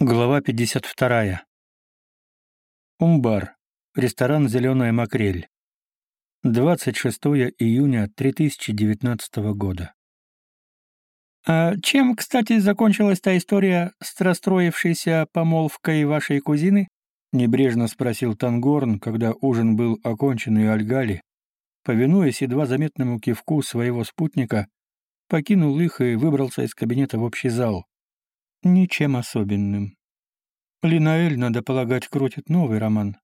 Глава 52. Умбар. Ресторан «Зеленая макрель». 26 июня 3019 года. «А чем, кстати, закончилась та история с расстроившейся помолвкой вашей кузины?» — небрежно спросил Тангорн, когда ужин был окончен и Альгали, повинуясь едва заметному кивку своего спутника, покинул их и выбрался из кабинета в общий зал. Ничем особенным. Линаэль, надо полагать, крутит новый роман.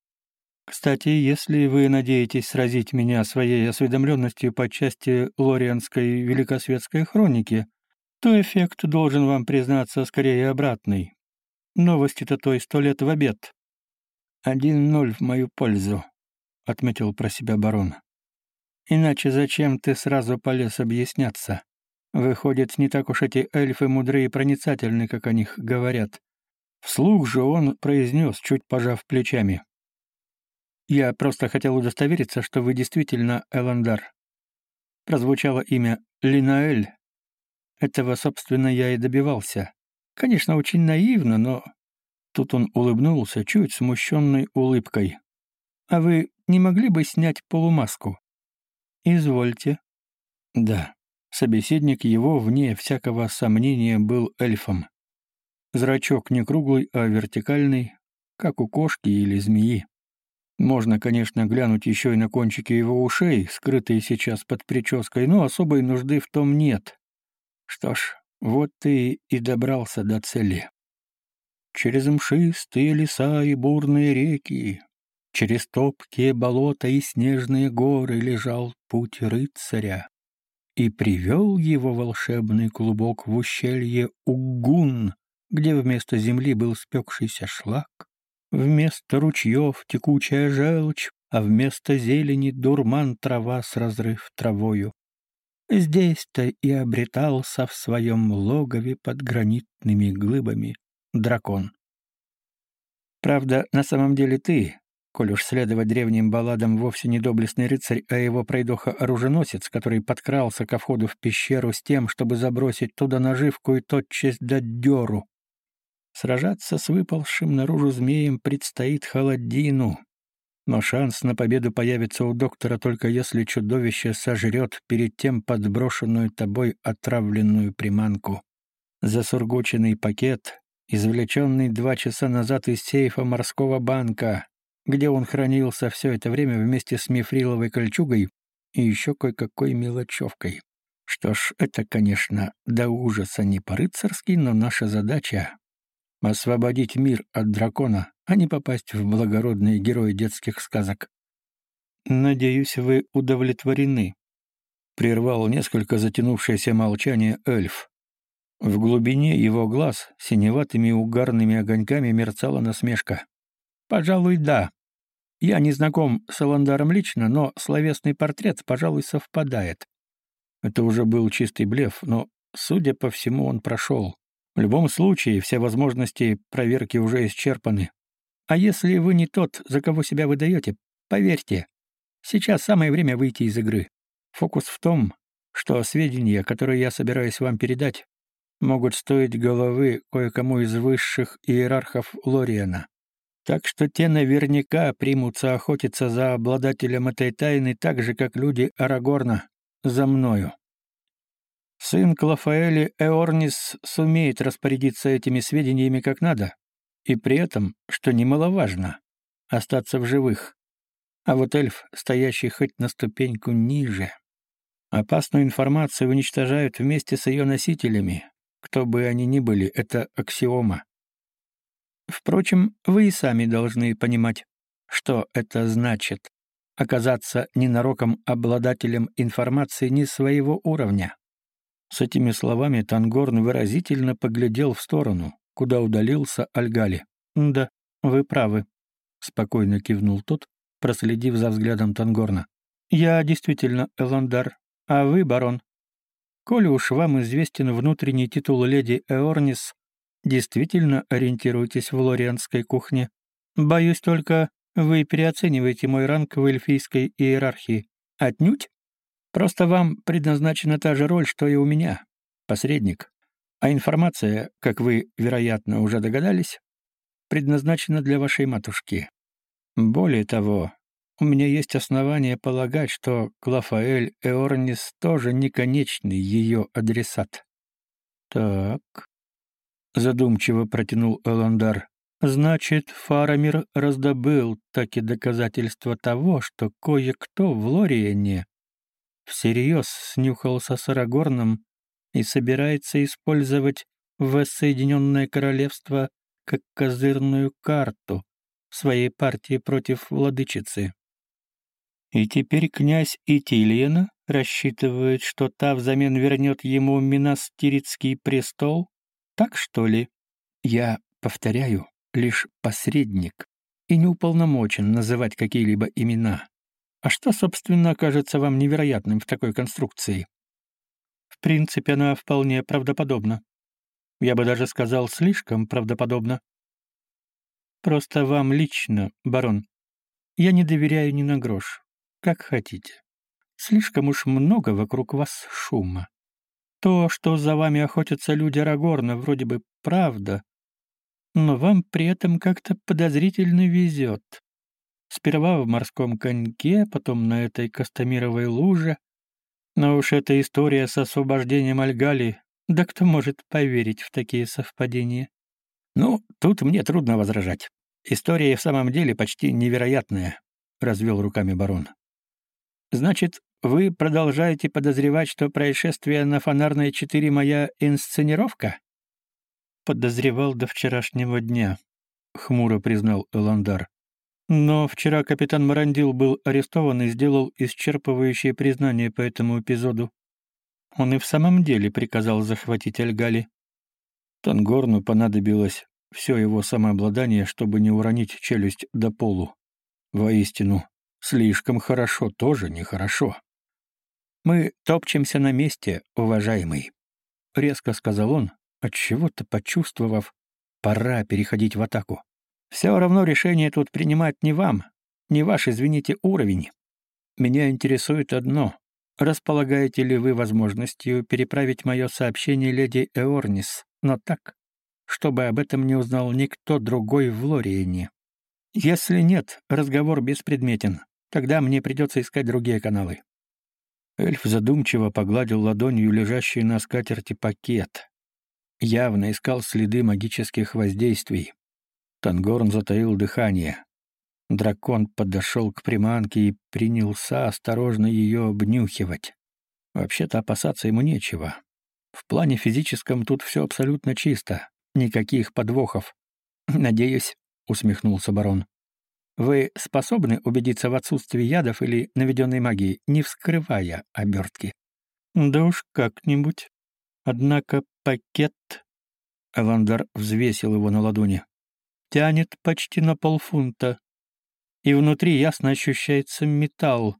Кстати, если вы надеетесь сразить меня своей осведомленностью по части Лорианской великосветской хроники, то эффект должен вам признаться скорее обратный. Новости-то той сто лет в обед. «Один ноль в мою пользу», — отметил про себя барон. «Иначе зачем ты сразу полез объясняться? Выходит, не так уж эти эльфы мудрые и проницательны, как о них говорят. Вслух же он произнес, чуть пожав плечами. «Я просто хотел удостовериться, что вы действительно Эландар». Прозвучало имя Линаэль. Этого, собственно, я и добивался. Конечно, очень наивно, но... Тут он улыбнулся, чуть смущенной улыбкой. «А вы не могли бы снять полумаску?» «Извольте». «Да, Собеседник его, вне всякого сомнения, был эльфом. Зрачок не круглый, а вертикальный, как у кошки или змеи. Можно, конечно, глянуть еще и на кончики его ушей, скрытые сейчас под прической, но особой нужды в том нет. Что ж, вот ты и добрался до цели. Через мшистые леса и бурные реки, через топкие болота и снежные горы лежал путь рыцаря и привел его волшебный клубок в ущелье Угун, где вместо земли был спекшийся шлак, вместо ручьев текучая желчь, а вместо зелени дурман трава с разрыв травою. Здесь-то и обретался в своем логове под гранитными глыбами дракон. Правда, на самом деле ты, коль уж следовать древним балладам вовсе не доблестный рыцарь, а его пройдоха-оруженосец, который подкрался ко входу в пещеру с тем, чтобы забросить туда наживку и тотчас дать дёру. Сражаться с выпалшим наружу змеем предстоит холодину, но шанс на победу появится у доктора только если чудовище сожрет перед тем подброшенную тобой отравленную приманку. Засургученный пакет, извлеченный два часа назад из сейфа морского банка, где он хранился все это время вместе с мифриловой кольчугой и еще кое-какой мелочевкой. Что ж, это, конечно, до ужаса не по-рыцарски, но наша задача — освободить мир от дракона, а не попасть в благородные герои детских сказок. «Надеюсь, вы удовлетворены», — прервал несколько затянувшееся молчание эльф. В глубине его глаз синеватыми угарными огоньками мерцала насмешка. Пожалуй, да. Я не знаком с Аландаром лично, но словесный портрет, пожалуй, совпадает. Это уже был чистый блеф, но, судя по всему, он прошел. В любом случае, все возможности проверки уже исчерпаны. А если вы не тот, за кого себя выдаете, поверьте, сейчас самое время выйти из игры. Фокус в том, что сведения, которые я собираюсь вам передать, могут стоить головы кое-кому из высших иерархов Лориана. Так что те наверняка примутся охотиться за обладателем этой тайны так же, как люди Арагорна, за мною. Сын Клафаэли Эорнис сумеет распорядиться этими сведениями как надо, и при этом, что немаловажно, остаться в живых. А вот эльф, стоящий хоть на ступеньку ниже, опасную информацию уничтожают вместе с ее носителями, кто бы они ни были, это аксиома. Впрочем, вы и сами должны понимать, что это значит — оказаться ненароком обладателем информации не своего уровня. С этими словами Тангорн выразительно поглядел в сторону, куда удалился Альгали. «Да, вы правы», — спокойно кивнул тот, проследив за взглядом Тангорна. «Я действительно Эландар, а вы барон. Коли уж вам известен внутренний титул леди Эорнис, действительно ориентируетесь в лорианской кухне. Боюсь только, вы переоцениваете мой ранг в эльфийской иерархии. Отнюдь. Просто вам предназначена та же роль, что и у меня — посредник. А информация, как вы, вероятно, уже догадались, предназначена для вашей матушки. Более того, у меня есть основания полагать, что Клафаэль Эорнис тоже не конечный ее адресат. Так, задумчиво протянул Эландар. Значит, Фарамир раздобыл таки доказательства того, что кое-кто в Лориене всерьез снюхался с Арагорном и собирается использовать Воссоединенное Королевство как козырную карту своей партии против владычицы. И теперь князь Итильена рассчитывает, что та взамен вернет ему Минастирицкий престол? Так что ли? Я повторяю, лишь посредник и не уполномочен называть какие-либо имена. А что, собственно, кажется вам невероятным в такой конструкции? В принципе, она вполне правдоподобна. Я бы даже сказал, слишком правдоподобна. Просто вам лично, барон, я не доверяю ни на грош. Как хотите. Слишком уж много вокруг вас шума. То, что за вами охотятся люди Рагорна, вроде бы правда, но вам при этом как-то подозрительно везет. Сперва в морском коньке, потом на этой костомировой луже. Но уж эта история с освобождением Альгали, да кто может поверить в такие совпадения? Ну, тут мне трудно возражать. История в самом деле почти невероятная, — развел руками барон. Значит, вы продолжаете подозревать, что происшествие на Фонарной 4 моя инсценировка? Подозревал до вчерашнего дня, — хмуро признал Эландар. Но вчера капитан Марандил был арестован и сделал исчерпывающее признание по этому эпизоду. Он и в самом деле приказал захватить Альгали. Тангорну понадобилось все его самообладание, чтобы не уронить челюсть до полу. Воистину, слишком хорошо тоже нехорошо. «Мы топчемся на месте, уважаемый», — резко сказал он, отчего-то почувствовав, пора переходить в атаку. Все равно решение тут принимать не вам, не ваш, извините, уровень. Меня интересует одно. Располагаете ли вы возможностью переправить мое сообщение леди Эорнис, но так, чтобы об этом не узнал никто другой в Лориене? Если нет, разговор беспредметен. Тогда мне придется искать другие каналы. Эльф задумчиво погладил ладонью лежащий на скатерти пакет. Явно искал следы магических воздействий. Тангорн затаил дыхание. Дракон подошел к приманке и принялся осторожно ее обнюхивать. Вообще-то опасаться ему нечего. В плане физическом тут все абсолютно чисто. Никаких подвохов. «Надеюсь», — усмехнулся барон. «Вы способны убедиться в отсутствии ядов или наведенной магии, не вскрывая обертки?» «Да уж как-нибудь. Однако пакет...» Эландар взвесил его на ладони тянет почти на полфунта, и внутри ясно ощущается металл.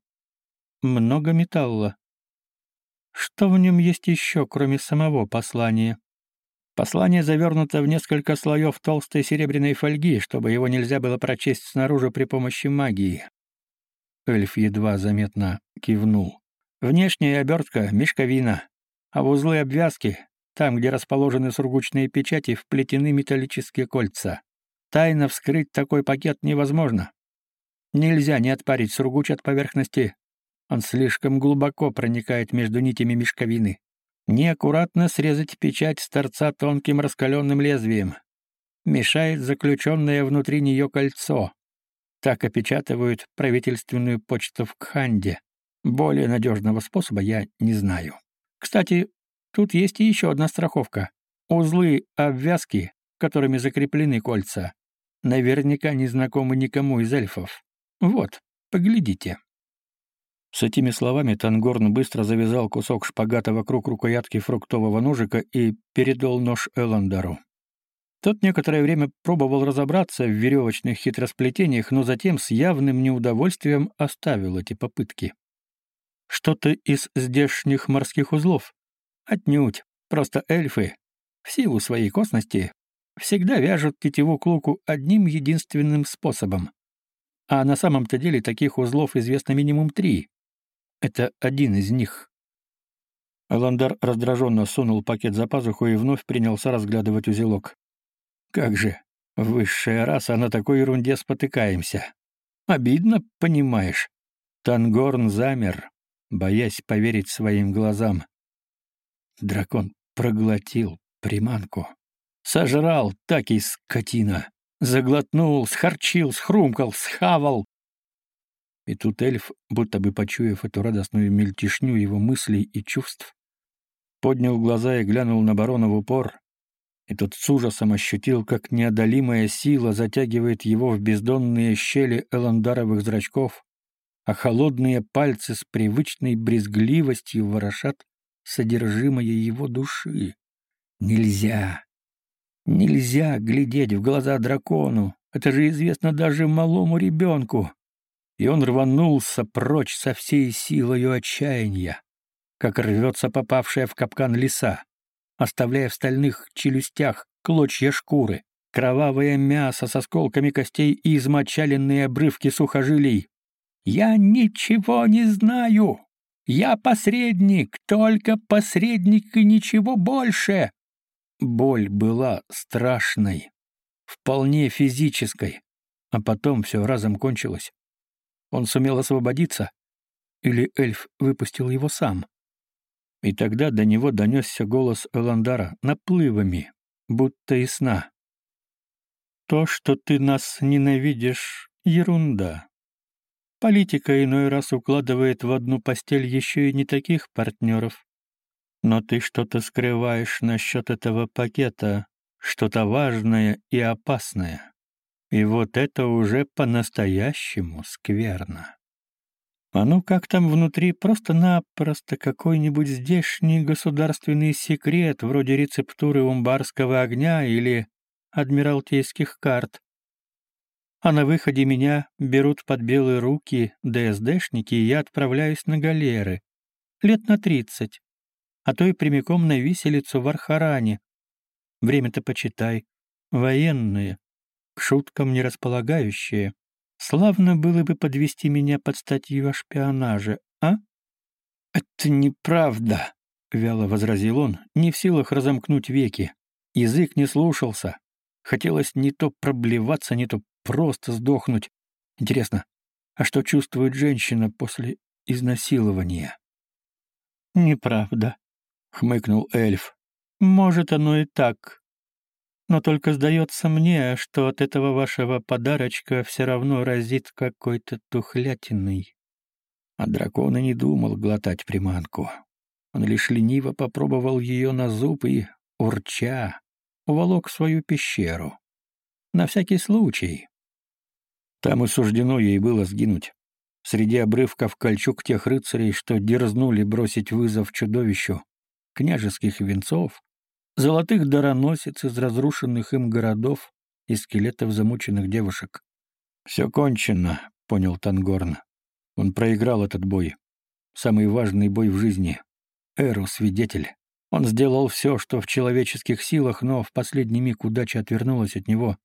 Много металла. Что в нем есть еще, кроме самого послания? Послание завернуто в несколько слоев толстой серебряной фольги, чтобы его нельзя было прочесть снаружи при помощи магии. Эльф едва заметно кивнул. Внешняя обертка — мешковина, а в узлы обвязки, там, где расположены сургучные печати, вплетены металлические кольца. Тайно вскрыть такой пакет невозможно. Нельзя не отпарить сургуч от поверхности. Он слишком глубоко проникает между нитями мешковины. Неаккуратно срезать печать с торца тонким раскаленным лезвием. Мешает заключенное внутри нее кольцо. Так опечатывают правительственную почту в Кханде. Более надежного способа я не знаю. Кстати, тут есть еще одна страховка. Узлы обвязки, которыми закреплены кольца, наверняка не знакомы никому из эльфов. Вот, поглядите». С этими словами Тангорн быстро завязал кусок шпагата вокруг рукоятки фруктового ножика и передал нож Эландару. Тот некоторое время пробовал разобраться в веревочных хитросплетениях, но затем с явным неудовольствием оставил эти попытки. Что-то из здешних морских узлов? Отнюдь. Просто эльфы, в силу своей косности, всегда вяжут тетиву к луку одним единственным способом. А на самом-то деле таких узлов известно минимум три. Это один из них. Аландар раздраженно сунул пакет за пазуху и вновь принялся разглядывать узелок. Как же, Высшая раса, на такой ерунде спотыкаемся. Обидно, понимаешь. Тангорн замер, боясь поверить своим глазам. Дракон проглотил приманку. Сожрал так и скотина. Заглотнул, схарчил, схрумкал, схавал. И тут эльф, будто бы почуяв эту радостную мельтешню его мыслей и чувств, поднял глаза и глянул на барона в упор, и тот с ужасом ощутил, как неодолимая сила затягивает его в бездонные щели эландаровых зрачков, а холодные пальцы с привычной брезгливостью ворошат содержимое его души. Нельзя. Нельзя глядеть в глаза дракону. Это же известно даже малому ребенку. И он рванулся прочь со всей силою отчаяния, как рвется попавшая в капкан лиса оставляя в стальных челюстях клочья шкуры, кровавое мясо с осколками костей и измочаленные обрывки сухожилий. «Я ничего не знаю! Я посредник, только посредник и ничего больше!» Боль была страшной, вполне физической, а потом все разом кончилось. Он сумел освободиться, или эльф выпустил его сам. И тогда до него донесся голос Эландара наплывами, будто и сна. «То, что ты нас ненавидишь, — ерунда. Политика иной раз укладывает в одну постель еще и не таких партнеров. Но ты что-то скрываешь насчет этого пакета, что-то важное и опасное. И вот это уже по-настоящему скверно. А ну как там внутри просто-напросто какой-нибудь здешний государственный секрет, вроде рецептуры умбарского огня или адмиралтейских карт. А на выходе меня берут под белые руки ДСДшники, и я отправляюсь на галеры. Лет на тридцать. А то и прямиком на виселицу в Архаране. Время-то почитай. Военные. К шуткам не располагающие. Славно было бы подвести меня под статью о шпионаже, а? Это неправда, вяло возразил он, не в силах разомкнуть веки. Язык не слушался. Хотелось не то проблеваться, не то просто сдохнуть. Интересно, а что чувствует женщина после изнасилования? Неправда, хмыкнул эльф. Может, оно и так, но только сдается мне, что от этого вашего подарочка все равно разит какой-то тухлятиной. А дракон и не думал глотать приманку. Он лишь лениво попробовал ее на зуб и, урча, уволок в свою пещеру. На всякий случай. Там и суждено ей было сгинуть. Среди обрывков кольчуг тех рыцарей, что дерзнули бросить вызов чудовищу, княжеских венцов, золотых дароносец из разрушенных им городов и скелетов замученных девушек. «Все кончено», — понял Тангорн. Он проиграл этот бой. Самый важный бой в жизни. Эру — свидетель. Он сделал все, что в человеческих силах, но в последний миг удача отвернулась от него.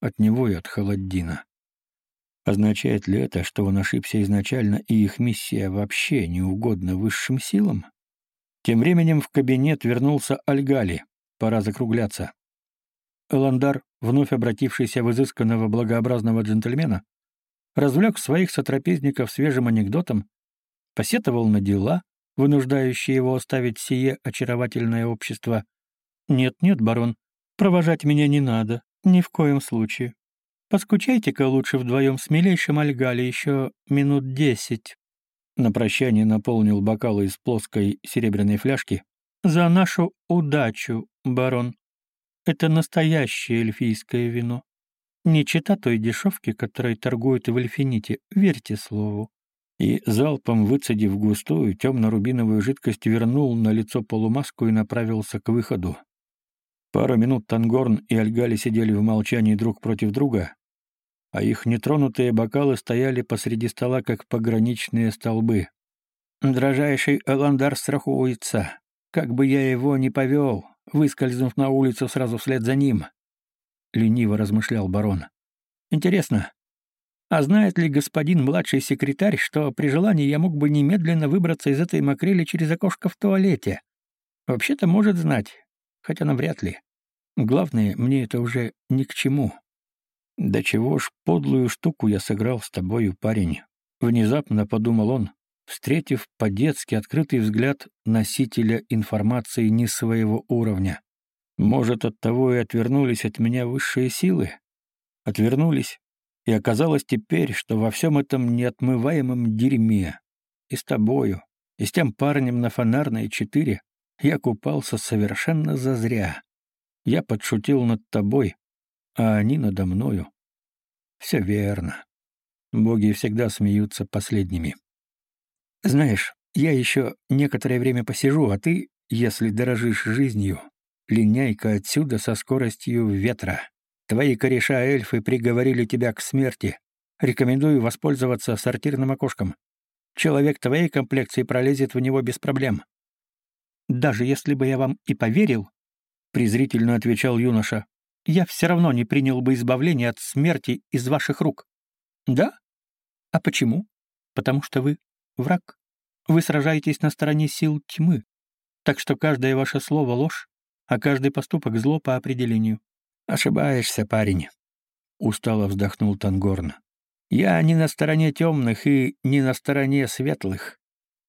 От него и от Халаддина. Означает ли это, что он ошибся изначально, и их миссия вообще не угодна высшим силам? Тем временем в кабинет вернулся Альгали. Пора закругляться. Эландар, вновь обратившийся в изысканного благообразного джентльмена, развлек своих сотрапезников свежим анекдотом, посетовал на дела, вынуждающие его оставить сие очаровательное общество. «Нет-нет, барон, провожать меня не надо, ни в коем случае. Поскучайте-ка лучше вдвоем с милейшим Альгали еще минут десять». На прощание наполнил бокалы из плоской серебряной фляжки. «За нашу удачу, барон. Это настоящее эльфийское вино. Не чита той дешевки, которой торгуют в эльфините, верьте слову». И, залпом выцедив густую темно-рубиновую жидкость, вернул на лицо полумаску и направился к выходу. Пару минут Тангорн и Альгали сидели в молчании друг против друга, а их нетронутые бокалы стояли посреди стола, как пограничные столбы. Дрожайший Эландар страхуется. Как бы я его ни повел, выскользнув на улицу сразу вслед за ним. Лениво размышлял барон. Интересно, а знает ли господин младший секретарь, что при желании я мог бы немедленно выбраться из этой макрели через окошко в туалете? Вообще-то может знать, хотя навряд ли. Главное, мне это уже ни к чему. Да чего ж подлую штуку я сыграл с тобою, парень. Внезапно подумал он, встретив по-детски открытый взгляд носителя информации не своего уровня. Может, от того и отвернулись от меня высшие силы? Отвернулись, и оказалось теперь, что во всем этом неотмываемом дерьме и с тобою, и с тем парнем на фонарной четыре я купался совершенно зазря. Я подшутил над тобой, а они надо мною. Все верно. Боги всегда смеются последними. Знаешь, я еще некоторое время посижу, а ты, если дорожишь жизнью, линяйка отсюда со скоростью ветра. Твои кореша-эльфы приговорили тебя к смерти. Рекомендую воспользоваться сортирным окошком. Человек твоей комплекции пролезет в него без проблем. Даже если бы я вам и поверил, — презрительно отвечал юноша, — я все равно не принял бы избавления от смерти из ваших рук. Да? А почему? Потому что вы враг. Вы сражаетесь на стороне сил тьмы. Так что каждое ваше слово — ложь, а каждый поступок — зло по определению. «Ошибаешься, парень», — устало вздохнул Тангорн. «Я не на стороне темных и не на стороне светлых.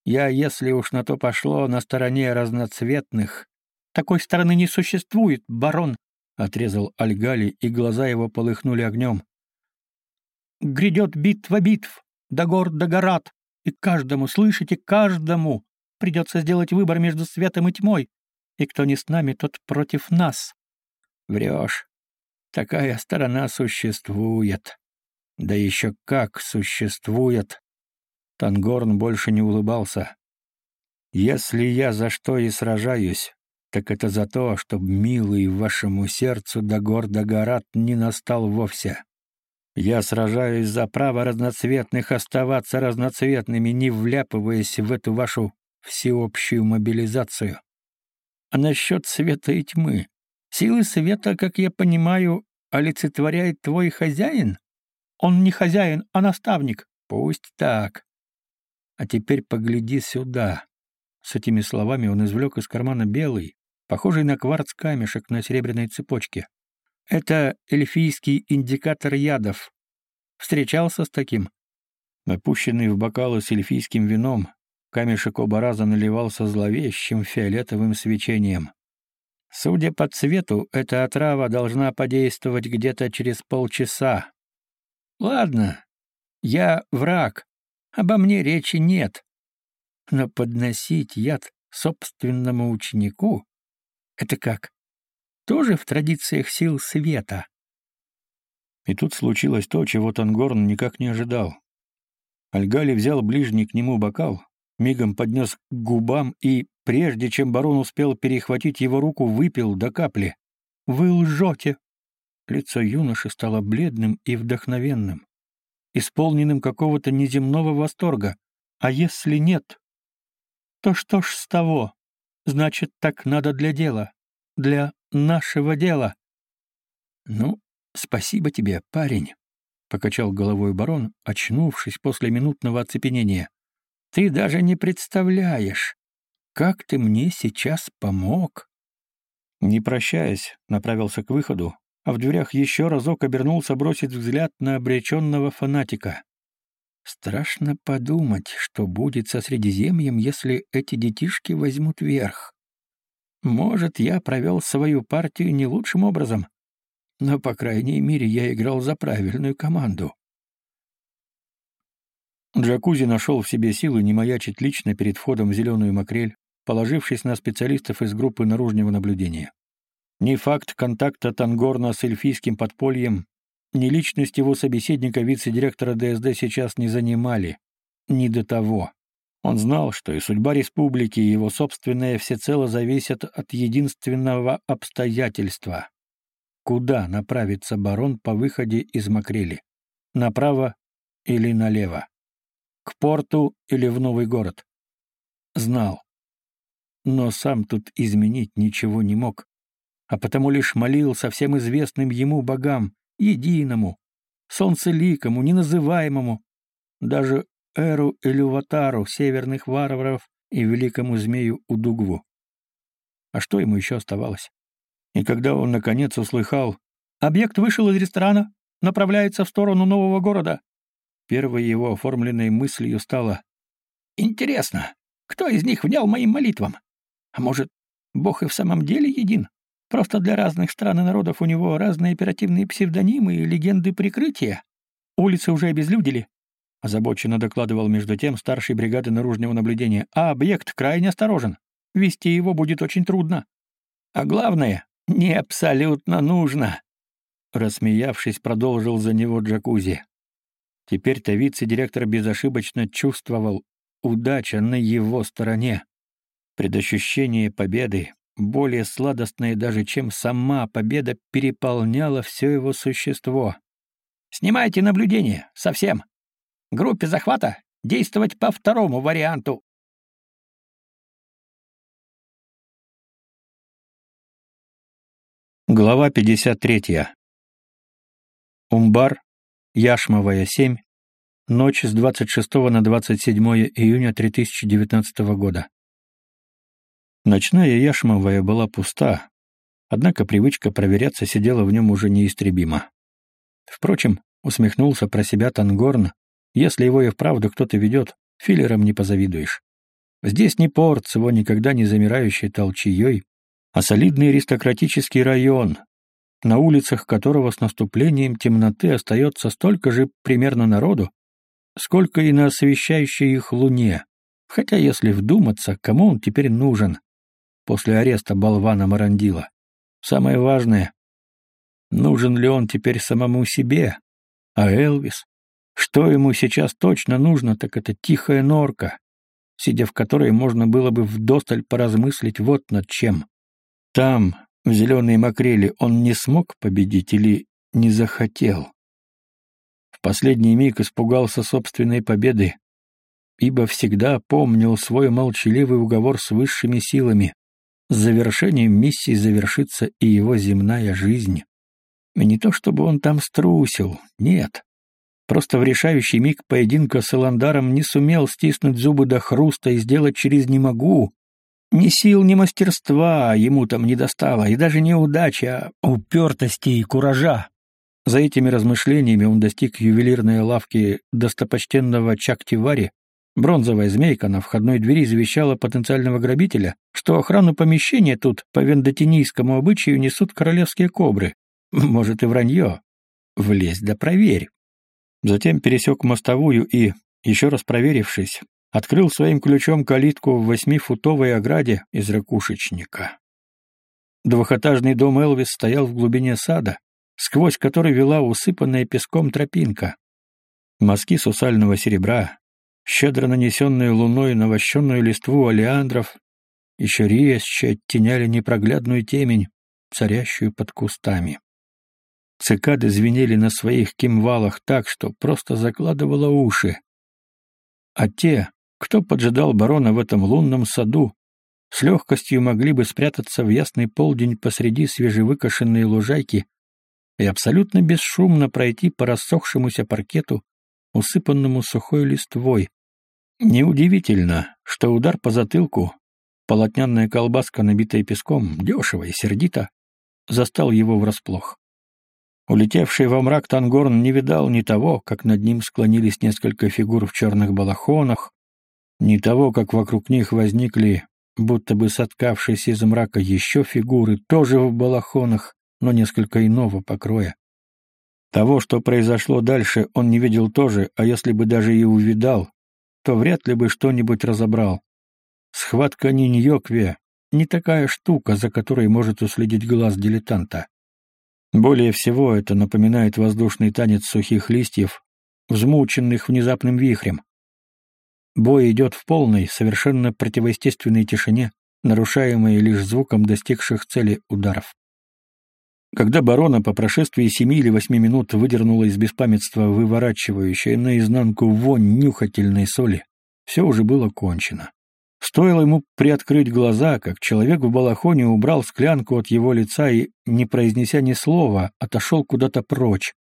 Я, если уж на то пошло, на стороне разноцветных». «Такой стороны не существует, барон», — отрезал Альгали, и глаза его полыхнули огнем. «Грядет битва битв, до гор до горат, и каждому, слышите, каждому придется сделать выбор между светом и тьмой, и кто не с нами, тот против нас. Врешь. Такая сторона существует. Да еще как существует. Тангорн больше не улыбался. Если я за что и сражаюсь, так это за то, чтобы милый вашему сердцу до гор до горат не настал вовсе. Я сражаюсь за право разноцветных оставаться разноцветными, не вляпываясь в эту вашу всеобщую мобилизацию. А насчет света и тьмы, Силы света, как я понимаю, олицетворяет твой хозяин? Он не хозяин, а наставник. Пусть так. А теперь погляди сюда. С этими словами он извлек из кармана белый, похожий на кварц камешек на серебряной цепочке. Это эльфийский индикатор ядов. Встречался с таким? Опущенный в бокалы с эльфийским вином, камешек оба раза наливался зловещим фиолетовым свечением. Судя по цвету, эта отрава должна подействовать где-то через полчаса. Ладно, я враг, обо мне речи нет. Но подносить яд собственному ученику — это как? Тоже в традициях сил света. И тут случилось то, чего Тангорн никак не ожидал. Альгали взял ближний к нему бокал, мигом поднес к губам и, прежде чем барон успел перехватить его руку, выпил до капли. «Вы лжете!» Лицо юноши стало бледным и вдохновенным, исполненным какого-то неземного восторга. «А если нет, то что ж с того? Значит, так надо для дела, для нашего дела». «Ну, спасибо тебе, парень», — покачал головой барон, очнувшись после минутного оцепенения. Ты даже не представляешь, как ты мне сейчас помог!» Не прощаясь, направился к выходу, а в дверях еще разок обернулся бросить взгляд на обреченного фанатика. Страшно подумать, что будет со Средиземьем, если эти детишки возьмут верх. Может, я провел свою партию не лучшим образом, но, по крайней мере, я играл за правильную команду. Джакузи нашел в себе силы не маячить лично перед входом в зеленую макрель, положившись на специалистов из группы наружного наблюдения. Ни факт контакта Тангорна с эльфийским подпольем, ни личность его собеседника вице-директора ДСД сейчас не занимали. Ни до того. Он знал, что и судьба республики, и его собственная всецело зависят от единственного обстоятельства. Куда направится барон по выходе из Макрели? Направо или налево? К порту или в новый город? Знал. Но сам тут изменить ничего не мог, а потому лишь молил со всем известным ему богам, единому, солнцеликому, неназываемому, даже Эру Элюватару, северных варваров и великому змею Удугву. А что ему еще оставалось? И когда он, наконец, услыхал «Объект вышел из ресторана, направляется в сторону нового города», первой его оформленной мыслью стало «Интересно, кто из них внял моим молитвам? А может, Бог и в самом деле един? Просто для разных стран и народов у него разные оперативные псевдонимы и легенды прикрытия. Улицы уже обезлюдили, озабоченно докладывал между тем старший бригады наружного наблюдения, а объект крайне осторожен. Вести его будет очень трудно. А главное, не абсолютно нужно. Рассмеявшись, продолжил за него джакузи. Теперь-то вице-директор безошибочно чувствовал, удача на его стороне. Предощущение победы, более сладостное даже, чем сама победа, переполняло все его существо. «Снимайте наблюдение, совсем. Группе захвата действовать по второму варианту». Глава 53. Умбар, Яшмовая, 7, ночь с 26 на 27 июня 2019 года. Ночная Яшмовая была пуста, однако привычка проверяться сидела в нем уже неистребимо. Впрочем, усмехнулся про себя Тангорн, если его и вправду кто-то ведет, филлером не позавидуешь. Здесь не порт с его никогда не замирающей толчеей, а солидный аристократический район, на улицах которого с наступлением темноты остается столько же примерно народу, сколько и на освещающей их луне. Хотя, если вдуматься, кому он теперь нужен после ареста болвана Марандила? Самое важное — нужен ли он теперь самому себе? А Элвис? Что ему сейчас точно нужно, так это тихая норка, сидя в которой можно было бы вдосталь поразмыслить вот над чем. Там, в зеленой макрели, он не смог победить или не захотел. В последний миг испугался собственной победы, ибо всегда помнил свой молчаливый уговор с высшими силами. С завершением миссии завершится и его земная жизнь. И не то чтобы он там струсил, нет. Просто в решающий миг поединка с Эландаром не сумел стиснуть зубы до хруста и сделать через «не могу», ни сил, ни мастерства ему там не достало, и даже не удачи, а упертости и куража. За этими размышлениями он достиг ювелирной лавки достопочтенного Чактивари. Бронзовая змейка на входной двери завещала потенциального грабителя, что охрану помещения тут по вендотинийскому обычаю несут королевские кобры. Может и вранье. Влезь да проверь. Затем пересек мостовую и, еще раз проверившись, открыл своим ключом калитку в восьмифутовой ограде из ракушечника. Двухэтажный дом Элвис стоял в глубине сада, сквозь который вела усыпанная песком тропинка. Мазки сусального серебра, щедро нанесенные луной на вощенную листву олеандров, еще резче оттеняли непроглядную темень, царящую под кустами. Цикады звенели на своих кимвалах так, что просто закладывало уши. А те, кто поджидал барона в этом лунном саду, с легкостью могли бы спрятаться в ясный полдень посреди свежевыкошенной лужайки и абсолютно бесшумно пройти по рассохшемуся паркету, усыпанному сухой листвой. Неудивительно, что удар по затылку, полотняная колбаска, набитая песком, дешево и сердито, застал его врасплох. Улетевший во мрак Тангорн не видал ни того, как над ним склонились несколько фигур в черных балахонах, ни того, как вокруг них возникли, будто бы соткавшись из мрака еще фигуры, тоже в балахонах, но несколько иного покроя. Того, что произошло дальше, он не видел тоже, а если бы даже и увидал, то вряд ли бы что-нибудь разобрал. Схватка Ниньокве — не такая штука, за которой может уследить глаз дилетанта. Более всего это напоминает воздушный танец сухих листьев, взмученных внезапным вихрем. Бой идет в полной, совершенно противоестественной тишине, нарушаемой лишь звуком достигших цели ударов. Когда барона по прошествии семи или восьми минут выдернула из беспамятства выворачивающая наизнанку вонь нюхательной соли, все уже было кончено. Стоило ему приоткрыть глаза, как человек в балахоне убрал склянку от его лица и, не произнеся ни слова, отошел куда-то прочь.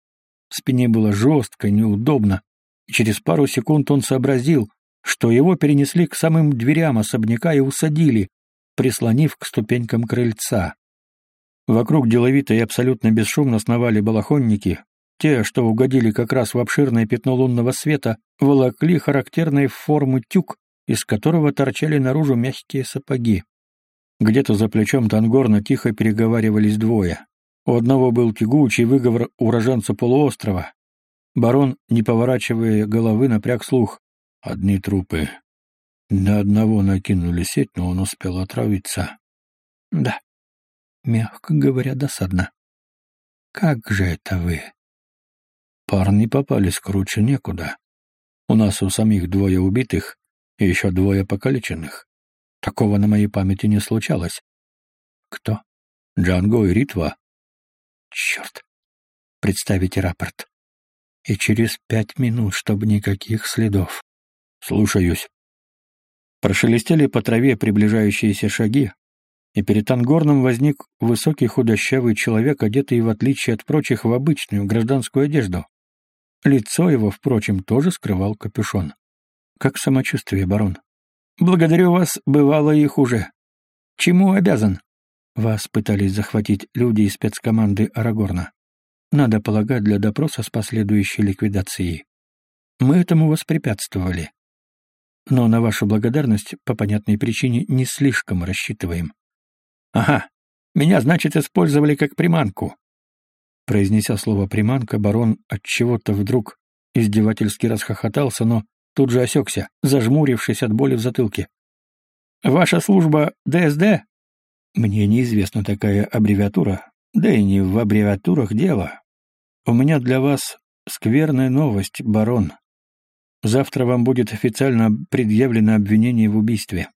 В спине было жестко, неудобно, и через пару секунд он сообразил, что его перенесли к самым дверям особняка и усадили, прислонив к ступенькам крыльца. Вокруг деловито и абсолютно бесшумно сновали балахонники, те, что угодили как раз в обширное пятно лунного света, волокли характерной формы тюк, из которого торчали наружу мягкие сапоги. Где-то за плечом Тангорна тихо переговаривались двое. У одного был тягучий выговор уроженца полуострова. Барон, не поворачивая головы, напряг слух. Одни трупы. На одного накинули сеть, но он успел отравиться. Да, мягко говоря, досадно. Как же это вы? Парни попались круче некуда. У нас у самих двое убитых и еще двое покалеченных. Такого на моей памяти не случалось. Кто? Джанго и Ритва? Черт. Представите рапорт. И через пять минут, чтобы никаких следов. Слушаюсь. Прошелестели по траве приближающиеся шаги, и перед Ангорном возник высокий худощавый человек, одетый, в отличие от прочих, в обычную гражданскую одежду. Лицо его, впрочем, тоже скрывал капюшон. «Как самочувствие, барон?» «Благодарю вас, бывало и хуже. Чему обязан?» «Вас пытались захватить люди из спецкоманды Арагорна. Надо полагать, для допроса с последующей ликвидацией. Мы этому воспрепятствовали. Но на вашу благодарность, по понятной причине, не слишком рассчитываем». «Ага, меня, значит, использовали как приманку. Произнеся слово «приманка», барон от чего то вдруг издевательски расхохотался, но тут же осекся, зажмурившись от боли в затылке. «Ваша служба ДСД?» «Мне неизвестна такая аббревиатура, да и не в аббревиатурах дело. У меня для вас скверная новость, барон. Завтра вам будет официально предъявлено обвинение в убийстве.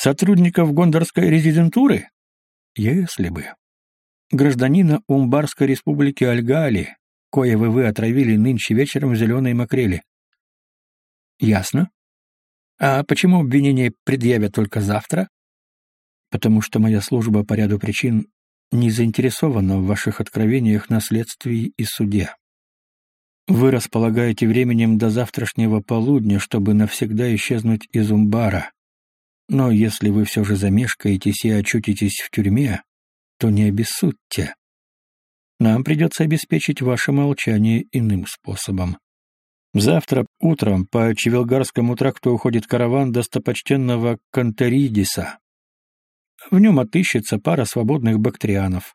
Сотрудников Гондорской резидентуры? Если бы гражданина Умбарской республики Альгали, коего вы отравили нынче вечером в зеленой макрели. Ясно. А почему обвинение предъявят только завтра? Потому что моя служба по ряду причин не заинтересована в ваших откровениях на следствии и суде. Вы располагаете временем до завтрашнего полудня, чтобы навсегда исчезнуть из Умбара. Но если вы все же замешкаетесь и очутитесь в тюрьме, то не обессудьте. Нам придется обеспечить ваше молчание иным способом. Завтра утром по Чевелгарскому тракту уходит караван достопочтенного Кантеридиса. В нем отыщется пара свободных бактрианов.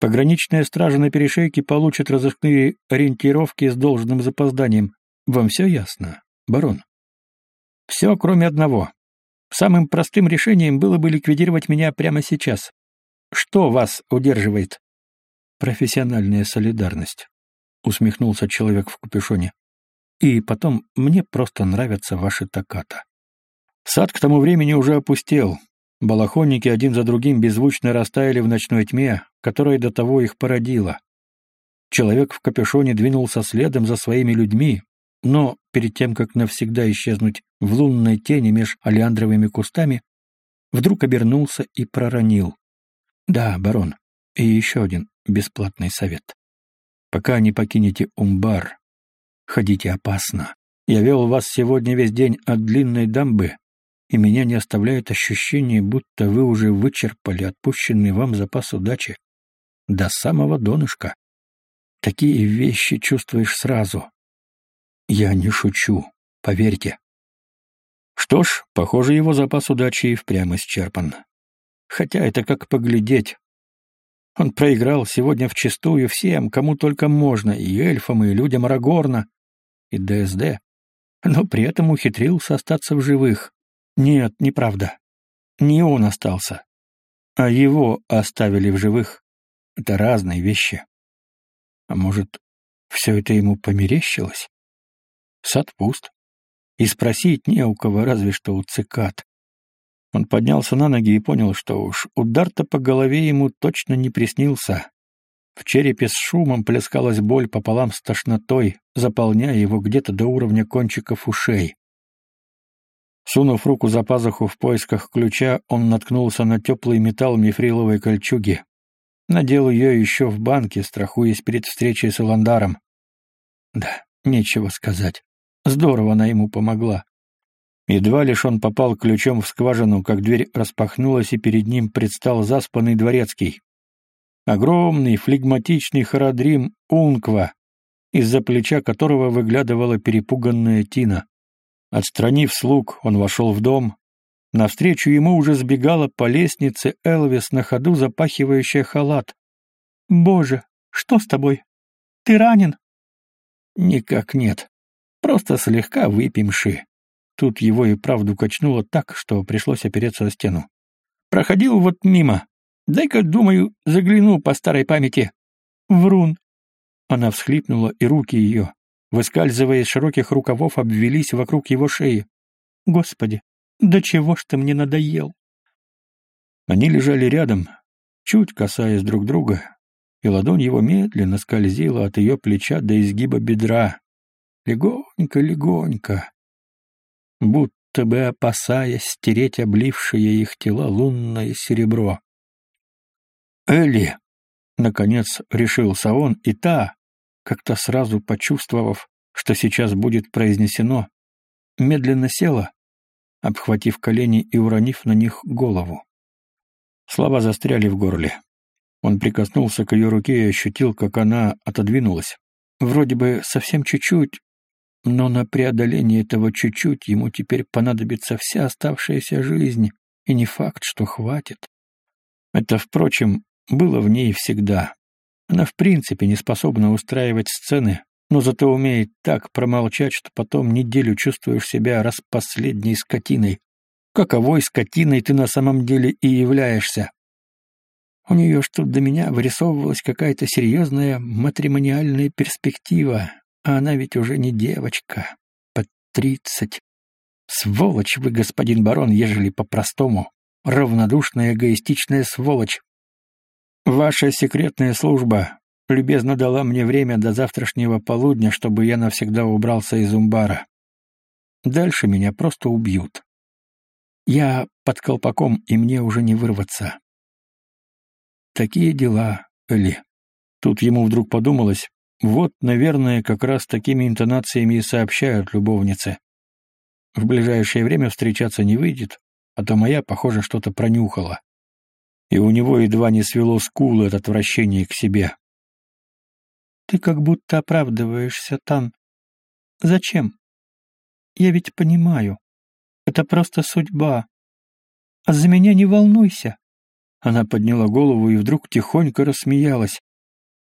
Пограничная стража на перешейке получит разыскные ориентировки с должным запозданием. Вам все ясно, барон? Все, кроме одного. Самым простым решением было бы ликвидировать меня прямо сейчас. Что вас удерживает? Профессиональная солидарность, усмехнулся человек в капюшоне. И потом, мне просто нравятся ваши токата. Сад к тому времени уже опустел. Балахонники один за другим беззвучно растаяли в ночной тьме, которая до того их породила. Человек в капюшоне двинулся следом за своими людьми, но перед тем, как навсегда исчезнуть в лунной тени меж алиандровыми кустами, вдруг обернулся и проронил. Да, барон. И еще один бесплатный совет. Пока не покинете Умбар, ходите опасно. Я вел вас сегодня весь день от длинной дамбы, и меня не оставляет ощущение, будто вы уже вычерпали отпущенный вам запас удачи до самого донышка. Такие вещи чувствуешь сразу. Я не шучу, поверьте. Что ж, похоже, его запас удачи и впрямь исчерпан. Хотя это как поглядеть. Он проиграл сегодня вчистую всем, кому только можно, и эльфам, и людям Арагорна, и ДСД, но при этом ухитрился остаться в живых. Нет, неправда. Не он остался, а его оставили в живых. Это разные вещи. А может, все это ему померещилось? Сад пуст. И спросить не у кого, разве что у цикад. Он поднялся на ноги и понял, что уж удар-то по голове ему точно не приснился. В черепе с шумом плескалась боль пополам с тошнотой, заполняя его где-то до уровня кончиков ушей. Сунув руку за пазуху в поисках ключа, он наткнулся на теплый металл мифриловой кольчуги. Надел ее еще в банке, страхуясь перед встречей с Иландаром. Да, нечего сказать. Здорово она ему помогла. Едва лишь он попал ключом в скважину, как дверь распахнулась, и перед ним предстал заспанный дворецкий. Огромный флегматичный Харадрим Унква, из-за плеча которого выглядывала перепуганная Тина. Отстранив слуг, он вошел в дом. Навстречу ему уже сбегала по лестнице Элвис на ходу запахивающая халат. «Боже, что с тобой? Ты ранен?» «Никак нет. Просто слегка выпимши». Тут его и правду качнуло так, что пришлось опереться о стену. «Проходил вот мимо. Дай-ка, думаю, загляну по старой памяти». «Врун». Она всхлипнула, и руки ее, выскальзывая из широких рукавов, обвелись вокруг его шеи. «Господи, да чего ж ты мне надоел?» Они лежали рядом, чуть касаясь друг друга, и ладонь его медленно скользила от ее плеча до изгиба бедра. Легонько, легонько, будто бы опасаясь стереть облившее их тела лунное серебро. «Элли!» — наконец решился он, и та, как-то сразу почувствовав, что сейчас будет произнесено, медленно села, обхватив колени и уронив на них голову. Слова застряли в горле. Он прикоснулся к ее руке и ощутил, как она отодвинулась. Вроде бы совсем чуть-чуть, но на преодоление этого чуть-чуть ему теперь понадобится вся оставшаяся жизнь, и не факт, что хватит. Это, впрочем, было в ней всегда. Она в принципе не способна устраивать сцены, но зато умеет так промолчать, что потом неделю чувствуешь себя распоследней скотиной. Каковой скотиной ты на самом деле и являешься. У нее что до меня вырисовывалась какая-то серьезная матримониальная перспектива, а она ведь уже не девочка, под тридцать. Сволочь вы, господин барон, ежели по-простому. Равнодушная эгоистичная сволочь. Ваша секретная служба любезно дала мне время до завтрашнего полудня, чтобы я навсегда убрался из Умбара. Дальше меня просто убьют. Я под колпаком, и мне уже не вырваться. Такие дела, Эли. Тут ему вдруг подумалось, вот, наверное, как раз такими интонациями и сообщают любовницы. В ближайшее время встречаться не выйдет, а то моя, похоже, что-то пронюхала. И у него едва не свело скулы от отвращения к себе. Ты как будто оправдываешься, Тан. Зачем? Я ведь понимаю. Это просто судьба. А за меня не волнуйся. Она подняла голову и вдруг тихонько рассмеялась.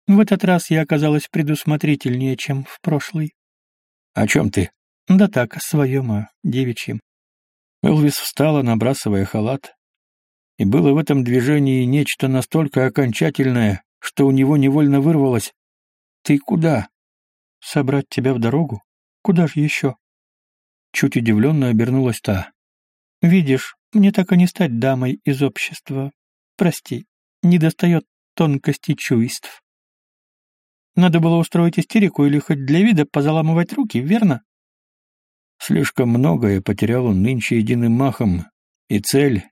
В этот раз я оказалась предусмотрительнее, чем в прошлый. «О чем ты?» «Да так, о своем, о девичьем». Элвис встала, набрасывая халат. И было в этом движении нечто настолько окончательное, что у него невольно вырвалось. «Ты куда?» «Собрать тебя в дорогу? Куда же еще?» Чуть удивленно обернулась та. «Видишь, мне так и не стать дамой из общества. Прости, не достает тонкости чувств. Надо было устроить истерику или хоть для вида позаламывать руки, верно? Слишком многое потерял он нынче единым махом, и цель,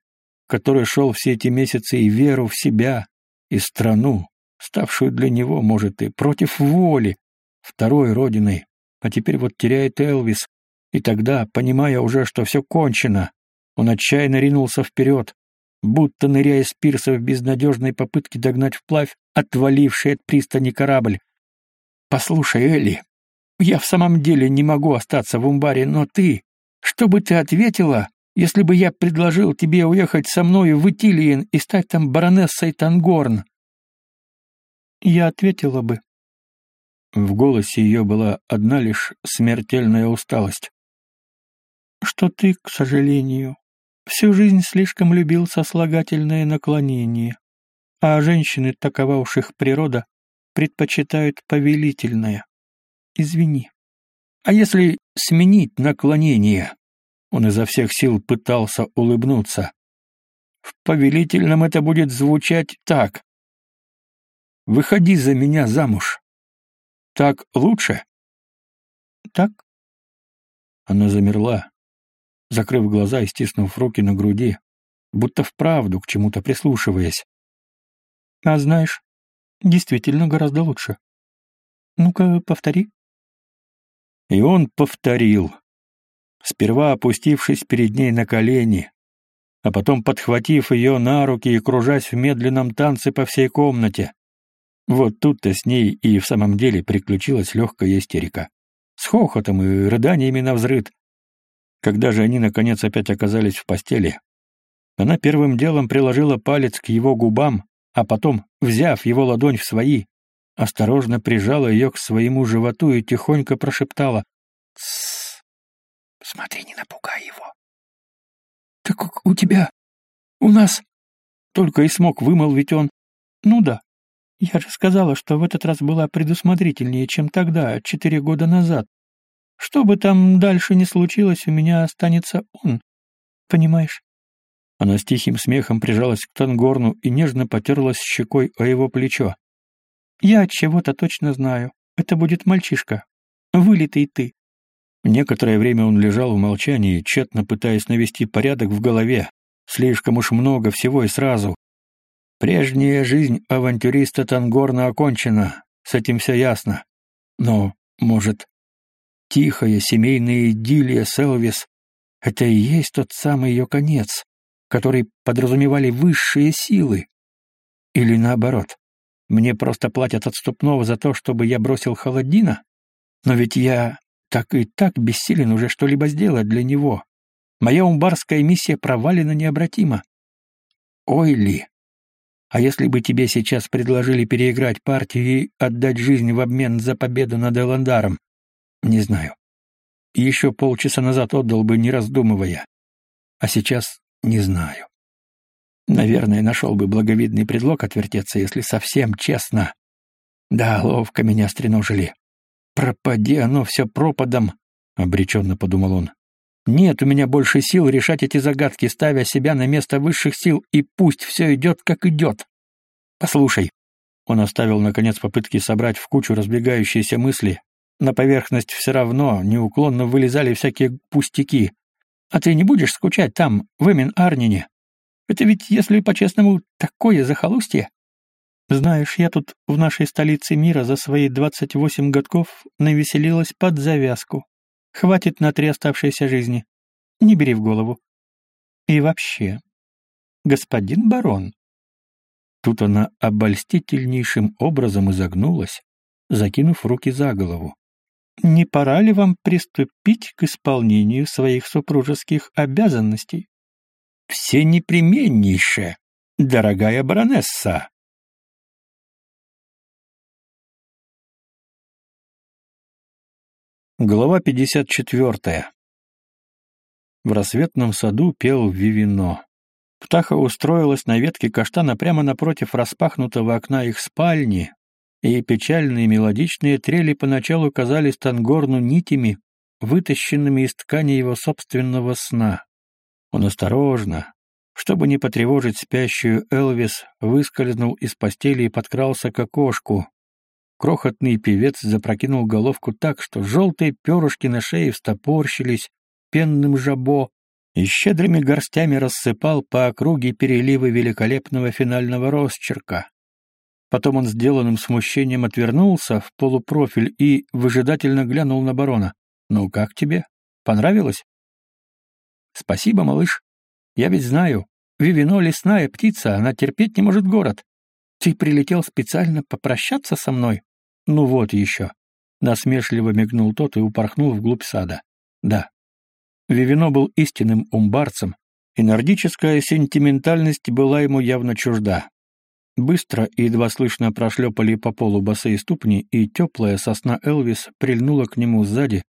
которой шел все эти месяцы, и веру в себя, и страну, ставшую для него, может, и против воли, второй родиной, а теперь вот теряет Элвис, и тогда, понимая уже, что все кончено, он отчаянно ринулся вперед, будто ныряя с пирса в безнадежной попытке догнать вплавь отваливший от пристани корабль. «Послушай, Элли, я в самом деле не могу остаться в Умбаре, но ты... Что бы ты ответила, если бы я предложил тебе уехать со мной в Итилиен и стать там баронессой Тангорн?» Я ответила бы. В голосе ее была одна лишь смертельная усталость. «Что ты, к сожалению, Всю жизнь слишком любил сослагательное наклонение, а женщины, такова уж их природа, предпочитают повелительное. Извини. А если сменить наклонение? Он изо всех сил пытался улыбнуться. В повелительном это будет звучать так. Выходи за меня замуж. Так лучше? Так? Она замерла, закрыв глаза и стиснув руки на груди, будто вправду к чему-то прислушиваясь. «А знаешь, действительно гораздо лучше. Ну-ка, повтори». И он повторил, сперва опустившись перед ней на колени, а потом подхватив ее на руки и кружась в медленном танце по всей комнате. Вот тут-то с ней и в самом деле приключилась легкая истерика. С хохотом и рыданиями на взрыд. Когда же они, наконец, опять оказались в постели, она первым делом приложила палец к его губам, а потом, взяв его ладонь в свои, осторожно прижала ее к своему животу и тихонько прошептала «Тссс, смотри, не напугай его». «Так у тебя, у нас...» Только и смог вымолвить он. «Ну да, я же сказала, что в этот раз была предусмотрительнее, чем тогда, четыре года назад. Что бы там дальше ни случилось, у меня останется он. Понимаешь?» Она с тихим смехом прижалась к Тангорну и нежно потерлась щекой о его плечо. «Я чего-то точно знаю. Это будет мальчишка. Вылитый ты». Некоторое время он лежал в молчании, тщетно пытаясь навести порядок в голове. Слишком уж много всего и сразу. Прежняя жизнь авантюриста Тангорна окончена, с этим все ясно. Но, может, тихая семейная идиллия Селвис — это и есть тот самый ее конец, который подразумевали высшие силы? Или наоборот, мне просто платят отступного за то, чтобы я бросил холодина? Но ведь я так и так бессилен уже что-либо сделать для него. Моя умбарская миссия провалена необратимо. Ой ли! А если бы тебе сейчас предложили переиграть партию и отдать жизнь в обмен за победу над Эландаром? Не знаю. Еще полчаса назад отдал бы, не раздумывая. А сейчас не знаю. Наверное, нашел бы благовидный предлог отвертеться, если совсем честно. Да, ловко меня стреножили. Пропади оно все пропадом, — обреченно подумал он. Нет у меня больше сил решать эти загадки, ставя себя на место высших сил, и пусть все идет, как идет. Послушай. Он оставил, наконец, попытки собрать в кучу разбегающиеся мысли. На поверхность все равно неуклонно вылезали всякие пустяки. А ты не будешь скучать там, в Эмен-Арнине? Это ведь, если по-честному, такое захолустье. Знаешь, я тут в нашей столице мира за свои двадцать восемь годков навеселилась под завязку. Хватит на три оставшиеся жизни. Не бери в голову. И вообще, господин барон. Тут она обольстительнейшим образом изогнулась, закинув руки за голову. Не пора ли вам приступить к исполнению своих супружеских обязанностей? Все непременнейшее, дорогая баронесса. Глава 54. В рассветном саду пел Вивино. Птаха устроилась на ветке каштана прямо напротив распахнутого окна их спальни, и печальные мелодичные трели поначалу казались Тангорну нитями, вытащенными из ткани его собственного сна. Он осторожно, чтобы не потревожить спящую Элвис, выскользнул из постели и подкрался к окошку, Крохотный певец запрокинул головку так, что желтые перышки на шее встопорщились пенным жабо и щедрыми горстями рассыпал по округе переливы великолепного финального росчерка. Потом он сделанным смущением отвернулся в полупрофиль и выжидательно глянул на барона. «Ну, как тебе? Понравилось?» «Спасибо, малыш. Я ведь знаю, Вивино — лесная птица, она терпеть не может город. Ты прилетел специально попрощаться со мной? Ну вот еще. Насмешливо мигнул тот и упорхнул вглубь сада. Да. Вивино был истинным умбарцем, и нордическая сентиментальность была ему явно чужда. Быстро и едва слышно прошлепали по полу босые ступни, и теплая сосна Элвис прильнула к нему сзади,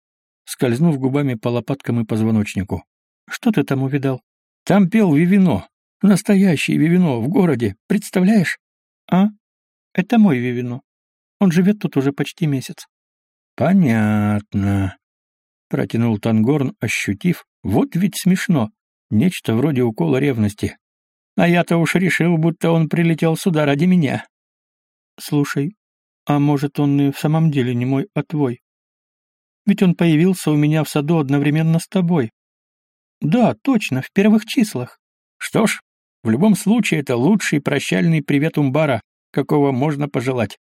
скользнув губами по лопаткам и позвоночнику. «Что ты там увидал?» «Там пел Вивино. Настоящий Вивино в городе, представляешь?» «А? Это мой Вивино. Он живет тут уже почти месяц». «Понятно», — протянул Тангорн, ощутив. «Вот ведь смешно. Нечто вроде укола ревности. А я-то уж решил, будто он прилетел сюда ради меня». «Слушай, а может, он и в самом деле не мой, а твой? Ведь он появился у меня в саду одновременно с тобой». «Да, точно, в первых числах». «Что ж, в любом случае, это лучший прощальный привет Умбара, какого можно пожелать.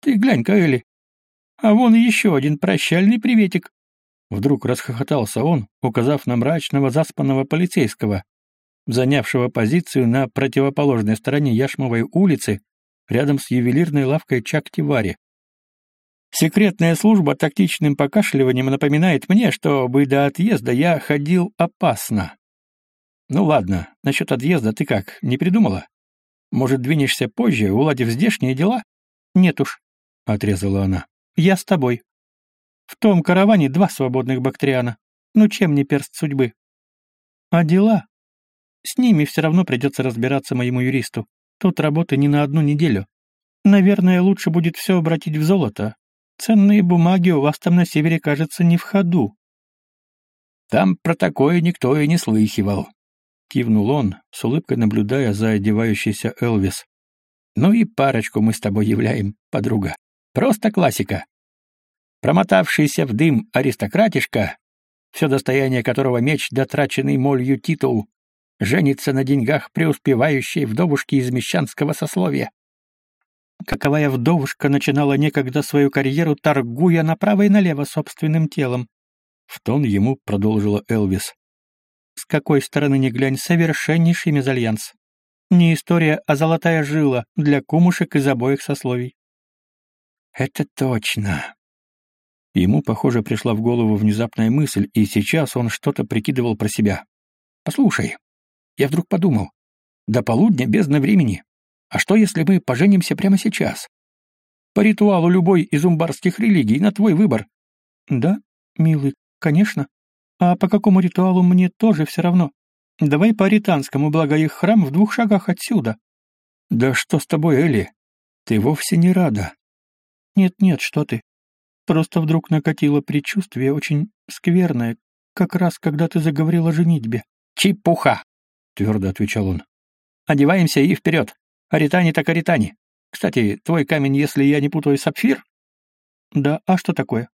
Ты глянь-ка, Элли. А вон еще один прощальный приветик. Вдруг расхохотался он, указав на мрачного заспанного полицейского. Занявшего позицию на противоположной стороне Яшмовой улицы, рядом с ювелирной лавкой Чактивари. Секретная служба тактичным покашливанием напоминает мне, что бы до отъезда я ходил опасно. Ну ладно, насчет отъезда ты как, не придумала? Может, двинешься позже, уладив здешние дела? Нет уж, — отрезала она. Я с тобой. В том караване два свободных бактериана. Ну чем не перст судьбы? А дела? С ними все равно придется разбираться моему юристу. Тут работы не на одну неделю. Наверное, лучше будет все обратить в золото. Ценные бумаги у вас там на севере, кажется, не в ходу. Там про такое никто и не слыхивал. Кивнул он, с улыбкой наблюдая за одевающийся Элвис. Ну и парочку мы с тобой являем, подруга. Просто классика. Промотавшийся в дым аристократишка, все достояние которого меч, дотраченный молью титул, женится на деньгах преуспевающей вдовушки из мещанского сословия. Каковая вдовушка начинала некогда свою карьеру, торгуя направо и налево собственным телом. В тон ему продолжила Элвис. С какой стороны ни глянь, совершеннейший мезальянс. Не история, а золотая жила для кумушек из обоих сословий. Это точно. Ему, похоже, пришла в голову внезапная мысль, и сейчас он что-то прикидывал про себя. Послушай, я вдруг подумал, до полудня бездна времени. А что, если мы поженимся прямо сейчас? По ритуалу любой из умбарских религий, на твой выбор. Да, милый, конечно. А по какому ритуалу мне тоже все равно. Давай по аританскому, благо их храм в двух шагах отсюда. Да что с тобой, Элли? Ты вовсе не рада. Нет-нет, что ты. Просто вдруг накатило предчувствие очень скверное, как раз когда ты заговорила о женитьбе. Чепуха! Твердо отвечал он. «Одеваемся и вперед. Аритане так аритане. Кстати, твой камень, если я не путаю, сапфир?» «Да, а что такое?»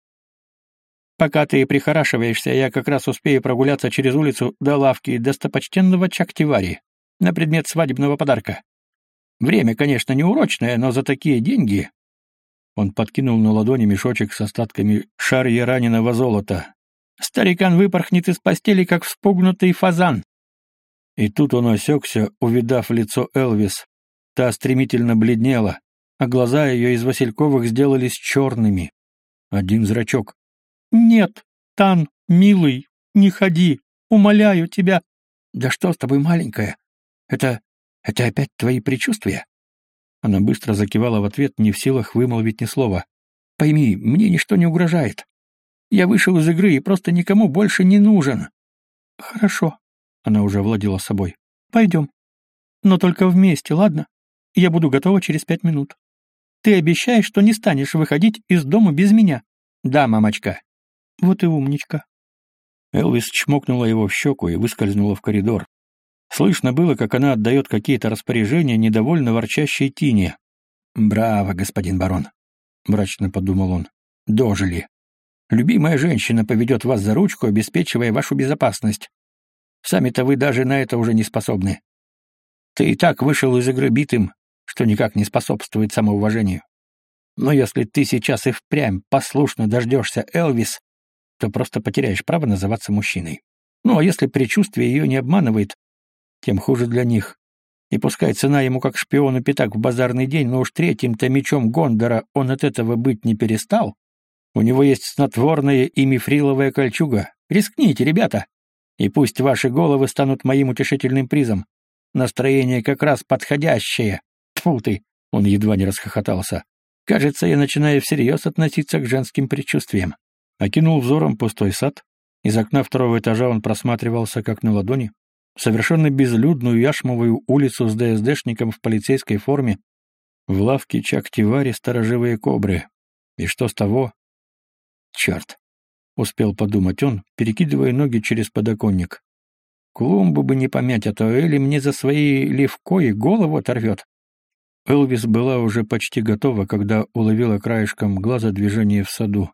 «Пока ты прихорашиваешься, я как раз успею прогуляться через улицу до лавки достопочтенного Чактивари на предмет свадебного подарка. Время, конечно, не урочное, но за такие деньги...» Он подкинул на ладони мешочек с остатками шарья раненого золота. «Старикан выпорхнет из постели, как вспугнутый фазан. И тут он осекся, увидав лицо Элвис. Та стремительно бледнела, а глаза ее из Васильковых сделались черными. Один зрачок. «Нет, Тан, милый, не ходи, умоляю тебя». «Да что с тобой, маленькая? Это... это опять твои предчувствия?» Она быстро закивала в ответ, не в силах вымолвить ни слова. «Пойми, мне ничто не угрожает. Я вышел из игры и просто никому больше не нужен». «Хорошо», она уже владела собой. «Пойдем. Но только вместе, ладно? Я буду готова через пять минут. Ты обещаешь, что не станешь выходить из дома без меня?» «Да, мамочка». «Вот и умничка». Элвис чмокнула его в щеку и выскользнула в коридор. Слышно было, как она отдает какие-то распоряжения недовольно ворчащей Тине. «Браво, господин барон», — мрачно подумал он. «Дожили. Любимая женщина поведет вас за ручку, обеспечивая вашу безопасность. Сами-то вы даже на это уже не способны. Ты и так вышел из игры битым, что никак не способствует самоуважению. Но если ты сейчас и впрямь послушно дождешься Элвис, то просто потеряешь право называться мужчиной. Ну а если предчувствие ее не обманывает, тем хуже для них. И пускай цена ему как шпиону пятак в базарный день, но уж третьим-то мечом Гондора он от этого быть не перестал. У него есть снотворная и мифриловая кольчуга. Рискните, ребята. И пусть ваши головы станут моим утешительным призом. Настроение как раз подходящее. Тьфу ты!» Он едва не расхохотался. «Кажется, я начинаю всерьез относиться к женским предчувствиям». Окинул взором пустой сад. Из окна второго этажа он просматривался, как на ладони, совершенно безлюдную яшмовую улицу с ДСДшником в полицейской форме, в лавке Чактивари сторожевые кобры. И что с того? Черт, успел подумать он, перекидывая ноги через подоконник. Клумбу бы не помять, а то Элли мне за свои левкои голову оторвет. Элвис была уже почти готова, когда уловила краешком глаза движение в саду.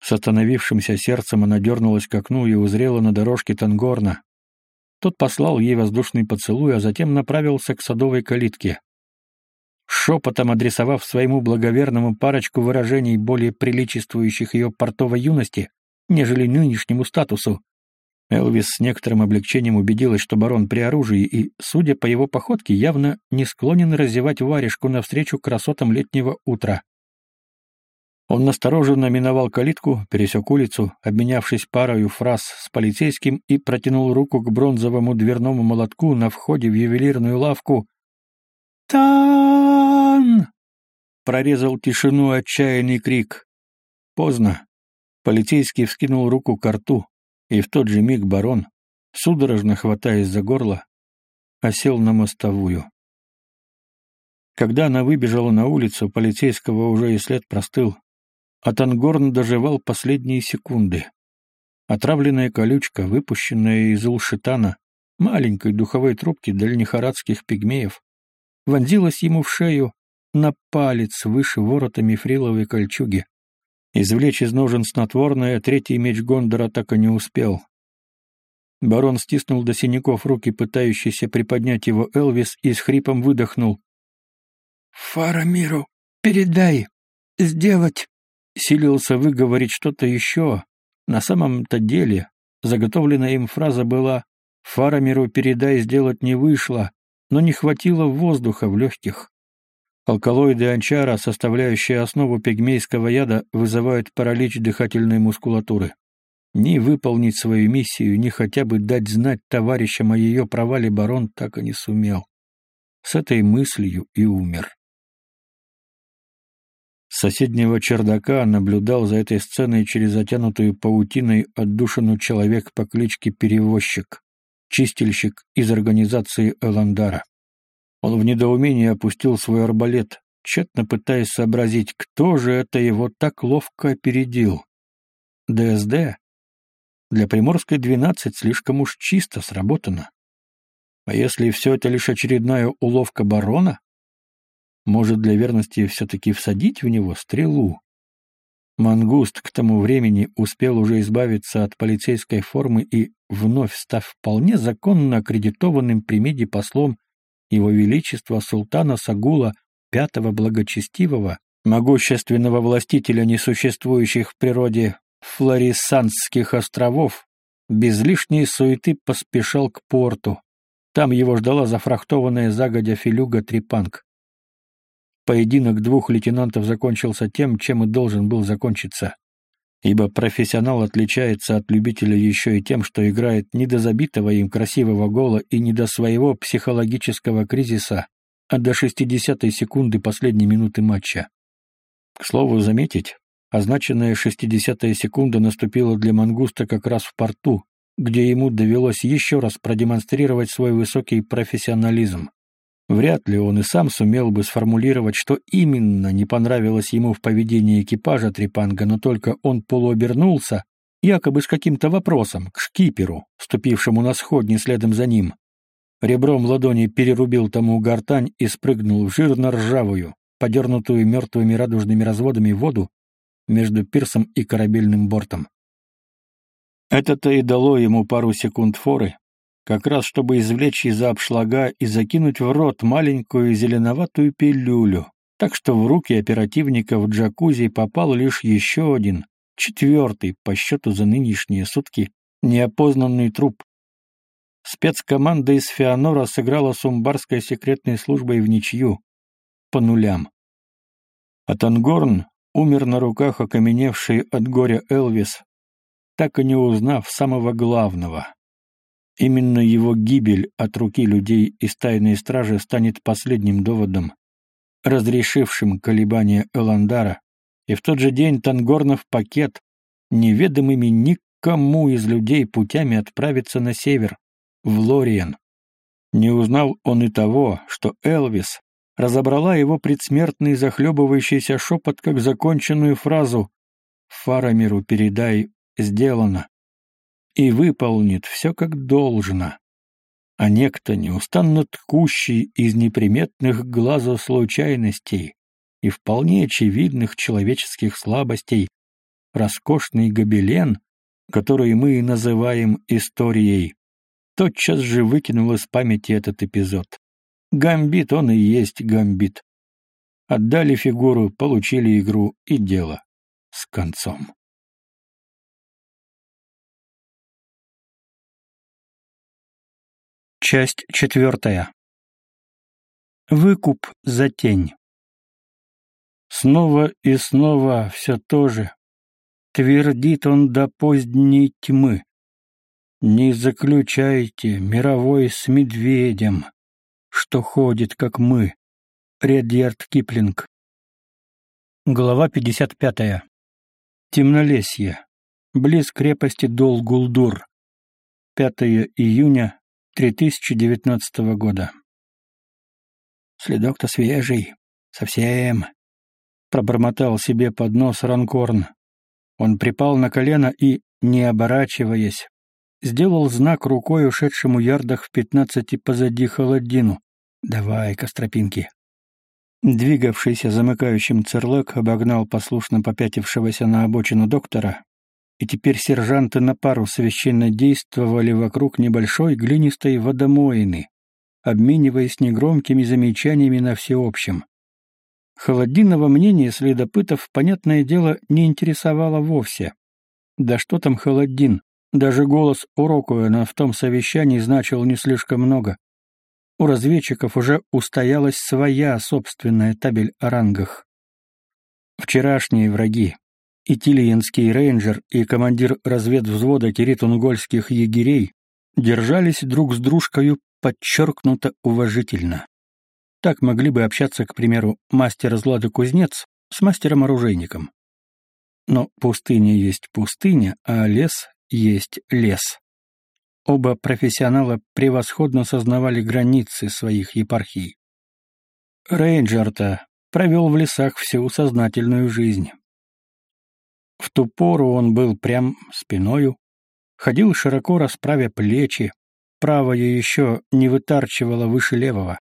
С остановившимся сердцем она дернулась к окну и узрела на дорожке Тангорна. Тот послал ей воздушный поцелуй, а затем направился к садовой калитке. Шепотом адресовав своему благоверному парочку выражений, более приличествующих ее портовой юности, нежели нынешнему статусу. Элвис с некоторым облегчением убедилась, что барон при оружии и, судя по его походке, явно не склонен разевать варежку навстречу красотам летнего утра. Он настороженно миновал калитку, пересек улицу, обменявшись парою фраз с полицейским и протянул руку к бронзовому дверному молотку на входе в ювелирную лавку. «Тан!» — прорезал тишину отчаянный крик. Поздно. Полицейский вскинул руку к рту, и в тот же миг барон, судорожно хватаясь за горло, осел на мостовую. Когда она выбежала на улицу, полицейского уже и след простыл, а Тангорн доживал последние секунды. Отравленная колючка, выпущенная из улшитана, маленькой духовой трубки дальнехарадских пигмеев, вонзилась ему в шею на палец выше ворота мифриловой кольчуги. Извлечь из ножен снотворное третий меч Гондора так и не успел. Барон стиснул до синяков руки, пытающийся приподнять его Элвис, и с хрипом выдохнул. «Фарамиру, передай, сделать!» Силился выговорить что-то еще. На самом-то деле, заготовленная им фраза была «Фарамиру передай, сделать не вышло», но не хватило воздуха в легких. Алкалоиды анчара, составляющие основу пигмейского яда, вызывают паралич дыхательной мускулатуры. Ни выполнить свою миссию, ни хотя бы дать знать товарищам о ее провале барон так и не сумел. С этой мыслью и умер. С соседнего чердака наблюдал за этой сценой через затянутую паутиной отдушину человек по кличке Перевозчик, чистильщик из организации Эландара. Он в недоумении опустил свой арбалет, тщетно пытаясь сообразить, кто же это его так ловко опередил. ДСД? Для Приморской 12 слишком уж чисто сработано. А если все это лишь очередная уловка барона? Может, для верности все-таки всадить в него стрелу? Мангуст к тому времени успел уже избавиться от полицейской формы и, вновь став вполне законно аккредитованным при МИДе послом его Величества Султана Сагула Пятого Благочестивого, могущественного властителя несуществующих в природе Флорисанских островов, без лишней суеты поспешал к порту. Там его ждала зафрахтованная загодя филюга Трипанг. Поединок двух лейтенантов закончился тем, чем и должен был закончиться ибо профессионал отличается от любителя еще и тем, что играет не до забитого им красивого гола и не до своего психологического кризиса, а до 60-й секунды последней минуты матча. К слову заметить, означенная 60-я секунда наступила для Мангуста как раз в порту, где ему довелось еще раз продемонстрировать свой высокий профессионализм. Вряд ли он и сам сумел бы сформулировать, что именно не понравилось ему в поведении экипажа Трипанга, но только он полуобернулся, якобы с каким-то вопросом, к шкиперу, ступившему на сходни следом за ним. Ребром ладони перерубил тому гортань и спрыгнул в жирно-ржавую, подернутую мертвыми радужными разводами воду между пирсом и корабельным бортом. Это-то и дало ему пару секунд форы, как раз чтобы извлечь из обшлага и закинуть в рот маленькую зеленоватую пилюлю, так что в руки оперативника в джакузи попал лишь еще один, четвертый по счету за нынешние сутки, неопознанный труп. Спецкоманда из Феонора сыграла с умбарской секретной службой в ничью, по нулям. А Тангорн умер на руках окаменевший от горя Элвис, так и не узнав самого главного. Именно его гибель от руки людей из тайной стражи станет последним доводом, разрешившим колебания Эландара, и в тот же день Тангорнов пакет неведомыми никому из людей путями отправится на север, в Лориен. Не узнал он и того, что Элвис разобрала его предсмертный захлебывающийся шепот как законченную фразу «Фарамиру передай, сделано» и выполнит все как должно. А некто, неустанно ткущий из неприметных глазу случайностей и вполне очевидных человеческих слабостей, роскошный гобелен, который мы и называем историей, тотчас же выкинул из памяти этот эпизод. Гамбит он и есть гамбит. Отдали фигуру, получили игру и дело с концом. Часть четвертая. Выкуп за тень. Снова и снова все то же. Твердит он до поздней тьмы. Не заключайте мировой с медведем, что ходит, как мы. Редьярд Киплинг. Глава 55. Темнолесье. Близ крепости Дол-Гулдур. 5 июня 3019 года. Следок-то свежий. Совсем. Пробормотал себе под нос Ранкорн. Он припал на колено и, не оборачиваясь, сделал знак рукой ушедшему ярдах в пятнадцати позади холодину. «Давай, костропинки». Двигавшийся замыкающим церлак обогнал послушно попятившегося на обочину доктора, и теперь сержанты на пару священно действовали вокруг небольшой глинистой водомоины, обмениваясь негромкими замечаниями на всеобщем. Холодинного мнения следопытов, понятное дело, не интересовало вовсе. Да что там холодин, даже голос Урокуэна в том совещании значил не слишком много. У разведчиков уже устоялась своя собственная табель о рангах. Вчерашние враги, и Тильинский рейнджер, и командир разведвзвода киритунгольских егерей держались друг с дружкою подчеркнуто уважительно. Так могли бы общаться, к примеру, мастер злада кузнец с мастером-оружейником. Но пустыня есть пустыня, а лес есть лес. Оба профессионала превосходно сознавали границы своих епархий. Рейнджер-то провел в лесах всю сознательную жизнь. В ту пору он был прям спиною, ходил широко расправя плечи, правое еще не вытарчивало выше левого,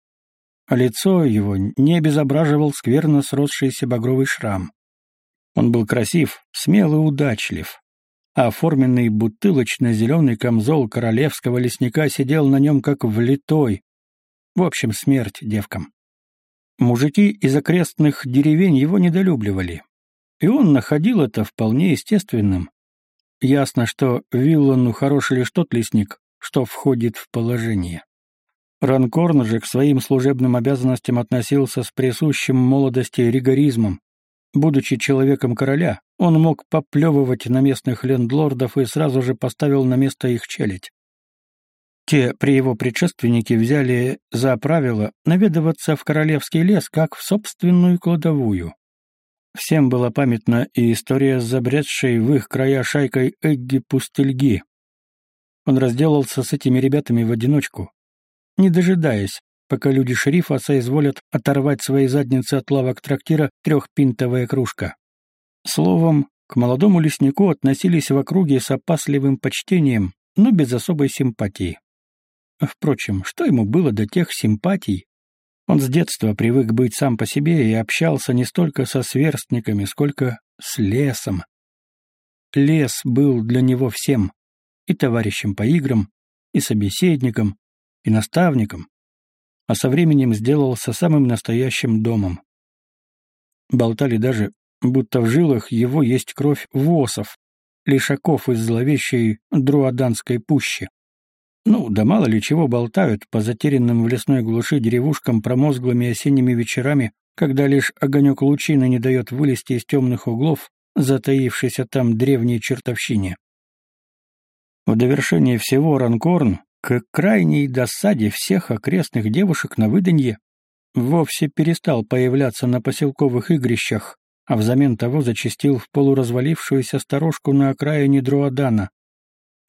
а лицо его не обезображивал скверно сросшийся багровый шрам. Он был красив, смел и удачлив, а оформленный бутылочно-зеленый камзол королевского лесника сидел на нем как влитой. В общем, смерть девкам. Мужики из окрестных деревень его недолюбливали, и он находил это вполне естественным. Ясно, что Виллану хорош лишь тот лесник, что входит в положение. Ранкорн же к своим служебным обязанностям относился с присущим молодости ригоризмом. Будучи человеком короля, он мог поплевывать на местных лендлордов и сразу же поставил на место их челядь. Те при его предшественнике взяли за правило наведываться в королевский лес как в собственную кладовую. Всем была памятна и история с забредшей в их края шайкой Эгги-Пустельги. Он разделался с этими ребятами в одиночку, не дожидаясь, пока люди шерифа соизволят оторвать свои задницы от лавок трактира трехпинтовая кружка. Словом, к молодому леснику относились в округе с опасливым почтением, но без особой симпатии. Впрочем, что ему было до тех симпатий, он с детства привык быть сам по себе и общался не столько со сверстниками, сколько с лесом. Лес был для него всем — и товарищем по играм, и собеседником, и наставником, а со временем сделался самым настоящим домом. Болтали даже, будто в жилах его есть кровь восов, лишаков из зловещей друаданской пущи. Ну, да мало ли чего болтают по затерянным в лесной глуши деревушкам промозглыми осенними вечерами, когда лишь огонек лучины не дает вылезти из темных углов, затаившейся там древней чертовщине. В довершение всего Ранкорн, к крайней досаде всех окрестных девушек на выданье, вовсе перестал появляться на поселковых игрищах, а взамен того зачастил в полуразвалившуюся сторожку на окраине Друадана,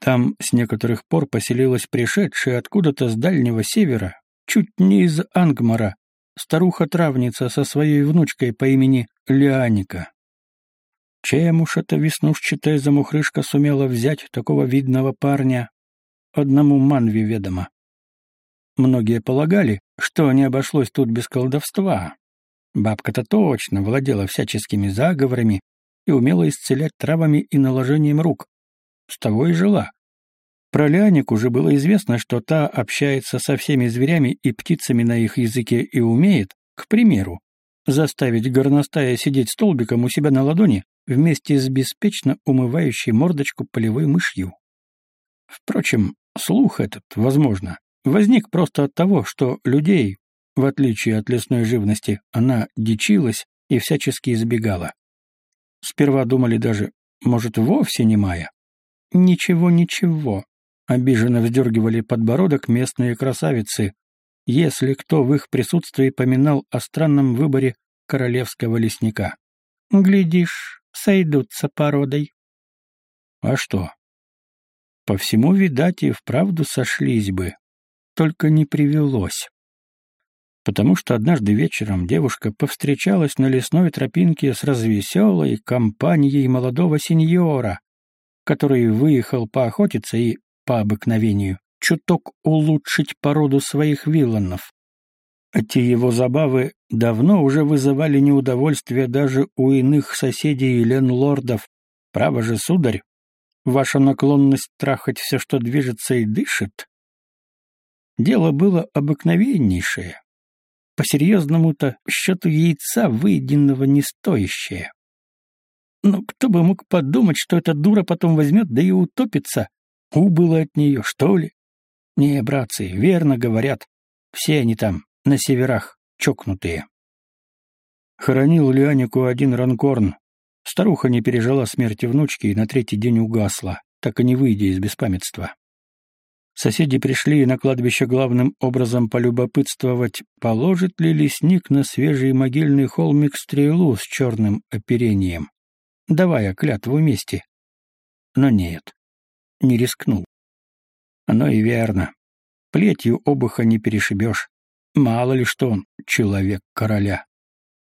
там с некоторых пор поселилась пришедшая откуда-то с дальнего севера, чуть не из Ангмара, старуха-травница со своей внучкой по имени Леаника. Чем уж эта веснушчатая замухрышка сумела взять такого видного парня? Одному Манви ведомо. Многие полагали, что не обошлось тут без колдовства. Бабка-то точно владела всяческими заговорами и умела исцелять травами и наложением рук. С того и жила. Про Леоник уже было известно, что та общается со всеми зверями и птицами на их языке и умеет, к примеру, заставить горностая сидеть столбиком у себя на ладони вместе с беспечно умывающей мордочку полевой мышью. Впрочем, слух этот, возможно, возник просто от того, что людей, в отличие от лесной живности, она дичилась и всячески избегала. Сперва думали даже, может, вовсе не Майя. Ничего, ничего. Обиженно вздергивали подбородок местные красавицы, если кто в их присутствии поминал о странном выборе королевского лесника. Глядишь, сойдутся породой. А что? По всему, видать, и вправду сошлись бы. Только не привелось. Потому что однажды вечером девушка повстречалась на лесной тропинке с развеселой компанией молодого сеньора, который выехал поохотиться и, по обыкновению, чуток улучшить породу своих вилланов. Эти его забавы давно уже вызывали неудовольствие даже у иных соседей и ленлордов. Право же, сударь, ваша наклонность трахать все, что движется и дышит. Дело было обыкновеннейшее. По-серьезному-то счету яйца выеденного не стоящее. Но кто бы мог подумать, что эта дура потом возьмет, да и утопится. Убыло от нее, что ли? Не, братцы, верно говорят. Все они там, на северах, чокнутые. Хоронил Лианику один ранкорн. Старуха не пережила смерти внучки и на третий день угасла, так и не выйдя из беспамятства. Соседи пришли на кладбище главным образом полюбопытствовать, положит ли лесник на свежий могильный холмик стрелу с черным оперением, давая клятву мести. Но нет, не рискнул. Оно и верно. Плетью обуха не перешибешь. Мало ли что он, человек короля.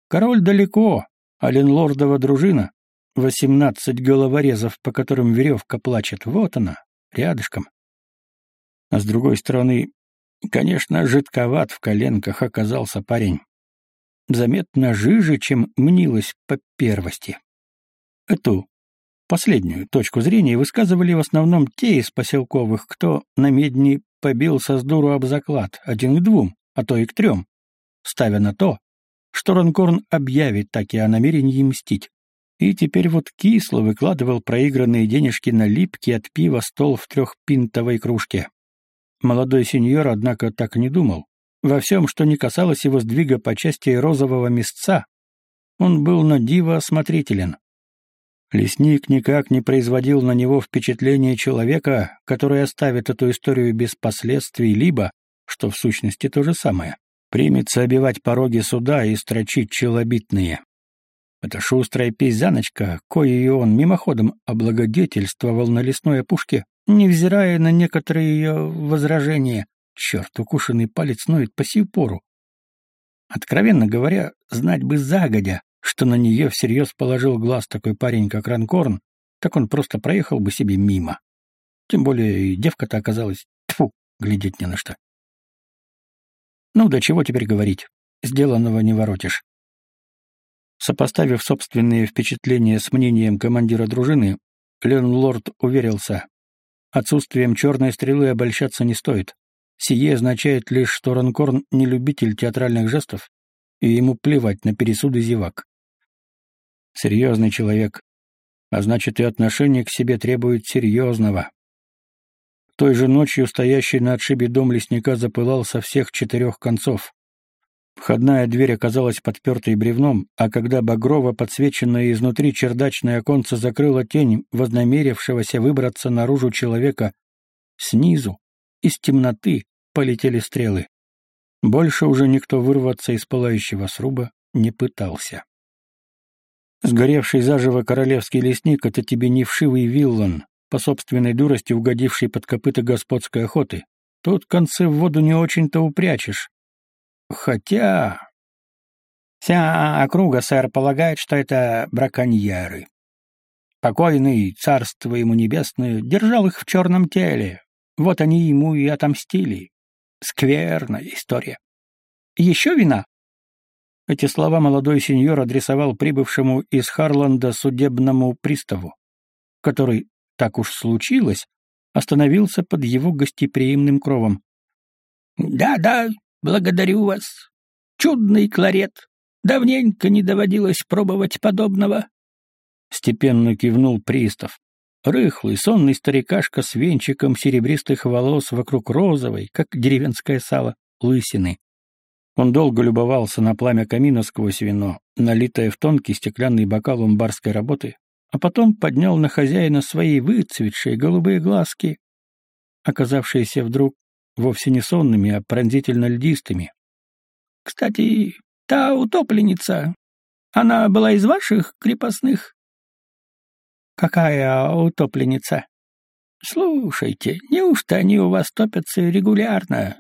Король далеко, а ленлордова дружина — восемнадцать головорезов, по которым веревка плачет. Вот она, рядышком. А с другой стороны, конечно, жидковат в коленках оказался парень. Заметно жиже, чем мнилось по первости. Эту последнюю точку зрения высказывали в основном те из поселковых, кто на медни побился с дуру об заклад, один к двум, а то и к трем, ставя на то, что Ранкорн объявит таки о намерении мстить. И теперь вот кисло выкладывал проигранные денежки на липкий от пива стол в трехпинтовой кружке. Молодой сеньор, однако, так не думал. Во всем, что не касалось его сдвига по части розового места, он был на диво осмотрителен. Лесник никак не производил на него впечатление человека, который оставит эту историю без последствий, либо, что в сущности то же самое, примется обивать пороги суда и строчить челобитные. Эта шустрая пейзаночка, коей он мимоходом облагодетельствовал на лесной опушке, невзирая на некоторые ее возражения. Черт, укушенный палец ноет по сию пору. Откровенно говоря, знать бы загодя, что на нее всерьез положил глаз такой парень, как Ранкорн, так он просто проехал бы себе мимо. Тем более и девка-то оказалась, тьфу, глядеть не на что. Ну, до чего теперь говорить? Сделанного не воротишь. Сопоставив собственные впечатления с мнением командира дружины, Лорд уверился, отсутствием черной стрелы обольщаться не стоит. Сие означает лишь, что Ранкорн не любитель театральных жестов, и ему плевать на пересуды зевак. Серьезный человек, а значит и отношение к себе требует серьезного. Той же ночью стоящий на отшибе дом лесника запылал со всех четырех концов. Входная дверь оказалась подпертой бревном, а когда багрово подсвеченное изнутри чердачное оконце закрыла тень вознамерившегося выбраться наружу человека, снизу, из темноты, полетели стрелы. Больше уже никто вырваться из пылающего сруба не пытался. Сгоревший заживо королевский лесник — это тебе не вшивый виллан, по собственной дурости угодивший под копыта господской охоты. Тут концы в воду не очень-то упрячешь. Хотя... Вся округа, сэр, полагает, что это браконьеры. Покойный, царство ему небесное, держал их в черном теле. Вот они ему и отомстили. Скверная история. Еще вина? Эти слова молодой сеньор адресовал прибывшему из Харланда судебному приставу, который, так уж случилось, остановился под его гостеприимным кровом. «Да-да, благодарю вас. Чудный кларет. Давненько не доводилось пробовать подобного». Степенно кивнул пристав. Рыхлый, сонный старикашка с венчиком серебристых волос вокруг розовой, как деревенское сало, лысины. Он долго любовался на пламя камина сквозь вино, налитое в тонкий стеклянный бокал умбарской работы, а потом поднял на хозяина свои выцветшие голубые глазки, оказавшиеся вдруг вовсе не сонными, а пронзительно льдистыми. «Кстати, та утопленница, она была из ваших крепостных?» «Какая утопленница?» «Слушайте, неужто они у вас топятся регулярно?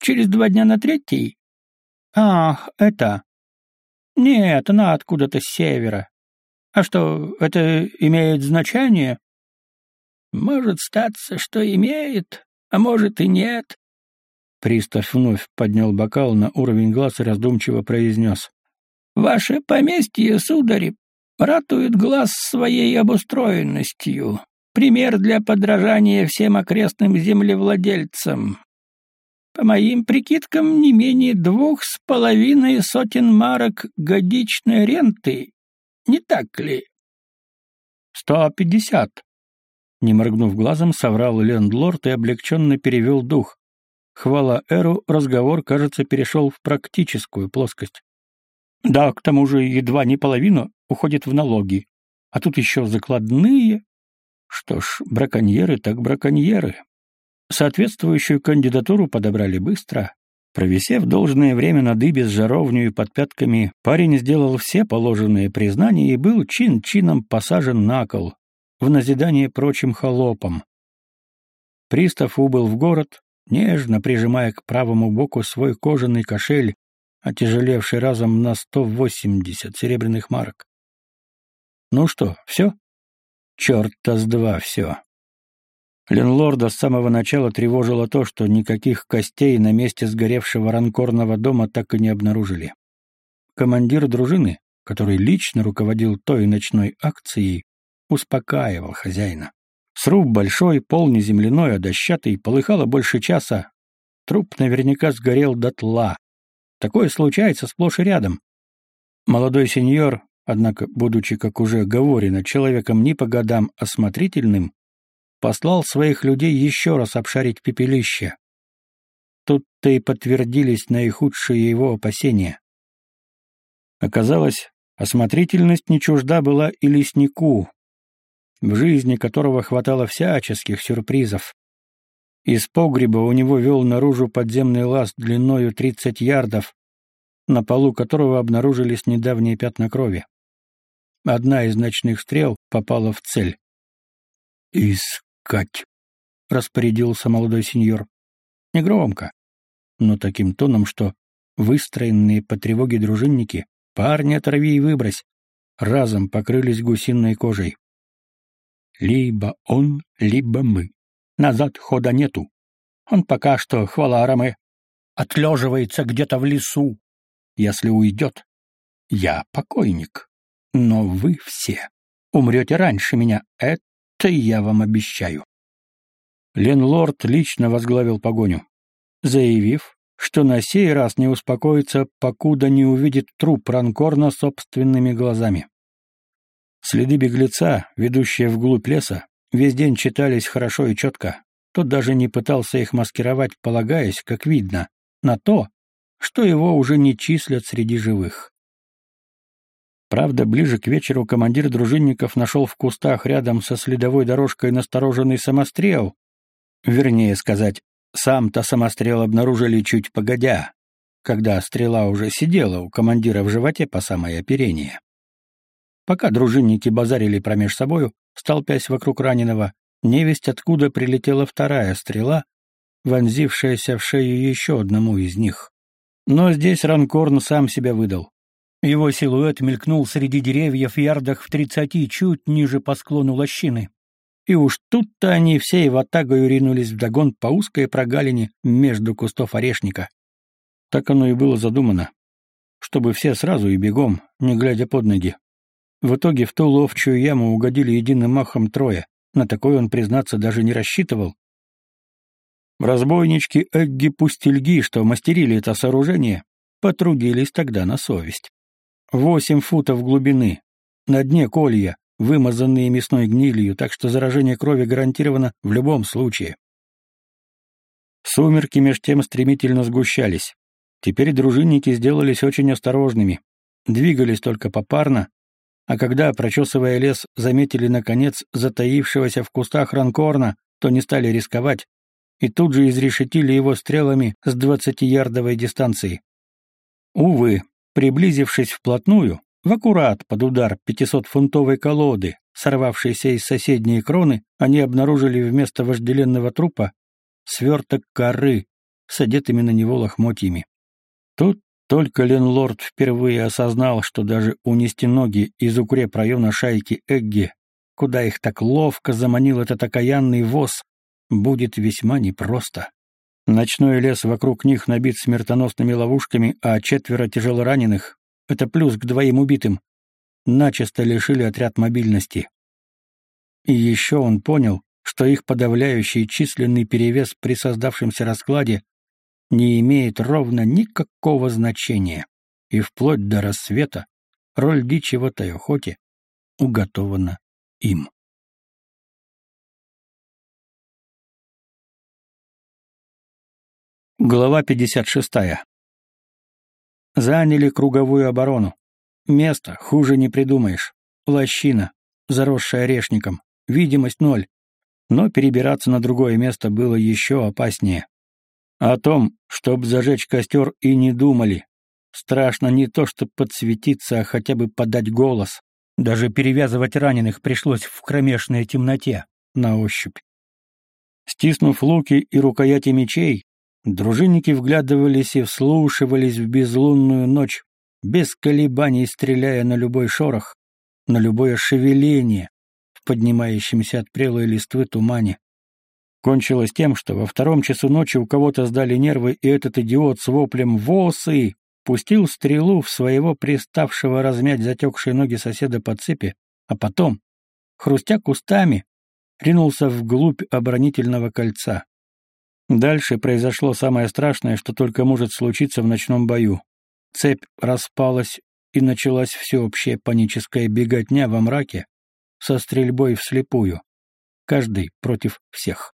Через два дня на третий?» «Ах, это...» «Нет, она откуда-то с севера. А что, это имеет значение?» «Может статься, что имеет, а может и нет». Пристав вновь поднял бокал на уровень глаз и раздумчиво произнес. «Ваше поместье, сударь, ратует глаз своей обустроенностью. Пример для подражания всем окрестным землевладельцам. По моим прикидкам, не менее двух с половиной сотен марок годичной ренты. Не так ли? Сто пятьдесят. Не моргнув глазом, соврал лендлорд и облегченно перевел дух. Хвала Эру, разговор, кажется, перешел в практическую плоскость. Да, к тому же едва не половина уходит в налоги. А тут еще закладные. Что ж, браконьеры так браконьеры. Соответствующую кандидатуру подобрали быстро. Провисев должное время на дыбе с жаровню и под пятками, парень сделал все положенные признания и был чин-чином посажен на кол, в назидание прочим холопам. Пристав убыл в город, нежно прижимая к правому боку свой кожаный кошель, отяжелевший разом на сто восемьдесят серебряных марок. Ну что, все? Черт-то с два все. Ленлорда с самого начала тревожило то, что никаких костей на месте сгоревшего ранкорного дома так и не обнаружили. Командир дружины, который лично руководил той ночной акцией, успокаивал хозяина. Сруб большой, пол не а дощатый, полыхало больше часа. Труп наверняка сгорел дотла. Такое случается сплошь и рядом. Молодой сеньор, однако, будучи, как уже говорено, человеком не по годам осмотрительным, послал своих людей еще раз обшарить пепелище. Тут-то и подтвердились наихудшие его опасения. Оказалось, осмотрительность не чужда была и леснику, в жизни которого хватало всяческих сюрпризов. Из погреба у него вел наружу подземный лаз длиною 30 ярдов, на полу которого обнаружились недавние пятна крови. Одна из ночных стрел попала в цель. «Искать», — распорядился молодой сеньор. Негромко, но таким тоном, что выстроенные по тревоге дружинники, парни отрави и выбрось, разом покрылись гусиной кожей. Либо он, либо мы. Назад хода нету. Он пока что, хвала Араме, отлеживается где-то в лесу. Если уйдет, я покойник. Но вы все умрете раньше меня, это я вам обещаю. Ленлорд лично возглавил погоню, заявив, что на сей раз не успокоится, покуда не увидит труп Ранкорна собственными глазами. Следы беглеца, ведущие вглубь леса, весь день читались хорошо и четко. Тот даже не пытался их маскировать, полагаясь, как видно, на то, что его уже не числят среди живых. Правда, ближе к вечеру командир дружинников нашел в кустах рядом со следовой дорожкой настороженный самострел. Вернее сказать, сам-то самострел обнаружили чуть погодя, когда стрела уже сидела у командира в животе по самое оперение. Пока дружинники базарили промеж собою, столпясь вокруг раненого, невесть откуда прилетела вторая стрела, вонзившаяся в шею еще одному из них. Но здесь Ранкорн сам себя выдал. Его силуэт мелькнул среди деревьев в ярдах в тридцати, чуть ниже по склону лощины. И уж тут-то они всей ватагою ринулись вдогон по узкой прогалине между кустов орешника. Так оно и было задумано, чтобы все сразу и бегом, не глядя под ноги. В итоге в ту ловчую яму угодили единым махом трое. На такой он, признаться, даже не рассчитывал. Разбойнички Эгги-пустельги, что мастерили это сооружение, потрудились тогда на совесть. Восемь футов глубины, на дне колья, вымазанные мясной гнилью, так что заражение крови гарантировано в любом случае. Сумерки меж тем стремительно сгущались. Теперь дружинники сделались очень осторожными, двигались только попарно, а когда, прочесывая лес, заметили, наконец, затаившегося в кустах ранкорна, то не стали рисковать, и тут же изрешетили его стрелами с двадцатиярдовой дистанции. Увы, приблизившись вплотную, в аккурат под удар пятисотфунтовой колоды, сорвавшейся из соседней кроны, они обнаружили вместо вожделенного трупа сверток коры с одетыми на него лохмотьями. Тут только Ленлорд впервые осознал, что даже унести ноги из укрепрайона шайки Эгги, куда их так ловко заманил этот окаянный воз, будет весьма непросто. Ночной лес вокруг них набит смертоносными ловушками, а четверо тяжелораненых — это плюс к двоим убитым — начисто лишили отряд мобильности. И еще он понял, что их подавляющий численный перевес при создавшемся раскладе не имеет ровно никакого значения, и вплоть до рассвета роль дичи в этой охоте уготована им. Глава 56. Заняли круговую оборону. Место хуже не придумаешь. Лощина, заросшая орешником, видимость ноль. Но перебираться на другое место было еще опаснее. О том, чтоб зажечь костер, и не думали. Страшно не то, чтобы подсветиться, а хотя бы подать голос. Даже перевязывать раненых пришлось в кромешной темноте, на ощупь. Стиснув луки и рукояти мечей, дружинники вглядывались и вслушивались в безлунную ночь, без колебаний стреляя на любой шорох, на любое шевеление в поднимающемся от прелой листвы тумане. Кончилось тем, что во втором часу ночи у кого-то сдали нервы, и этот идиот с воплем «Восы!» пустил стрелу в своего приставшего размять затекшие ноги соседа по цепи, а потом, хрустя кустами, ринулся вглубь оборонительного кольца. Дальше произошло самое страшное, что только может случиться в ночном бою. Цепь распалась, и началась всеобщая паническая беготня во мраке со стрельбой вслепую, каждый против всех.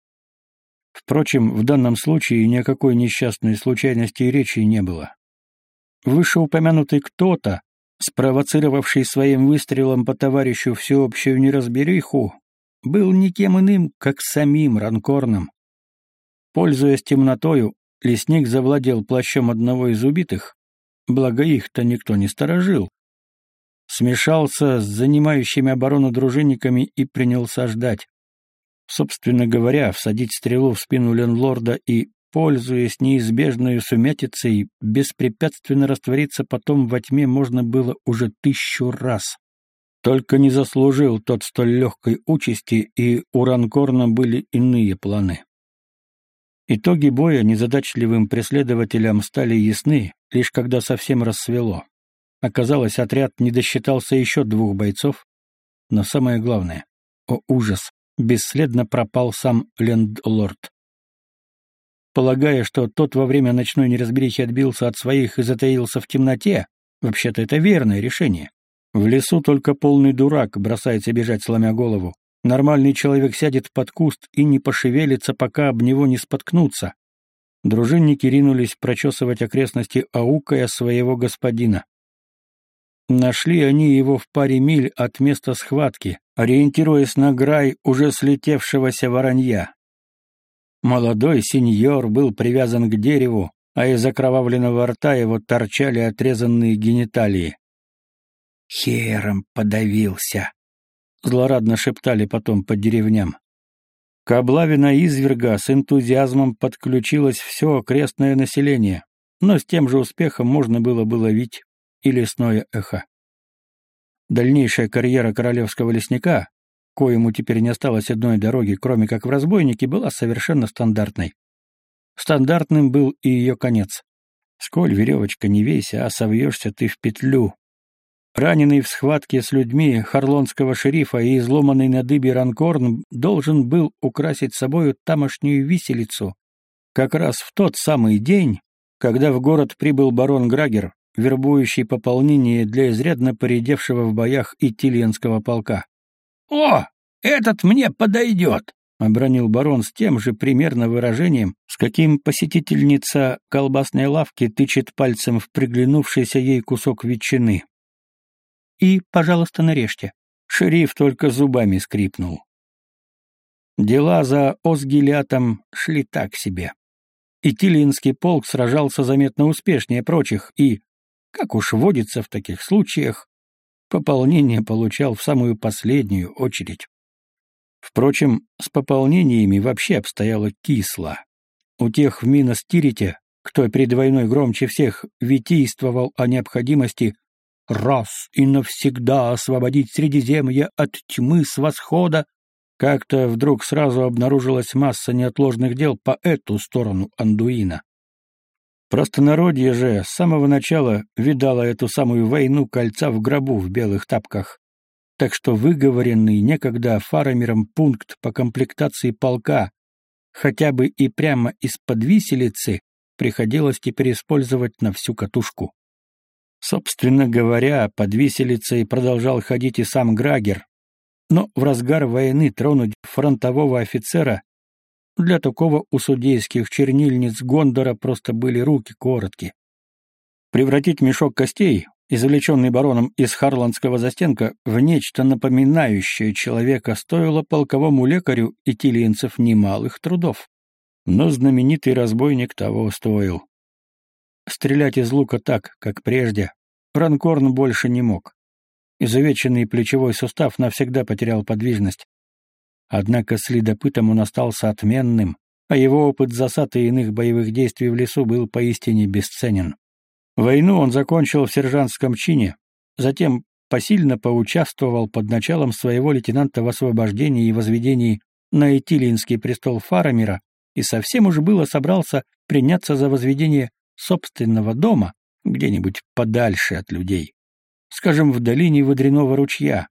Впрочем, в данном случае ни о какой несчастной случайности речи не было. Вышеупомянутый кто-то, спровоцировавший своим выстрелом по товарищу всеобщую неразбериху, был никем иным, как самим Ранкорном. Пользуясь темнотою, лесник завладел плащом одного из убитых, благо их-то никто не сторожил. Смешался с занимающими оборону дружинниками и принялся ждать. Собственно говоря, всадить стрелу в спину ленлорда и, пользуясь неизбежной сумятицей, беспрепятственно раствориться потом во тьме можно было уже тысячу раз. Только не заслужил тот столь легкой участи, и у Ранкорна были иные планы. Итоги боя незадачливым преследователям стали ясны, лишь когда совсем рассвело. Оказалось, отряд не досчитался еще двух бойцов, но самое главное — о ужас! бесследно пропал сам лендлорд. Полагая, что тот во время ночной неразберихи отбился от своих и затаился в темноте, вообще-то это верное решение. В лесу только полный дурак бросается бежать, сломя голову. Нормальный человек сядет под куст и не пошевелится, пока об него не споткнутся. Дружинники ринулись прочесывать окрестности, аукая своего господина. Нашли они его в паре миль от места схватки, ориентируясь на грай уже слетевшегося воронья. Молодой сеньор был привязан к дереву, а из окровавленного рта его торчали отрезанные гениталии. «Хером подавился», — злорадно шептали потом по деревням. К облаве изверга с энтузиазмом подключилось все окрестное население, но с тем же успехом можно было бы ловить и лесное эхо. Дальнейшая карьера королевского лесника, коему теперь не осталось одной дороги, кроме как в разбойнике, была совершенно стандартной. Стандартным был и ее конец. Сколь веревочка не вейся, а совьешься ты в петлю. Раненый в схватке с людьми харлонского шерифа и изломанный на дыбе Ранкорн должен был украсить собою тамошнюю виселицу как раз в тот самый день, когда в город прибыл барон Грагер, вербующий пополнение для изрядно поредевшего в боях Итильенского полка. «О, этот мне подойдет!» — обронил барон с тем же примерно выражением, с каким посетительница колбасной лавки тычет пальцем в приглянувшийся ей кусок ветчины. «И, пожалуйста, нарежьте». Шериф только зубами скрипнул. Дела за Осгилятом шли так себе. И Тилинский полк сражался заметно успешнее прочих и, как уж водится в таких случаях, пополнение получал в самую последнюю очередь. Впрочем, с пополнениями вообще обстояло кисло. У тех в Миностирите, кто перед войной громче всех витийствовал о необходимости раз и навсегда освободить Средиземье от тьмы с восхода, как-то вдруг сразу обнаружилась масса неотложных дел по эту сторону Андуина. Простонародье же с самого начала видало эту самую войну кольца в гробу в белых тапках. Так что выговоренный некогда фарамером пункт по комплектации полка, хотя бы и прямо из-под виселицы, приходилось теперь использовать на всю катушку. Собственно говоря, под виселицей продолжал ходить и сам Грагер, но в разгар войны тронуть фронтового офицера для такого у судейских чернильниц Гондора просто были руки коротки. Превратить мешок костей, извлеченный бароном из харландского застенка, в нечто напоминающее человека стоило полковому лекарю и тилинцев немалых трудов. Но знаменитый разбойник того стоил. Стрелять из лука так, как прежде, Ранкорн больше не мог. Изувеченный плечевой сустав навсегда потерял подвижность. Однако следопытом он остался отменным, а его опыт засад и иных боевых действий в лесу был поистине бесценен. Войну он закончил в сержантском чине, затем посильно поучаствовал под началом своего лейтенанта в освобождении и возведении на Этилинский престол Фарамира и совсем уж было собрался приняться за возведение собственного дома где-нибудь подальше от людей скажем, в долине Водяного ручья.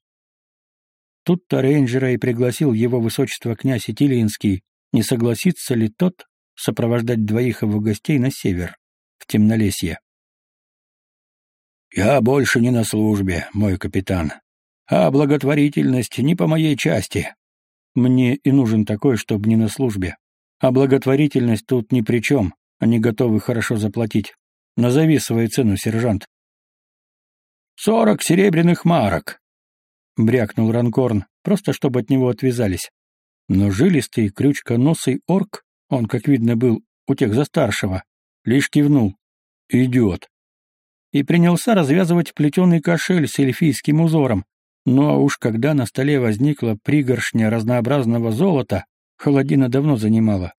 Тут-то рейнджера и пригласил его высочество князь Итилинский, не согласится ли тот сопровождать двоих его гостей на север, в темнолесье. «Я больше не на службе, мой капитан, а благотворительность не по моей части. Мне и нужен такой, чтобы не на службе. А благотворительность тут ни при чем, они готовы хорошо заплатить. Назови свою цену, сержант». «Сорок серебряных марок!» — брякнул Ранкорн, просто чтобы от него отвязались. Но жилистый, крючконосый орк, он, как видно, был у тех за старшего, лишь кивнул. «Идет!» И принялся развязывать плетеный кошель с эльфийским узором. Ну а уж когда на столе возникла пригоршня разнообразного золота, холодина давно занимала.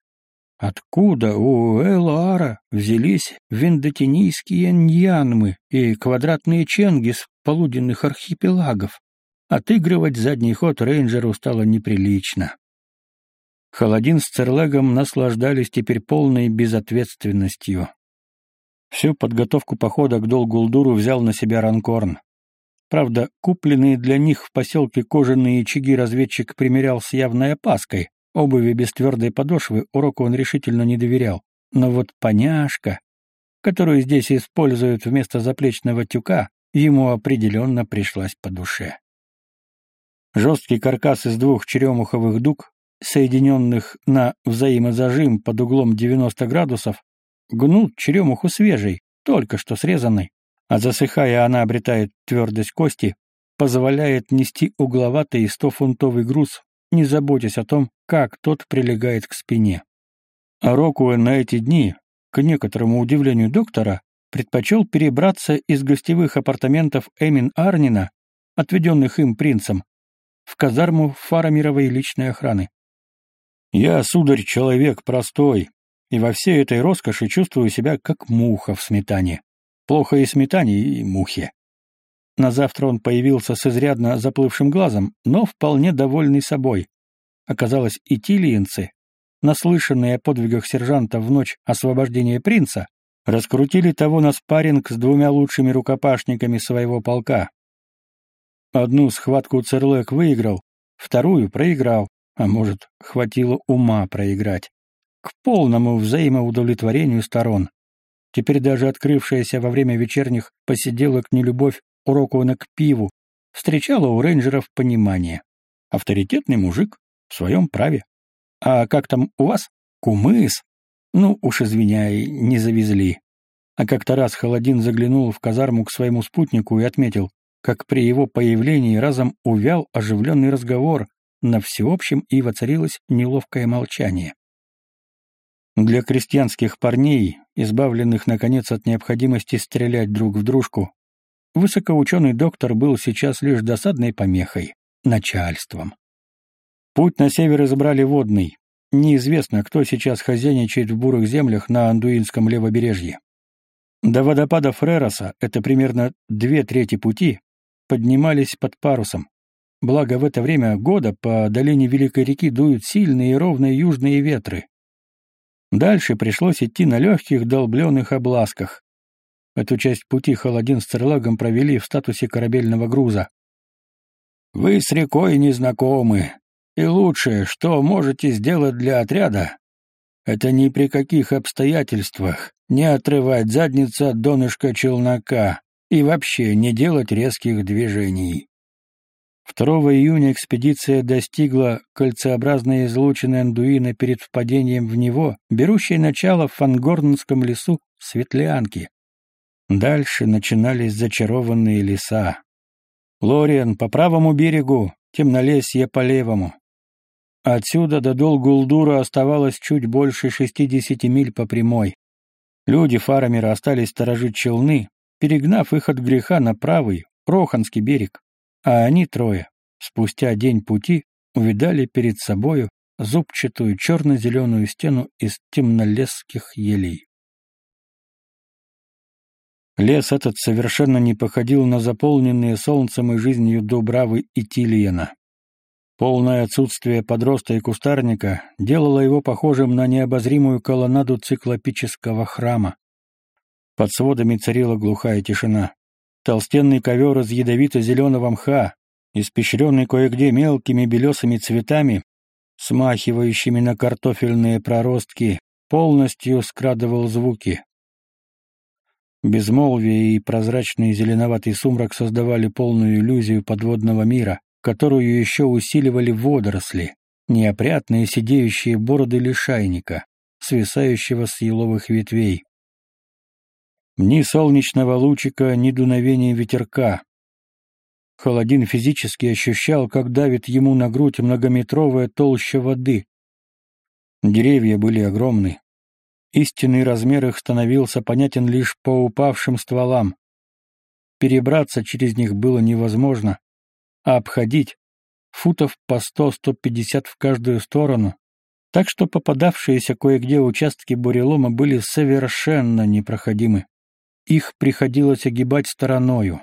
Откуда у Элара взялись вендотинийские ньянмы и квадратные ченги с полуденных архипелагов? Отыгрывать задний ход рейнджеру стало неприлично. Холодин с Церлегом наслаждались теперь полной безответственностью. Всю подготовку похода к Долгулдуру взял на себя Ранкорн. Правда, купленные для них в поселке кожаные чаги разведчик примерял с явной опаской, Обуви без твердой подошвы уроку он решительно не доверял. Но вот поняшка, которую здесь используют вместо заплечного тюка, ему определенно пришлась по душе. Жесткий каркас из двух черемуховых дуг, соединенных на взаимозажим под углом 90 градусов, гнут черемуху свежей, только что срезанной, а засыхая она обретает твердость кости, позволяет нести угловатый 100-фунтовый груз не заботясь о том, как тот прилегает к спине. А Рокуэ на эти дни, к некоторому удивлению доктора, предпочел перебраться из гостевых апартаментов Эмин Арнина, отведенных им принцем, в казарму фарамировой личной охраны. «Я, сударь, человек простой, и во всей этой роскоши чувствую себя как муха в сметане. Плохо и сметане, и мухе. На завтра он появился с изрядно заплывшим глазом, но вполне довольный собой. Оказалось, и тилиенцы, наслышанные о подвигах сержанта в ночь освобождения принца, раскрутили того на спарринг с двумя лучшими рукопашниками своего полка. Одну схватку Церлек выиграл, вторую проиграл, а может, хватило ума проиграть. К полному взаимоудовлетворению сторон. Теперь даже открывшаяся во время вечерних посиделок нелюбовь уроку на к пиву, встречала у рейнджеров понимание. Авторитетный мужик, в своем праве. А как там у вас? Кумыс? Ну, уж извиняй, не завезли. А как-то раз Холодин заглянул в казарму к своему спутнику и отметил, как при его появлении разом увял оживленный разговор, на всеобщем и воцарилось неловкое молчание. Для крестьянских парней, избавленных, наконец, от необходимости стрелять друг в дружку, высокоученый доктор был сейчас лишь досадной помехой, начальством. Путь на север избрали водный. Неизвестно, кто сейчас хозяйничает в бурых землях на Андуинском левобережье. До водопада Фрероса, это примерно две трети пути, поднимались под парусом. Благо в это время года по долине Великой реки дуют сильные и ровные южные ветры. Дальше пришлось идти на легких долбленных обласках. Эту часть пути Холодин с Церлагом провели в статусе корабельного груза. «Вы с рекой не знакомы, и лучшее, что можете сделать для отряда, это ни при каких обстоятельствах не отрывать задницу от донышка челнока и вообще не делать резких движений. 2 июня экспедиция достигла кольцеобразной излучины Андуина перед впадением в него, берущей начало в Фангорнском лесу Светлянки. Дальше начинались зачарованные леса. Лориан по правому берегу, темнолесье по левому. Отсюда до Долгулдура оставалось чуть больше 60 миль по прямой. Люди Фарамира остались сторожить челны, перегнав их от греха на правый, Роханский берег. А они трое, спустя день пути, увидали перед собою зубчатую черно-зеленую стену из темнолесских елей. Лес этот совершенно не походил на заполненные солнцем и жизнью Дубравы и Тильена. Полное отсутствие подроста и кустарника делало его похожим на необозримую колоннаду циклопического храма. Под сводами царила глухая тишина. Толстенный ковер из ядовито-зеленого мха, испещренный кое-где мелкими белесыми цветами, смахивающими на картофельные проростки, полностью скрадывал звуки. Безмолвие и прозрачный зеленоватый сумрак создавали полную иллюзию подводного мира, которую еще усиливали водоросли, неопрятные сидеющие бороды лишайника, свисающего с еловых ветвей. Ни солнечного лучика, ни дуновения ветерка. Холодин физически ощущал, как давит ему на грудь многометровая толща воды. Деревья были огромны. Истинный размер их становился понятен лишь по упавшим стволам. Перебраться через них было невозможно, а обходить футов по 100-150 в каждую сторону, так что попадавшиеся кое-где участки бурелома были совершенно непроходимы. Их приходилось огибать стороною.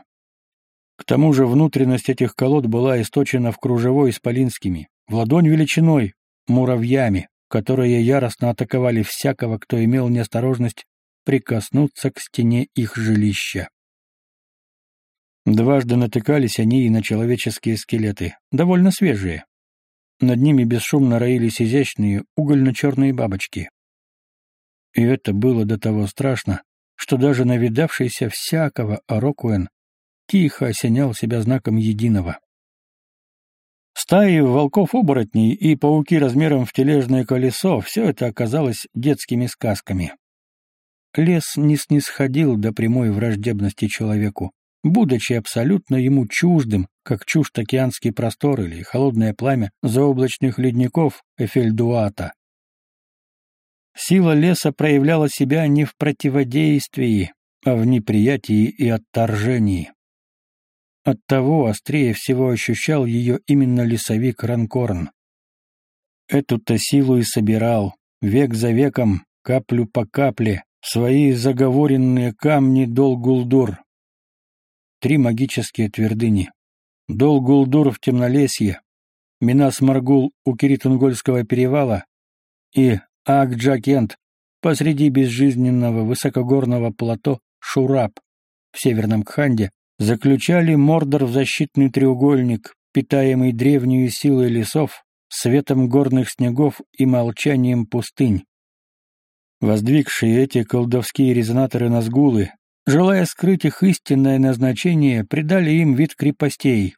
К тому же внутренность этих колод была источена в кружево исполинскими, в ладонь величиной, муравьями, которые яростно атаковали всякого, кто имел неосторожность прикоснуться к стене их жилища. Дважды натыкались они и на человеческие скелеты, довольно свежие. Над ними бесшумно роились изящные угольно-черные бабочки. И это было до того страшно, что даже навидавшийся всякого Арокуэн тихо осенял себя знаком единого. Стаи волков-оборотней и пауки размером в тележное колесо — все это оказалось детскими сказками. Лес не снисходил до прямой враждебности человеку будучи абсолютно ему чуждым, как чужд океанский простор или холодное пламя заоблачных ледников Эфельдуата. Сила леса проявляла себя не в противодействии, а в неприятии и отторжении. Оттого острее всего ощущал ее именно лесовик Ранкорн. Эту-то силу и собирал, век за веком, каплю по капле, свои заговоренные камни Долгулдур, три магические твердыни. Долгулдур в Темнолесье, Минас-Маргул у Киритунгольского перевала и Акджакент посреди безжизненного высокогорного плато Шураб в Северном Кханде заключали Мордор в защитный треугольник, питаемый древней силой лесов, светом горных снегов и молчанием пустынь. Воздвигшие эти колдовские резонаторы Назгулы желая скрыть их истинное назначение, придали им вид крепостей.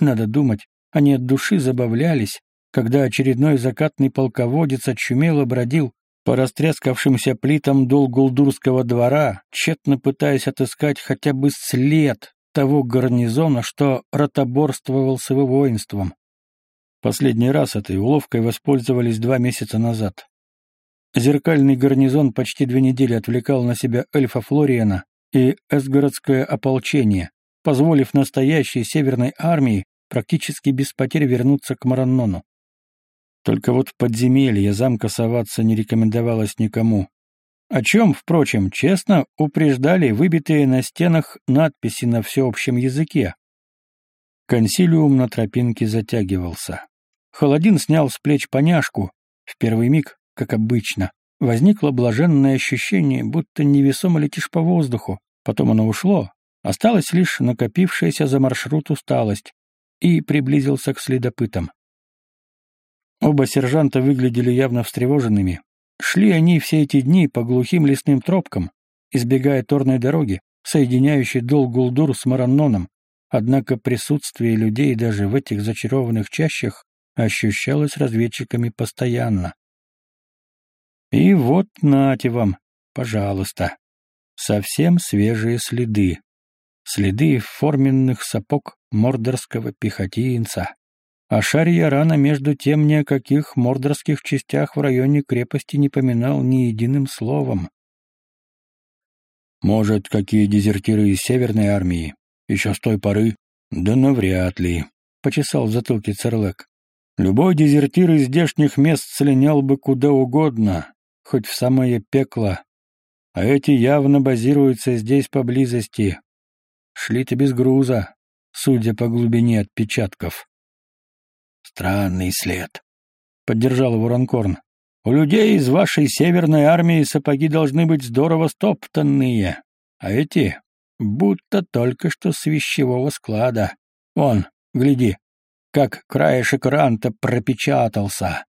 Надо думать, Они от души забавлялись, когда очередной закатный полководец очумело бродил по растрескавшимся плитам Долгулдурского двора, тщетно пытаясь отыскать хотя бы след того гарнизона, что ротоборствовал с его воинством. Последний раз этой уловкой воспользовались два месяца назад. Зеркальный гарнизон почти две недели отвлекал на себя эльфа Флориана и эсгородское ополчение, позволив настоящей северной армии практически без потерь вернуться к Мараннону. Только вот в подземелье замка соваться не рекомендовалось никому. О чем, впрочем, честно упреждали выбитые на стенах надписи на всеобщем языке. Консилиум на тропинке затягивался. Холодин снял с плеч поняшку. В первый миг, как обычно, возникло блаженное ощущение, будто невесомо летишь по воздуху. Потом оно ушло. Осталась лишь накопившаяся за маршрут усталость. И приблизился к следопытам. Оба сержанта выглядели явно встревоженными. Шли они все эти дни по глухим лесным тропкам, избегая торной дороги, соединяющей Долгулдур с Маранноном, однако присутствие людей даже в этих зачарованных чащах ощущалось разведчиками постоянно. И вот нате вам, пожалуйста, совсем свежие следы. Следы форменных сапог мордорского пехотинца. А Шарья рано между тем ни о каких мордорских частях в районе крепости не поминал ни единым словом. Может, какие дезертиры из Северной армии? Еще с той поры? Да навряд ли, — почесал в затылке Церлек. Любой дезертир из здешних мест слинял бы куда угодно, хоть в самое пекло. А эти явно базируются здесь поблизости. Шли-то без груза, судя по глубине отпечатков. Странный след. Поддержал его Ранкорн. У людей из вашей северной армии сапоги должны быть здорово стоптанные, а эти будто только что с вещевого склада. Вон, гляди, как краешек ранта пропечатался.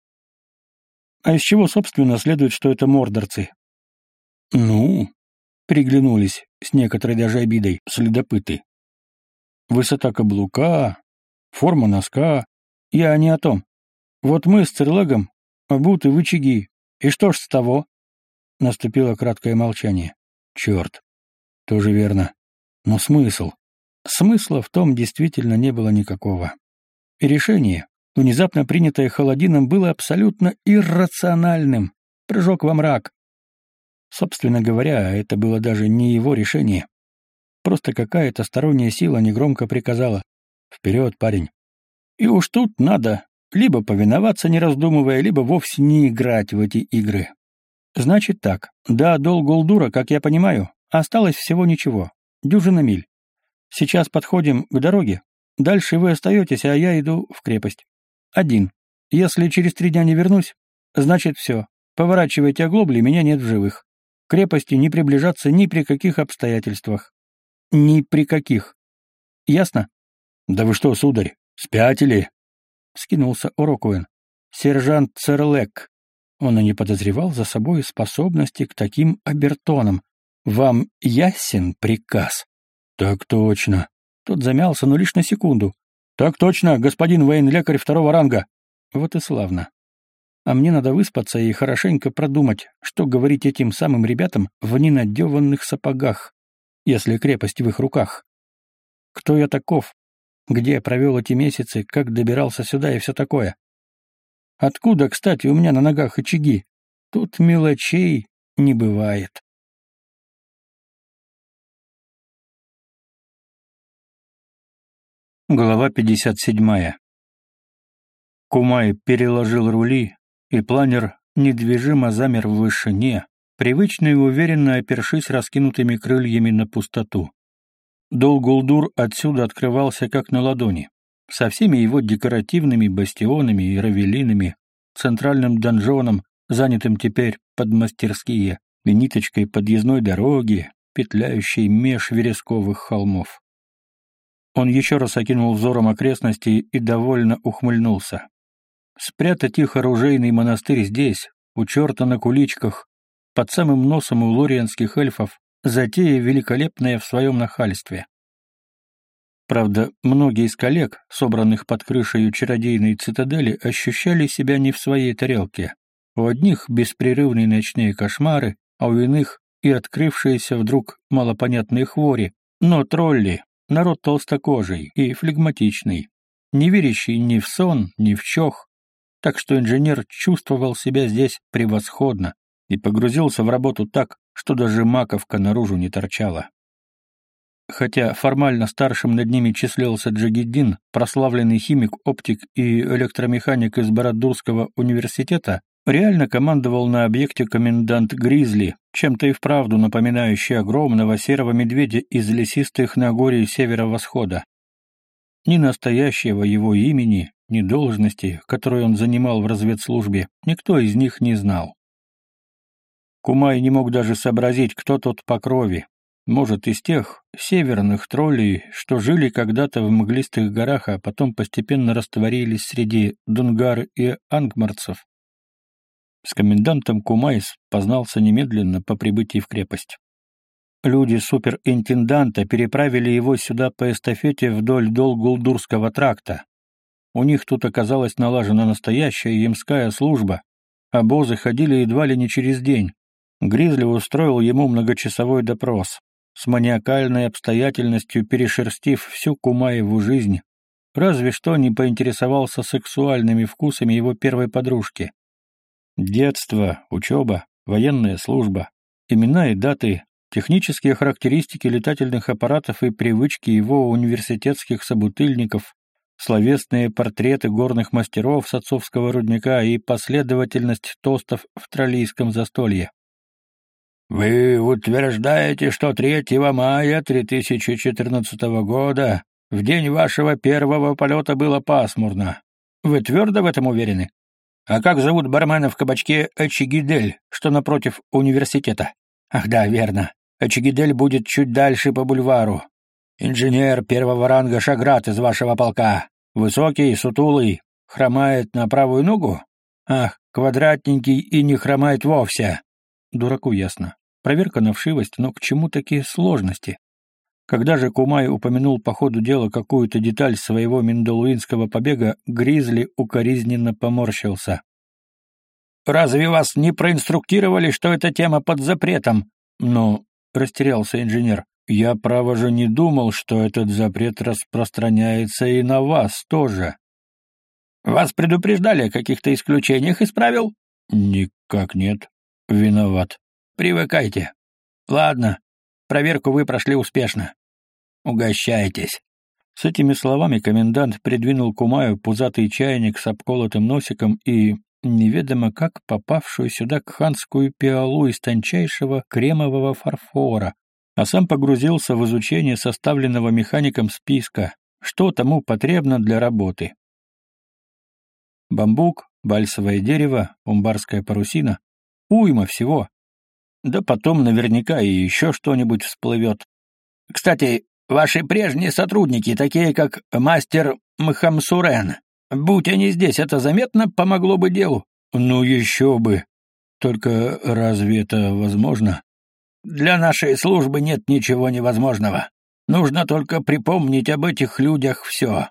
А из чего, собственно, следует, что это мордорцы? Ну, приглянулись с некоторой даже обидой следопыты. Высота каблука, форма носка, я не о том. Вот мы с Церлегом обуты в очаги. И что ж с того? Наступило краткое молчание. Черт. Тоже верно. Но смысл? Смысла в том действительно не было никакого. И решение, внезапно принятое Холодином, было абсолютно иррациональным. Прыжок во мрак. Собственно говоря, это было даже не его решение. Просто какая-то сторонняя сила негромко приказала «Вперед, парень!» И уж тут надо либо повиноваться, не раздумывая, либо вовсе не играть в эти игры. Значит так, до Долгулдура, как я понимаю, осталось всего ничего, дюжина миль. Сейчас подходим к дороге. Дальше вы остаетесь, а я иду в крепость. Один. Если через три дня не вернусь, значит все. Поворачивайте оглобли, меня нет в живых. К крепости не приближаться ни при каких обстоятельствах. Ни при каких. Ясно? Да вы что, сударь, «Спятили?» — скинулся Орокуэн. «Сержант Церлек». Он и не подозревал за собой способности к таким обертонам. «Вам ясен приказ?» «Так точно». Тот замялся, но лишь на секунду. «Так точно, господин военлекарь второго ранга». «Вот и славно. А мне надо выспаться и хорошенько продумать, что говорить этим самым ребятам в ненадеванных сапогах, если крепость в их руках. Кто я таков, где я провел эти месяцы, как добирался сюда и все такое. Откуда, кстати, у меня на ногах очаги? Тут мелочей не бывает. Глава 57. Кумай переложил рули, и планер недвижимо замер в вышине, привычно и уверенно опершись раскинутыми крыльями на пустоту. Долгулдур отсюда открывался как на ладони, со всеми его декоративными бастионами и равелинами, центральным донжоном, занятым теперь под мастерские, и ниточкой подъездной дороги, петляющей меж вересковых холмов. Он еще раз окинул взором окрестности и довольно ухмыльнулся. Спрятать их оружейный монастырь здесь, у черта на куличках, под самым носом у лорианских эльфов, затея великолепная в своем нахальстве. Правда, многие из коллег, собранных под крышей чародейной цитадели, ощущали себя не в своей тарелке. У одних беспрерывные ночные кошмары, а у иных и открывшиеся вдруг малопонятные хвори. Но тролли — народ толстокожий и флегматичный, не верящий ни в сон, ни в чох, так что инженер чувствовал себя здесь превосходно и погрузился в работу так, что даже маковка наружу не торчала. Хотя формально старшим над ними числился Джагиддин, прославленный химик, оптик и электромеханик из Бородурского университета, реально командовал на объекте комендант Гризли, чем-то и вправду напоминающий огромного серого медведя из лесистых Нагорий северо-восхода. Ни настоящего его имени, ни должности, которую он занимал в разведслужбе, никто из них не знал. Кумай не мог даже сообразить, кто тот по крови. Может, из тех северных троллей, что жили когда-то в мглистых горах, а потом постепенно растворились среди дунгар и ангмарцев. С комендантом Кумайс познался немедленно по прибытии в крепость. Люди суперинтенданта переправили его сюда по эстафете вдоль Долгулдурского тракта. У них тут оказалась налажена настоящая ямская служба. Обозы ходили едва ли не через день. Гризли устроил ему многочасовой допрос, с маниакальной обстоятельностью перешерстив всю Кумаеву жизнь, разве что не поинтересовался сексуальными вкусами его первой подружки. Детство, учеба, военная служба, имена и даты, технические характеристики летательных аппаратов и привычки его университетских собутыльников, словесные портреты горных мастеров с отцовского рудника и последовательность тостов в троллийском застолье. Вы утверждаете, что 3 мая 3014 года, в день вашего первого полета, было пасмурно. Вы твердо в этом уверены? А как зовут бармена в кабачке Эчигидель, что напротив университета? Ах да, верно. Эчигидель будет чуть дальше по бульвару. Инженер первого ранга Шаграт из вашего полка. Высокий, сутулый, хромает на правую ногу? Ах, квадратненький и не хромает вовсе. Дураку ясно. Проверка на вшивость, но к чему такие сложности? Когда же Кумай упомянул по ходу дела какую-то деталь своего миндалуинского побега, Гризли укоризненно поморщился. «Разве вас не проинструктировали, что эта тема под запретом?» «Но...» — растерялся инженер. «Я, право же, не думал, что этот запрет распространяется и на вас тоже». «Вас предупреждали о каких-то исключениях из правил?» «Никак нет. Виноват». Привыкайте. Ладно, проверку вы прошли успешно. Угощайтесь. С этими словами комендант придвинул Кумаю пузатый чайник с обколотым носиком и, неведомо как, попавшую сюда кханскую пиалу из тончайшего кремового фарфора, а сам погрузился в изучение составленного механиком списка, что тому потребно для работы. Бамбук, бальсовое дерево, умбарская парусина — уйма всего, да потом наверняка и еще что-нибудь всплывет. Кстати, ваши прежние сотрудники, такие как мастер Мхамсурен, будь они здесь, это заметно помогло бы делу. Ну еще бы. Только разве это возможно? Для нашей службы нет ничего невозможного. Нужно только припомнить об этих людях все.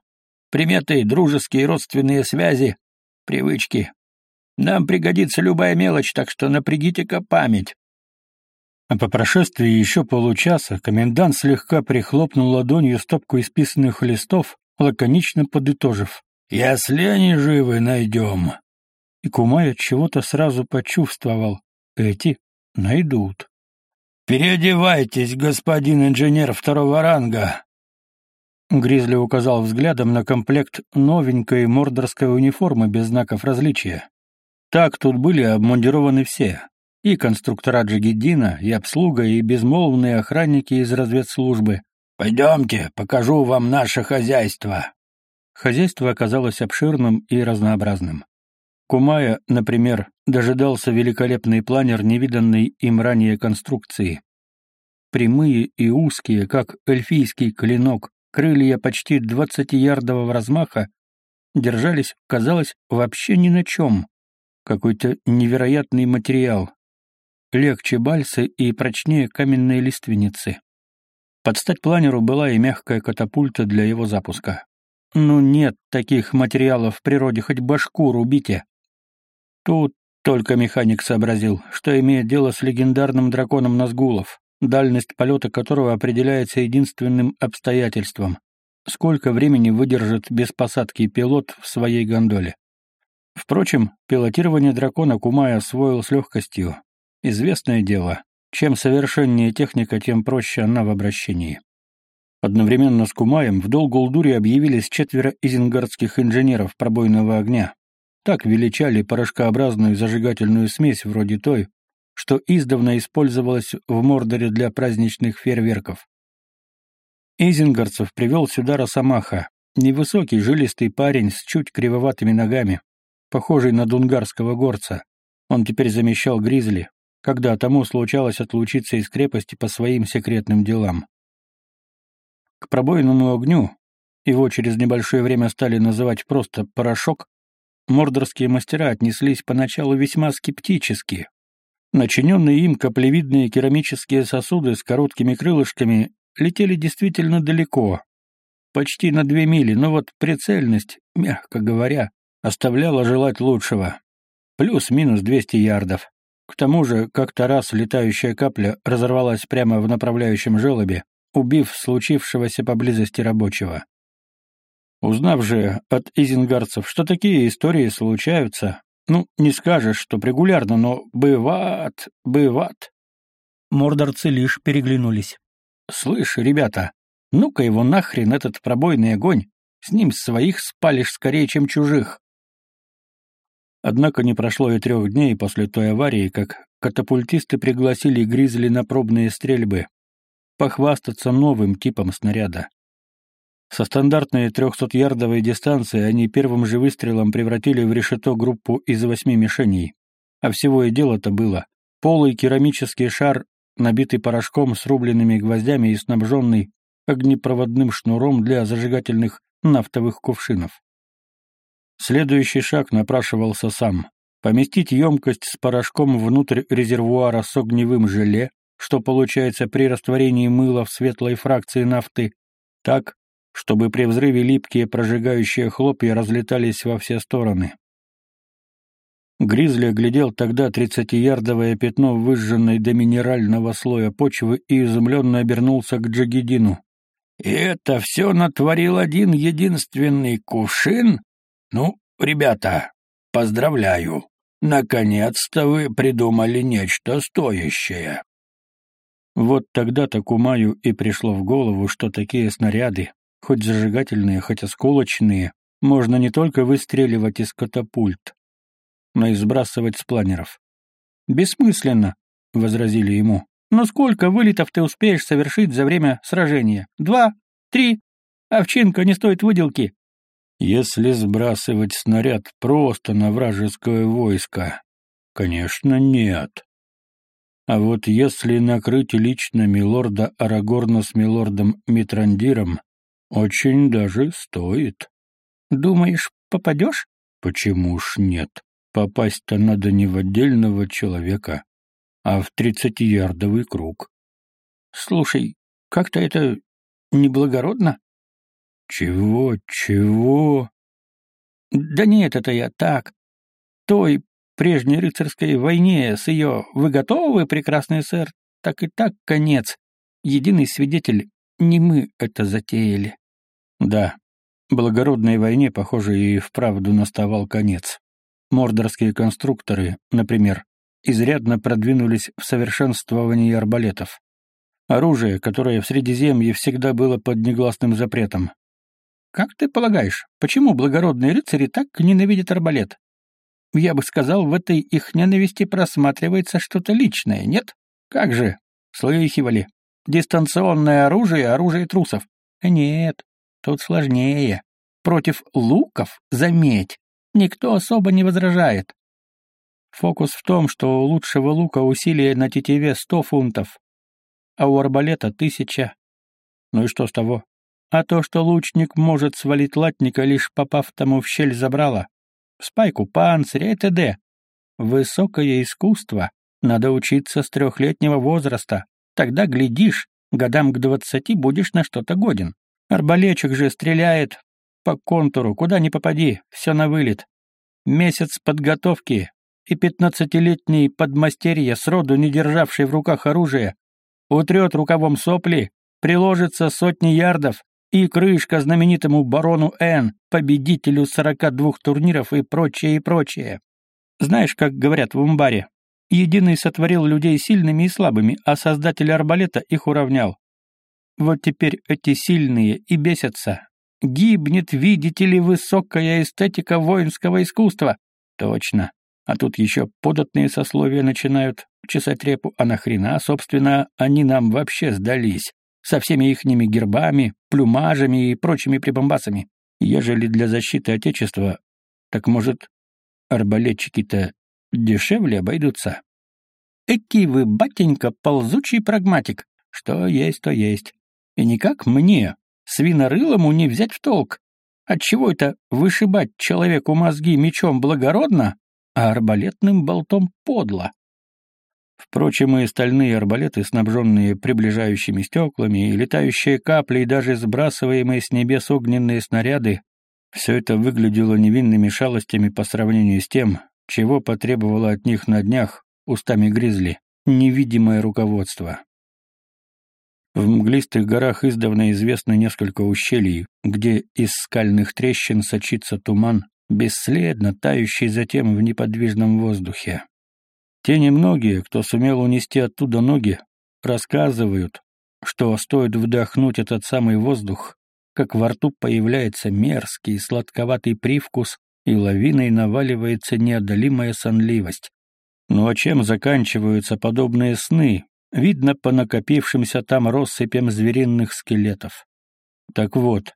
Приметы, дружеские родственные связи, привычки. Нам пригодится любая мелочь, так что напрягите-ка память. А по прошествии еще получаса комендант слегка прихлопнул ладонью стопку исписанных листов, лаконично подытожив. «Если они живы, найдем». И Кумай от чего-то сразу почувствовал. Эти найдут. «Переодевайтесь, господин инженер второго ранга!» Гризли указал взглядом на комплект новенькой мордорской униформы без знаков различия. Так тут были обмундированы все, и конструктора Джигеддина, и обслуга, и безмолвные охранники из разведслужбы. «Пойдемте, покажу вам наше хозяйство». Хозяйство оказалось обширным и разнообразным. Кумая, например, дожидался великолепный планер невиданной им ранее конструкции. Прямые и узкие, как эльфийский клинок, крылья почти двадцатиярдового размаха держались, казалось, вообще ни на чем. Какой-то невероятный материал, легче бальсы и прочнее каменные лиственницы. Под стать планеру была и мягкая катапульта для его запуска. Ну нет таких материалов в природе, хоть башку рубите. Тут только механик сообразил, что имеет дело с легендарным драконом Назгулов, дальность полета которого определяется единственным обстоятельством — сколько времени выдержит без посадки пилот в своей гондоле. Впрочем, пилотирование дракона Кумай освоил с легкостью. Известное дело, чем совершеннее техника, тем проще она в обращении. Одновременно с Кумаем в Долгулдуре объявились четверо изенгардских инженеров пробойного огня. Так величали порошкообразную зажигательную смесь вроде той, что издавна использовалась в Мордоре для праздничных фейерверков. Изенгарцев привел сюда Росомаха, невысокий жилистый парень с чуть кривоватыми ногами, похожий на дунгарского горца. Он теперь замещал Гризли, когда тому случалось отлучиться из крепости по своим секретным делам. К пробойному огню, его через небольшое время стали называть просто «порошок», мордорские мастера отнеслись поначалу весьма скептически. Начиненные им каплевидные керамические сосуды с короткими крылышками летели действительно далеко, почти на две мили, но вот прицельность, мягко говоря, оставляла желать лучшего. Плюс-минус 200 ярдов. К тому же, как-то раз летающая капля разорвалась прямо в направляющем желобе, убив случившегося поблизости рабочего. Узнав же от изенгарцев, что такие истории случаются, ну, не скажешь, что регулярно, но бывает, бывает. Мордорцы лишь переглянулись. «Слышь, ребята, ну-ка его нахрен этот пробойный огонь, с ним своих спалишь скорее, чем чужих». Однако не прошло и трех дней после той аварии, как катапультисты пригласили Гризли на пробные стрельбы, похвастаться новым типом снаряда. Со стандартной 300-ярдовой дистанции они первым же выстрелом превратили в решето группу из восьми мишеней. А всего и дело-то было. Полый керамический шар, набитый порошком с рубленными гвоздями и снабженный огнепроводным шнуром для зажигательных нафтовых кувшинов. Следующий шаг напрашивался сам. Поместить емкость с порошком внутрь резервуара с огневым желе, что получается при растворении мыла в светлой фракции нафты, так, чтобы при взрыве липкие прожигающие хлопья разлетались во все стороны. Гризли оглядел тогда тридцатиярдовое пятно выжженной до минерального слоя почвы и изумленно обернулся к Джагедину. «И это все натворил один единственный кувшин? Ну, ребята, поздравляю. Наконец-то вы придумали нечто стоящее». Вот тогда-то Кумаю и пришло в голову, что такие снаряды, хоть зажигательные, хоть осколочные, можно не только выстреливать из катапульт, но и сбрасывать с планеров. «Бессмысленно», — возразили ему. «Но сколько вылетов ты успеешь совершить за время сражения? Два? Три? Овчинка не стоит выделки». «Если сбрасывать снаряд просто на вражеское войско, конечно, нет», а вот если накрыть лично милорда Арагорна с милордом Митрандиром, очень даже стоит. Думаешь, попадешь? Почему ж нет? Попасть-то надо не в отдельного человека, а в тридцатиярдовый круг. Слушай, как-то это неблагородно. Чего, чего? Да нет, это я так. Той прежней рыцарской войне с ее «Вы готовы, прекрасный сэр?» так и так конец. Единый свидетель, не мы это затеяли. Да, благородной войне, похоже, и вправду наставал конец. Мордорские конструкторы, например, изрядно продвинулись в совершенствовании арбалетов. Оружие, которое в Средиземье всегда было под негласным запретом. Как ты полагаешь, почему благородные рыцари так ненавидят арбалет? Я бы сказал, в этой их ненависти просматривается что-то личное, нет? Как же? Слыхивали. Дистанционное оружие — оружие трусов. Нет, тут сложнее. Против луков, заметь, никто особо не возражает. Фокус в том, что у лучшего лука усилие на тетиве сто фунтов, а у арбалета тысяча. Ну и что с того? А то, что лучник может свалить латника, лишь попав тому в щель забрала, спайку панциря и т.д. Высокое искусство. Надо учиться с трехлетнего возраста. Тогда, глядишь, Годам к двадцати будешь на что-то годен. Арбалетчик же стреляет по контуру, куда ни попади, все на вылет. Месяц подготовки, и пятнадцатилетний подмастерье, сроду не державший в руках оружие, утрет рукавом сопли, приложится сотни ярдов, и крышка знаменитому барону Н, победителю сорока двух турниров и прочее, и прочее. Знаешь, как говорят в Умбаре, единый сотворил людей сильными и слабыми, а создатель арбалета их уравнял. Вот теперь эти сильные и бесятся. Гибнет, видите ли, высокая эстетика воинского искусства. Точно. А тут еще податные сословия начинают чесать репу. А нахрена, собственно, они нам вообще сдались? Со всеми ихними гербами, плюмажами и прочими прибамбасами. Ежели для защиты Отечества, так, может, арбалетчики-то дешевле обойдутся? Эки вы, батенька, ползучий прагматик. Что есть, то есть. И никак мне, свинорылому, не взять в толк. Отчего это вышибать человеку мозги мечом благородно, а арбалетным болтом подло. Впрочем, и стальные арбалеты, снабженные приближающими стеклами, и летающие капли, и даже сбрасываемые с небес огненные снаряды, все это выглядело невинными шалостями по сравнению с тем, чего потребовало от них на днях устами гризли невидимое руководство. В мглистых горах издавна известно несколько ущелий, где из скальных трещин сочится туман, бесследно тающий затем в неподвижном воздухе. Те немногие, кто сумел унести оттуда ноги, рассказывают, что стоит вдохнуть этот самый воздух, как во рту появляется мерзкий сладковатый привкус и лавиной наваливается неодолимая сонливость. Ну а чем заканчиваются подобные сны, видно по накопившимся там россыпям звериных скелетов. Так вот,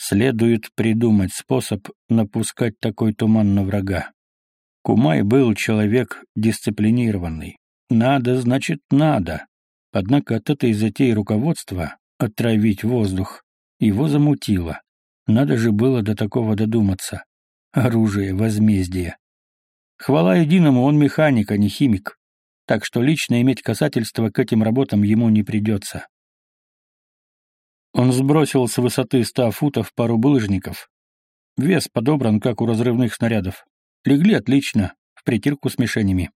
Следует придумать способ напускать такой туман на врага. Кумай был человек дисциплинированный. Надо, значит, надо. Однако от этой затеи руководства отравить воздух его замутило. Надо же было до такого додуматься. Оружие, возмездие. Хвала единому, он механик, а не химик. Так что лично иметь касательство к этим работам ему не придется. Он сбросил с высоты ста футов пару булыжников. Вес подобран, как у разрывных снарядов. Легли отлично, в притирку с мишенями.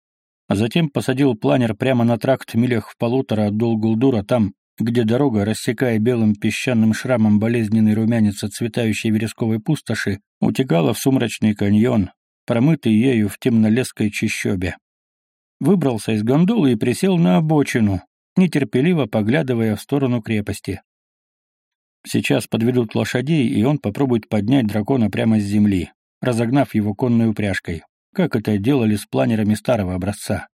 А затем посадил планер прямо на тракт милях в полутора от Долгулдура, там, где дорога, рассекая белым песчаным шрамом болезненный румянец отцветающей вересковой пустоши, утекала в сумрачный каньон, промытый ею в темнолеской чащобе. Выбрался из гондолы и присел на обочину, нетерпеливо поглядывая в сторону крепости. Сейчас подведут лошадей, и он попробует поднять дракона прямо с земли, разогнав его конной упряжкой, как это делали с планерами старого образца.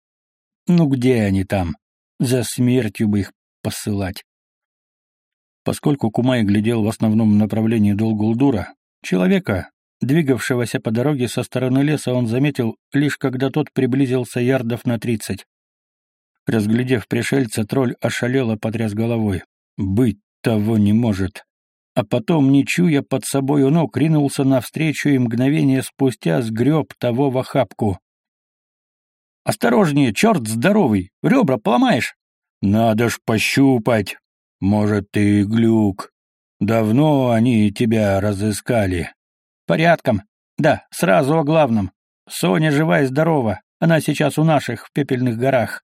Ну где они там? За смертью бы их посылать. Поскольку Кумай глядел в основном направлении Долгулдура, человека, двигавшегося по дороге со стороны леса, он заметил, лишь когда тот приблизился ярдов на тридцать. Разглядев пришельца, тролль ошалело потряс головой. «Быть того не может. А потом, не чуя под собою ног, ринулся навстречу и мгновение спустя сгреб того в охапку. «Осторожнее, черт здоровый! Ребра поломаешь!» «Надо ж пощупать! Может, ты глюк. Давно они тебя разыскали». «Порядком. Да, сразу о главном. Соня жива и здорова. Она сейчас у наших в пепельных горах».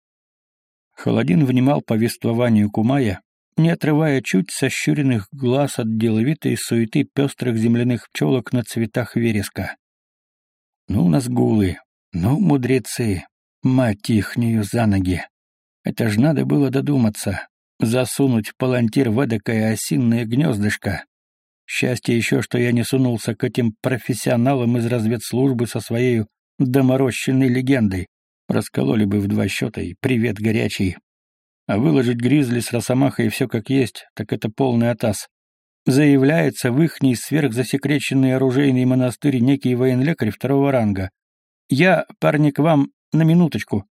Холодин внимал повествованию Кумая, не отрывая чуть сощуренных глаз от деловитой суеты пестрых земляных пчелок на цветах вереска. Ну, нас гулы, ну, мудрецы, мать ихнюю за ноги. Это ж надо было додуматься, засунуть палантир в эдакое осинное гнездышко. Счастье еще, что я не сунулся к этим профессионалам из разведслужбы со своей доморощенной легендой. Раскололи бы в два счета и привет горячий, а выложить гризли с росомахой все как есть, так это полный атас. Заявляется в ихний сверхзасекреченный оружейный монастырь некий военлекарь второго ранга. Я, парни, к вам на минуточку.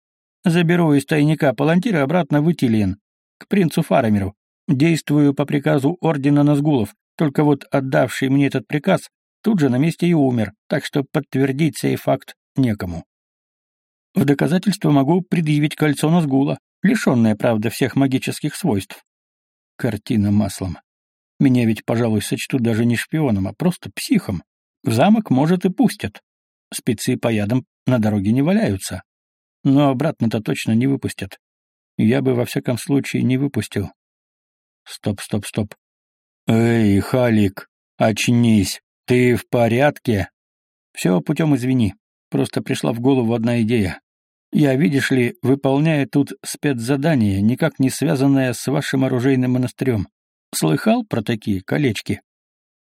Заберу из тайника палантира обратно в Итилиен, к принцу Фарамиру. Действую по приказу ордена Назгулов, только вот отдавший мне этот приказ тут же на месте и умер, так что подтвердить сей факт некому. В доказательство могу предъявить кольцо Назгула, лишенное, правда, всех магических свойств, Картина маслом. Меня ведь, пожалуй, сочтут даже не шпионом, а просто психом. В замок, может, и пустят. Спецы по ядам на дороге не валяются. Но обратно-то точно не выпустят. Я бы во всяком случае не выпустил. Стоп, стоп, стоп. Эй, Халик, очнись. Ты в порядке? Все путем извини. Просто пришла в голову одна идея. Я, видишь ли, выполняю тут спецзадание, никак не связанное с вашим оружейным монастырем. Слыхал про такие колечки?»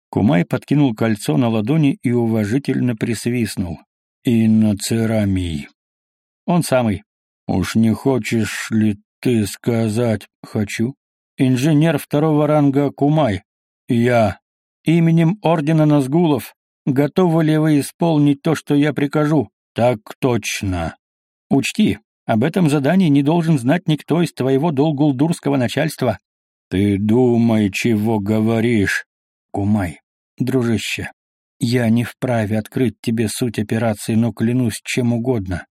Кумай подкинул кольцо на ладони и уважительно присвистнул. «И на церамий». «Он самый». «Уж не хочешь ли ты сказать?» «Хочу». «Инженер второго ранга Кумай». «Я». «Именем Ордена Назгулов. Готовы ли вы исполнить то, что я прикажу?» «Так точно». «Учти, об этом задании не должен знать никто из твоего долгулдурского начальства. «Ты думай, чего говоришь!» «Кумай, дружище, я не вправе открыть тебе суть операции, но клянусь чем угодно.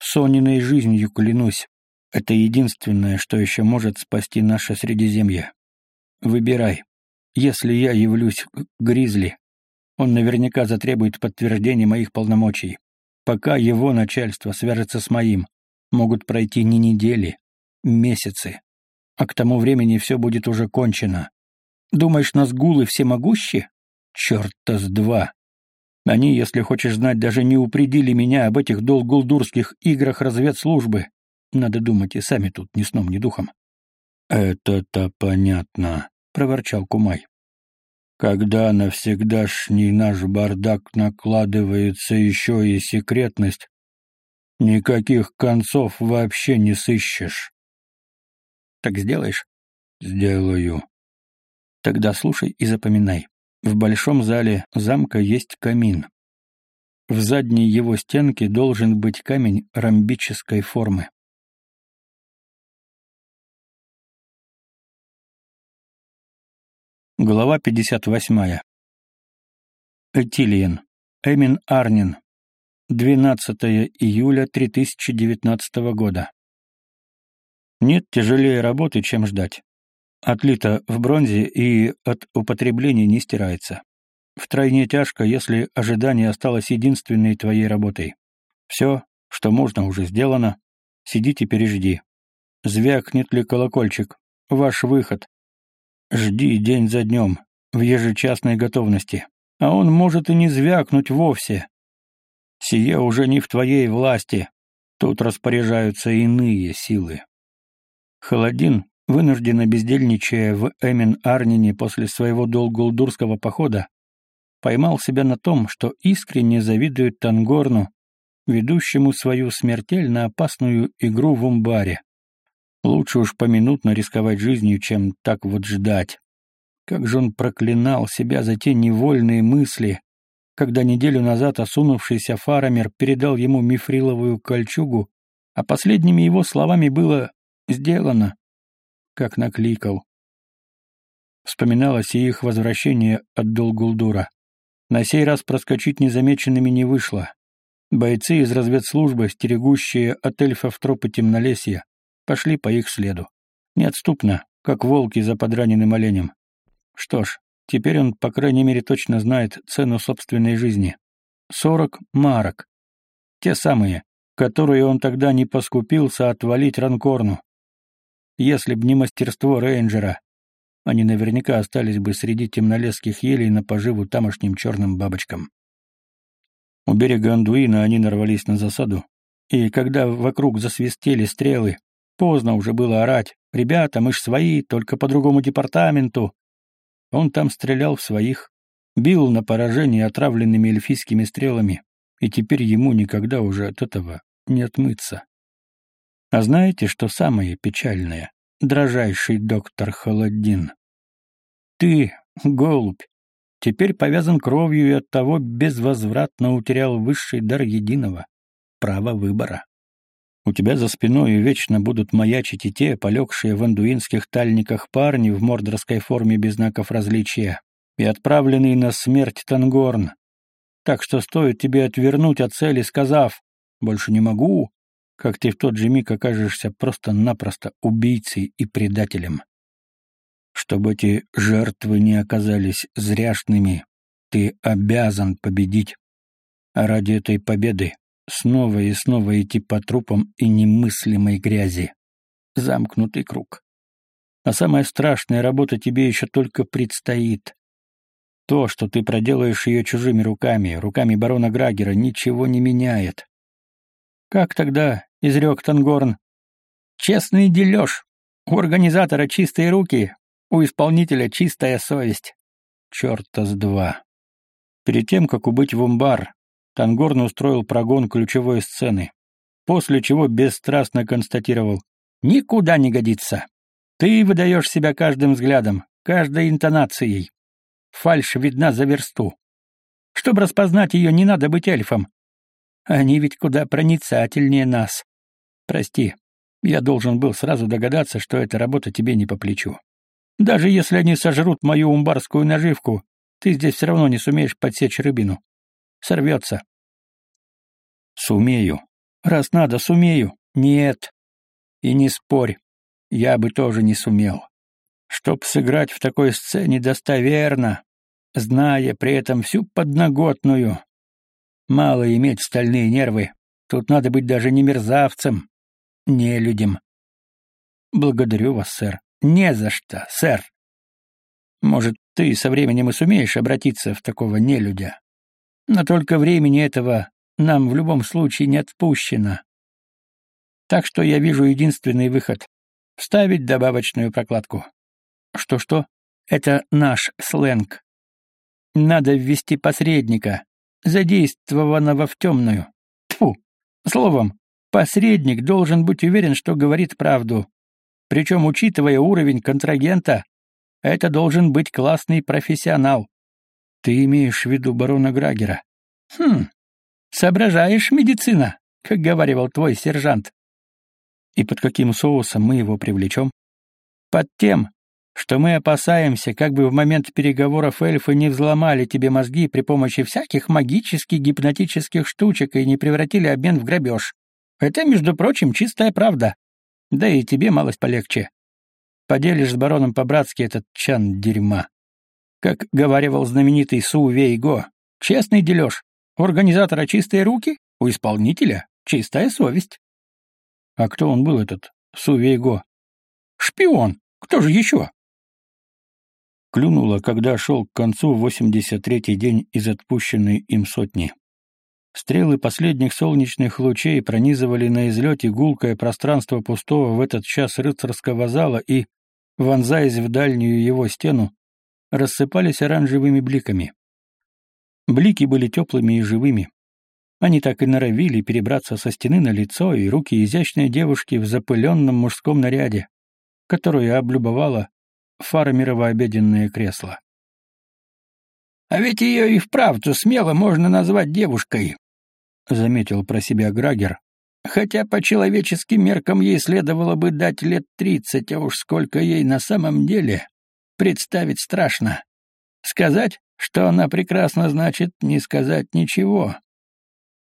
Сониной жизнью клянусь. Это единственное, что еще может спасти наше Средиземье. Выбирай. Если я явлюсь Гризли, он наверняка затребует подтверждения моих полномочий. Пока его начальство свяжется с моим, могут пройти не недели, месяцы а к тому времени все будет уже кончено. Думаешь, нас гулы всемогущи? Черт-то с два. Они, если хочешь знать, даже не упредили меня об этих долгулдурских играх разведслужбы. Надо думать, и сами тут ни сном, ни духом. «Это-то понятно», — проворчал Кумай. «Когда на всегдашний наш бардак накладывается еще и секретность, никаких концов вообще не сыщешь. Так сделаешь? Сделаю. Тогда слушай и запоминай. В большом зале замка есть камин. В задней его стенке должен быть камень ромбической формы. Глава 58. Этилиен. Эмин Арнин. 12 июля 3019 года. Нет тяжелее работы, чем ждать. Отлито в бронзе и от употребления не стирается. Втройне тяжко, если ожидание осталось единственной твоей работой. Все, что можно, уже сделано. Сиди теперь и жди. Звякнет ли колокольчик? Ваш выход. Жди день за днем, в ежечасной готовности. А он может и не звякнуть вовсе. Сие уже не в твоей власти. Тут распоряжаются иные силы. Холодин, вынужденно бездельничая в Эмин-Арнине после своего долгулдурского похода, поймал себя на том, что искренне завидует Тангорну, ведущему свою смертельно опасную игру в умбаре. Лучше уж поминутно рисковать жизнью, чем так вот ждать. Как же он проклинал себя за те невольные мысли, когда неделю назад осунувшийся фарамер передал ему мифриловую кольчугу, а последними его словами было Сделано, как накликал. Вспоминалось и их возвращение от Долгулдура. На сей раз проскочить незамеченными не вышло. Бойцы из разведслужбы, стерегущие от эльфов тропы темнолесья, пошли по их следу. Неотступно, как волки за подраненным оленем. Что ж, теперь он, по крайней мере, точно знает цену собственной жизни. Сорок марок. Те самые, которые он тогда не поскупился отвалить Ранкорну. Если б не мастерство рейнджера, они наверняка остались бы среди темнолесских елей на поживу тамошним черным бабочкам. У берега Андуина они нарвались на засаду, и когда вокруг засвистели стрелы, поздно уже было орать «Ребята, мы ж свои, только по другому департаменту». Он там стрелял в своих, бил на поражение отравленными эльфийскими стрелами, и теперь ему никогда уже от этого не отмыться. А знаете, что самое печальное, дрожайший доктор Холодин? Ты, голубь, теперь повязан кровью и оттого безвозвратно утерял высший дар единого — право выбора. У тебя за спиной вечно будут маячить и те, полегшие в андуинских тальниках парни в мордорской форме без знаков различия, и отправленный на смерть Тангорн. Так что стоит тебе отвернуть от цели, сказав «больше не могу», как ты в тот же миг окажешься просто-напросто убийцей и предателем. Чтобы эти жертвы не оказались зряшными, ты обязан победить. А ради этой победы снова и снова идти по трупам и немыслимой грязи. Замкнутый круг. А самая страшная работа тебе еще только предстоит. То, что ты проделаешь ее чужими руками, руками барона Грагера, ничего не меняет. Как тогда изрек Тангорн? Честный дележ. У организатора чистые руки, у исполнителя чистая совесть. Черта с два. Перед тем, как убыть в умбар, Тангорн устроил прогон ключевой сцены, после чего бесстрастно констатировал «Никуда не годится. Ты выдаешь себя каждым взглядом, каждой интонацией. Фальшь видна за версту. Чтобы распознать ее, не надо быть эльфом. Они ведь куда проницательнее нас. Прости, я должен был сразу догадаться, что эта работа тебе не по плечу. Даже если они сожрут мою умбарскую наживку, ты здесь все равно не сумеешь подсечь рыбину. Сорвется. Сумею. Раз надо, сумею. Нет. И не спорь. Я бы тоже не сумел. Чтоб сыграть в такой сцене достоверно, зная при этом всю подноготную. Мало иметь стальные нервы. Тут надо быть даже не мерзавцем, не людям. Благодарю вас, сэр. Не за что, сэр. Может, ты со временем и сумеешь обратиться в такого нелюдя. Но только времени этого нам в любом случае не отпущено. Так что я вижу единственный выход — вставить добавочную прокладку. Что-что? Это наш сленг. Надо ввести посредника, задействованного в темную. Тьфу! Словом, посредник должен быть уверен, что говорит правду. Причем, учитывая уровень контрагента, это должен быть классный профессионал. Ты имеешь в виду барона Грагера? Хм, соображаешь, медицина, как говаривал твой сержант. И под каким соусом мы его привлечем? Под тем, что мы опасаемся, как бы в момент переговоров эльфы не взломали тебе мозги при помощи всяких магических гипнотических штучек и не превратили обмен в грабеж. Это, между прочим, чистая правда. Да и тебе малость полегче. Поделишь с бароном по-братски этот чан дерьма. Как говаривал знаменитый Су Вейго, честный дележ. У организатора чистые руки, у исполнителя чистая совесть. А кто он был, этот Су Вейго? Шпион. Кто же еще? клюнуло, когда шел к концу 83-й день из отпущенной им сотни. Стрелы последних солнечных лучей пронизывали на излете гулкое пространство пустого в этот час рыцарского зала и, вонзаясь в дальнюю его стену, рассыпались оранжевыми бликами. Блики были теплыми и живыми. Они так и норовили перебраться со стены на лицо и руки изящной девушки в запыленном мужском наряде, которую облюбовала фармерово обеденное кресло. «А ведь ее и вправду смело можно назвать девушкой», — заметил про себя Грагер, «хотя по человеческим меркам ей следовало бы дать лет тридцать, а уж сколько ей на самом деле, представить страшно. Сказать, что она прекрасно значит не сказать ничего.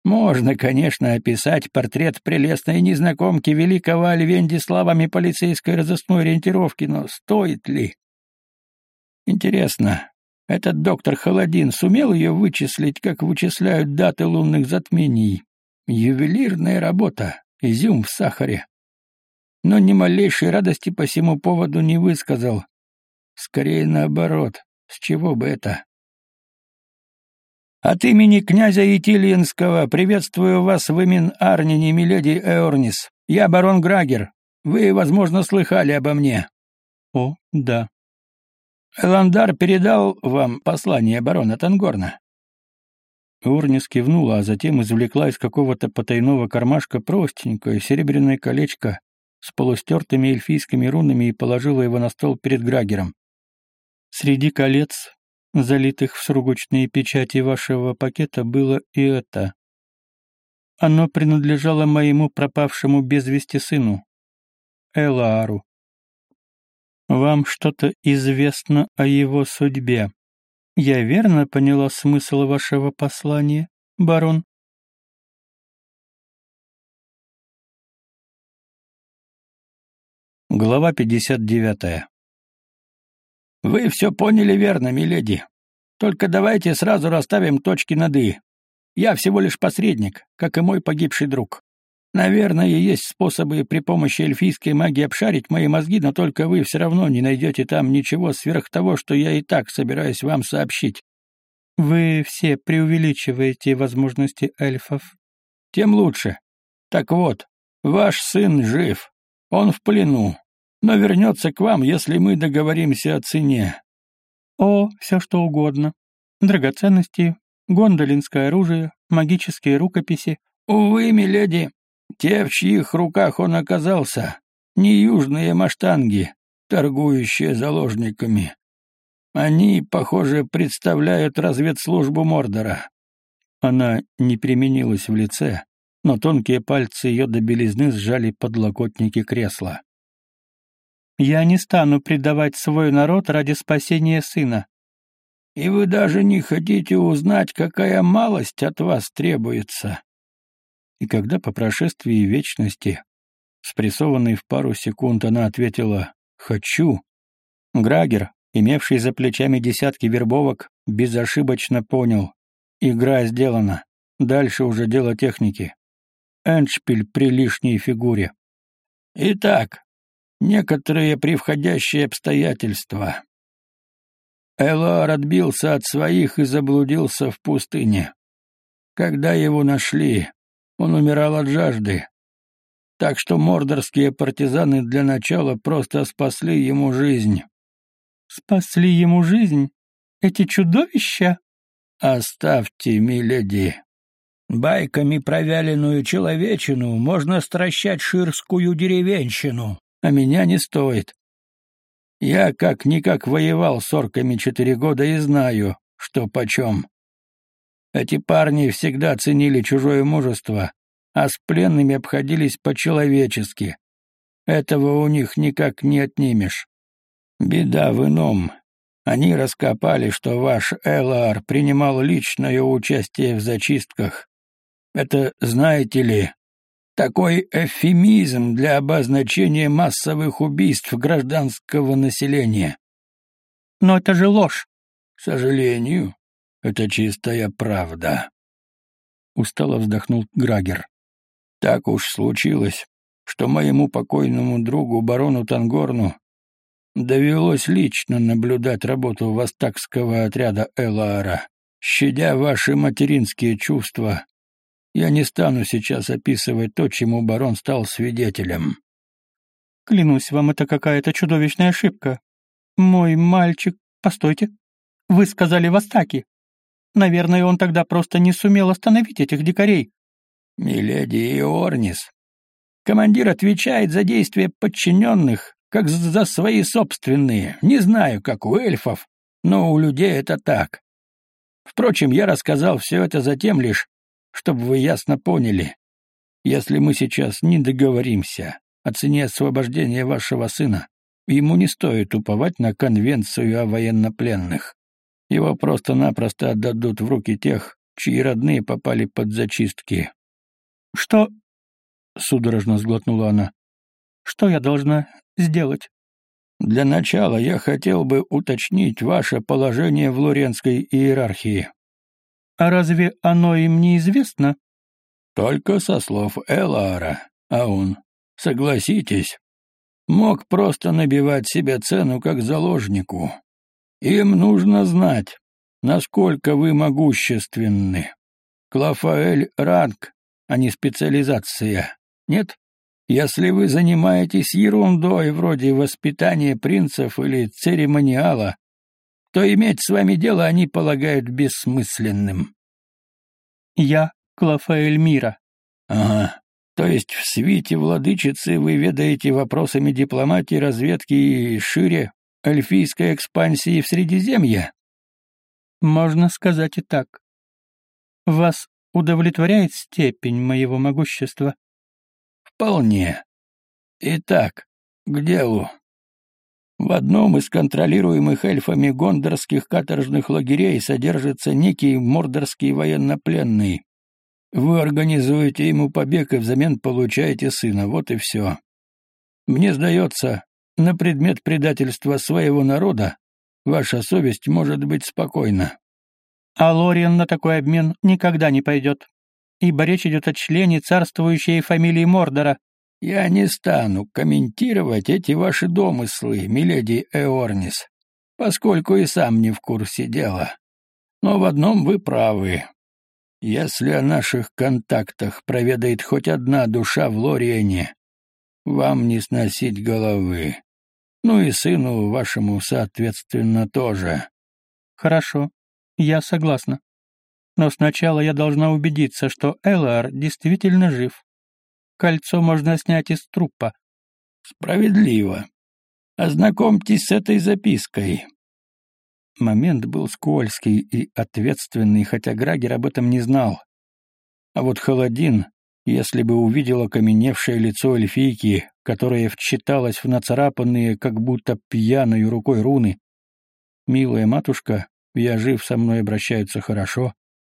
Можно, конечно, описать портрет прелестной незнакомки великого Альвенди словами полицейской разыскной ориентировки, но стоит ли? Интересно, этот доктор Холодин сумел ее вычислить, как вычисляют даты лунных затмений? Ювелирная работа, изюм в сахаре. Но ни малейшей радости по всему поводу не высказал. Скорее наоборот, с чего бы это? От имени князя Итильинского приветствую вас в имен Арнине, миледи Эорнис. Я барон Грагер. Вы, возможно, слыхали обо мне. О, да. Эландар передал вам послание барона Тангорна. Орнис кивнула, а затем извлекла из какого-то потайного кармашка простенькое серебряное колечко с полустертыми эльфийскими рунами и положила его на стол перед Грагером. Среди колец залитых в сургучные печати вашего пакета, было и это. Оно принадлежало моему пропавшему без вести сыну, Элаару. Вам что-то известно о его судьбе. Я верно поняла смысл вашего послания, барон? Глава 59. Вы все поняли верно, миледи. Только давайте сразу расставим точки над «и». Я всего лишь посредник, как и мой погибший друг. Наверное, есть способы при помощи эльфийской магии обшарить мои мозги, но только вы все равно не найдете там ничего сверх того, что я и так собираюсь вам сообщить. Вы все преувеличиваете возможности эльфов. Тем лучше. Так вот, ваш сын жив. Он в плену. Но вернется к вам, если мы договоримся о цене. О, все что угодно. Драгоценности, гондолинское оружие, магические рукописи. Увы, миледи, те, в чьих руках он оказался, не южные маштанги, торгующие заложниками. Они, похоже, представляют разведслужбу Мордора. Она не применилась в лице, но тонкие пальцы ее до белизны сжали подлокотники кресла. «Я не стану предавать свой народ ради спасения сына». «И вы даже не хотите узнать, какая малость от вас требуется?» И когда по прошествии вечности, спрессованной в пару секунд, она ответила «хочу», Грагер, имевший за плечами десятки вербовок, безошибочно понял «игра сделана, дальше уже дело техники». Эншпиль при лишней фигуре. Итак, некоторые превходящие обстоятельства. Элар отбился от своих и заблудился в пустыне. Когда его нашли, он умирал от жажды. Так что мордорские партизаны для начала просто спасли ему жизнь. Спасли ему жизнь? Эти чудовища? Оставьте, миледи. Байками про вяленую человечину можно стращать ширскую деревенщину, а меня не стоит. Я как-никак воевал с орками четыре года и знаю, что почем. Эти парни всегда ценили чужое мужество, а с пленными обходились по-человечески. Этого у них никак не отнимешь. Беда в ином. Они раскопали, что ваш Элар принимал личное участие в зачистках. Это, знаете ли, такой эвфемизм для обозначения массовых убийств гражданского населения. Но это же ложь. К сожалению, это чистая правда. Устало вздохнул Грагер. Так уж случилось, что моему покойному другу барону Тангорну довелось лично наблюдать работу востакского отряда Элаара. Щадя ваши материнские чувства, я не стану сейчас описывать то, чему барон стал свидетелем. Клянусь вам, это какая-то чудовищная ошибка. Мой мальчик... Постойте. Вы сказали Востаки. Наверное, он тогда просто не сумел остановить этих дикарей. Миледи Иорнис. Командир отвечает за действия подчиненных, как за свои собственные. Не знаю, как у эльфов, но у людей это так. Впрочем, я рассказал все это затем лишь, чтобы вы ясно поняли. Если мы сейчас не договоримся о цене освобождения вашего сына, ему не стоит уповать на конвенцию о военнопленных. Его просто-напросто отдадут в руки тех, чьи родные попали под зачистки. «Что?» — судорожно сглотнула она. «Что я должна сделать?» «Для начала я хотел бы уточнить ваше положение в лоренской иерархии». «А разве оно им не известно?» «Только со слов Элара, а он, согласитесь, мог просто набивать себе цену как заложнику. Им нужно знать, насколько вы могущественны. Клафаэль ранг, а не специализация. Нет? Если вы занимаетесь ерундой вроде воспитания принцев или церемониала, то иметь с вами дело они полагают бессмысленным. Я Клафаэль Мира. Ага. То есть в свите владычицы вы ведаете вопросами дипломатии, разведки и шире эльфийской экспансии в Средиземье? Можно сказать и так. Вас удовлетворяет степень моего могущества? Вполне. Итак, к делу. В одном из контролируемых эльфами гондорских каторжных лагерей содержится некий мордорский военнопленный. Вы организуете ему побег и взамен получаете сына, вот и все. Мне сдается, на предмет предательства своего народа ваша совесть может быть спокойна. А Лориан на такой обмен никогда не пойдет, ибо речь идет о члене царствующей фамилии Мордора. Я не стану комментировать эти ваши домыслы, миледи Эорнис, поскольку и сам не в курсе дела. Но в одном вы правы. Если о наших контактах проведает хоть одна душа в Лориене, вам не сносить головы. Ну и сыну вашему, соответственно, тоже. Хорошо, я согласна. Но сначала я должна убедиться, что Элар действительно жив. Кольцо можно снять из трупа. Справедливо. Ознакомьтесь с этой запиской. Момент был скользкий и ответственный, хотя Грагер об этом не знал. А вот Холодин, если бы увидел окаменевшее лицо эльфийки, которое вчиталось в нацарапанные, как будто пьяной рукой руны, «Милая матушка, я жив, со мной обращаются хорошо»,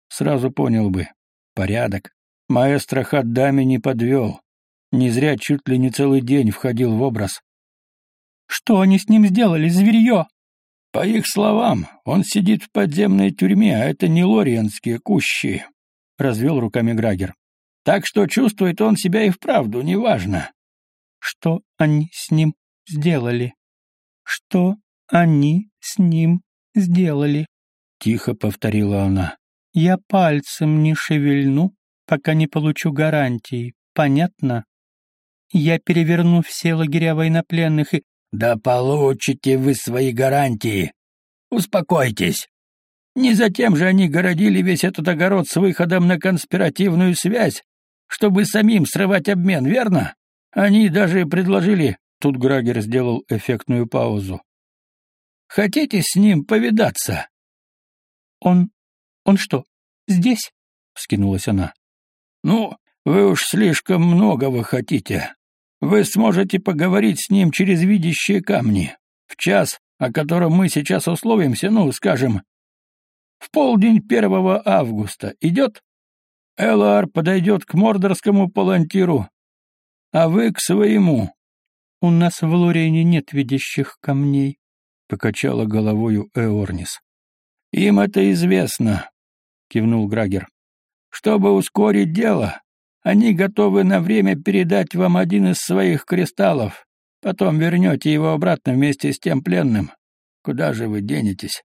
сразу понял бы. Порядок. Маэстро Хаддами не подвел. Не зря чуть ли не целый день входил в образ. «Что они с ним сделали, зверье?» По их словам, он сидит в подземной тюрьме, а это не лорианские кущи, — развел руками Грагер. Так что чувствует он себя и вправду, неважно. Что они с ним сделали? Что они с ним сделали? Тихо повторила она. Я пальцем не шевельну, пока не получу гарантии. Понятно? Я переверну все лагеря военнопленных и да получите вы свои гарантии. Успокойтесь. Не затем же они городили весь этот огород с выходом на конспиративную связь, чтобы самим срывать обмен, верно? Они даже предложили... Тут Грагер сделал эффектную паузу. Хотите с ним повидаться? Он... он что, здесь? — вскинулась она. «Ну, вы уж слишком многого хотите. Вы сможете поговорить с ним через видящие камни. В час, о котором мы сейчас условимся, ну, скажем, в полдень первого августа. Идет? Элар подойдет к мордорскому палантиру, а вы к своему. — У нас в Лорене нет видящих камней, — покачала головою Эорнис. — Им это известно, — кивнул Грагер. — Чтобы ускорить дело, они готовы на время передать вам один из своих кристаллов. Потом вернете его обратно вместе с тем пленным. Куда же вы денетесь?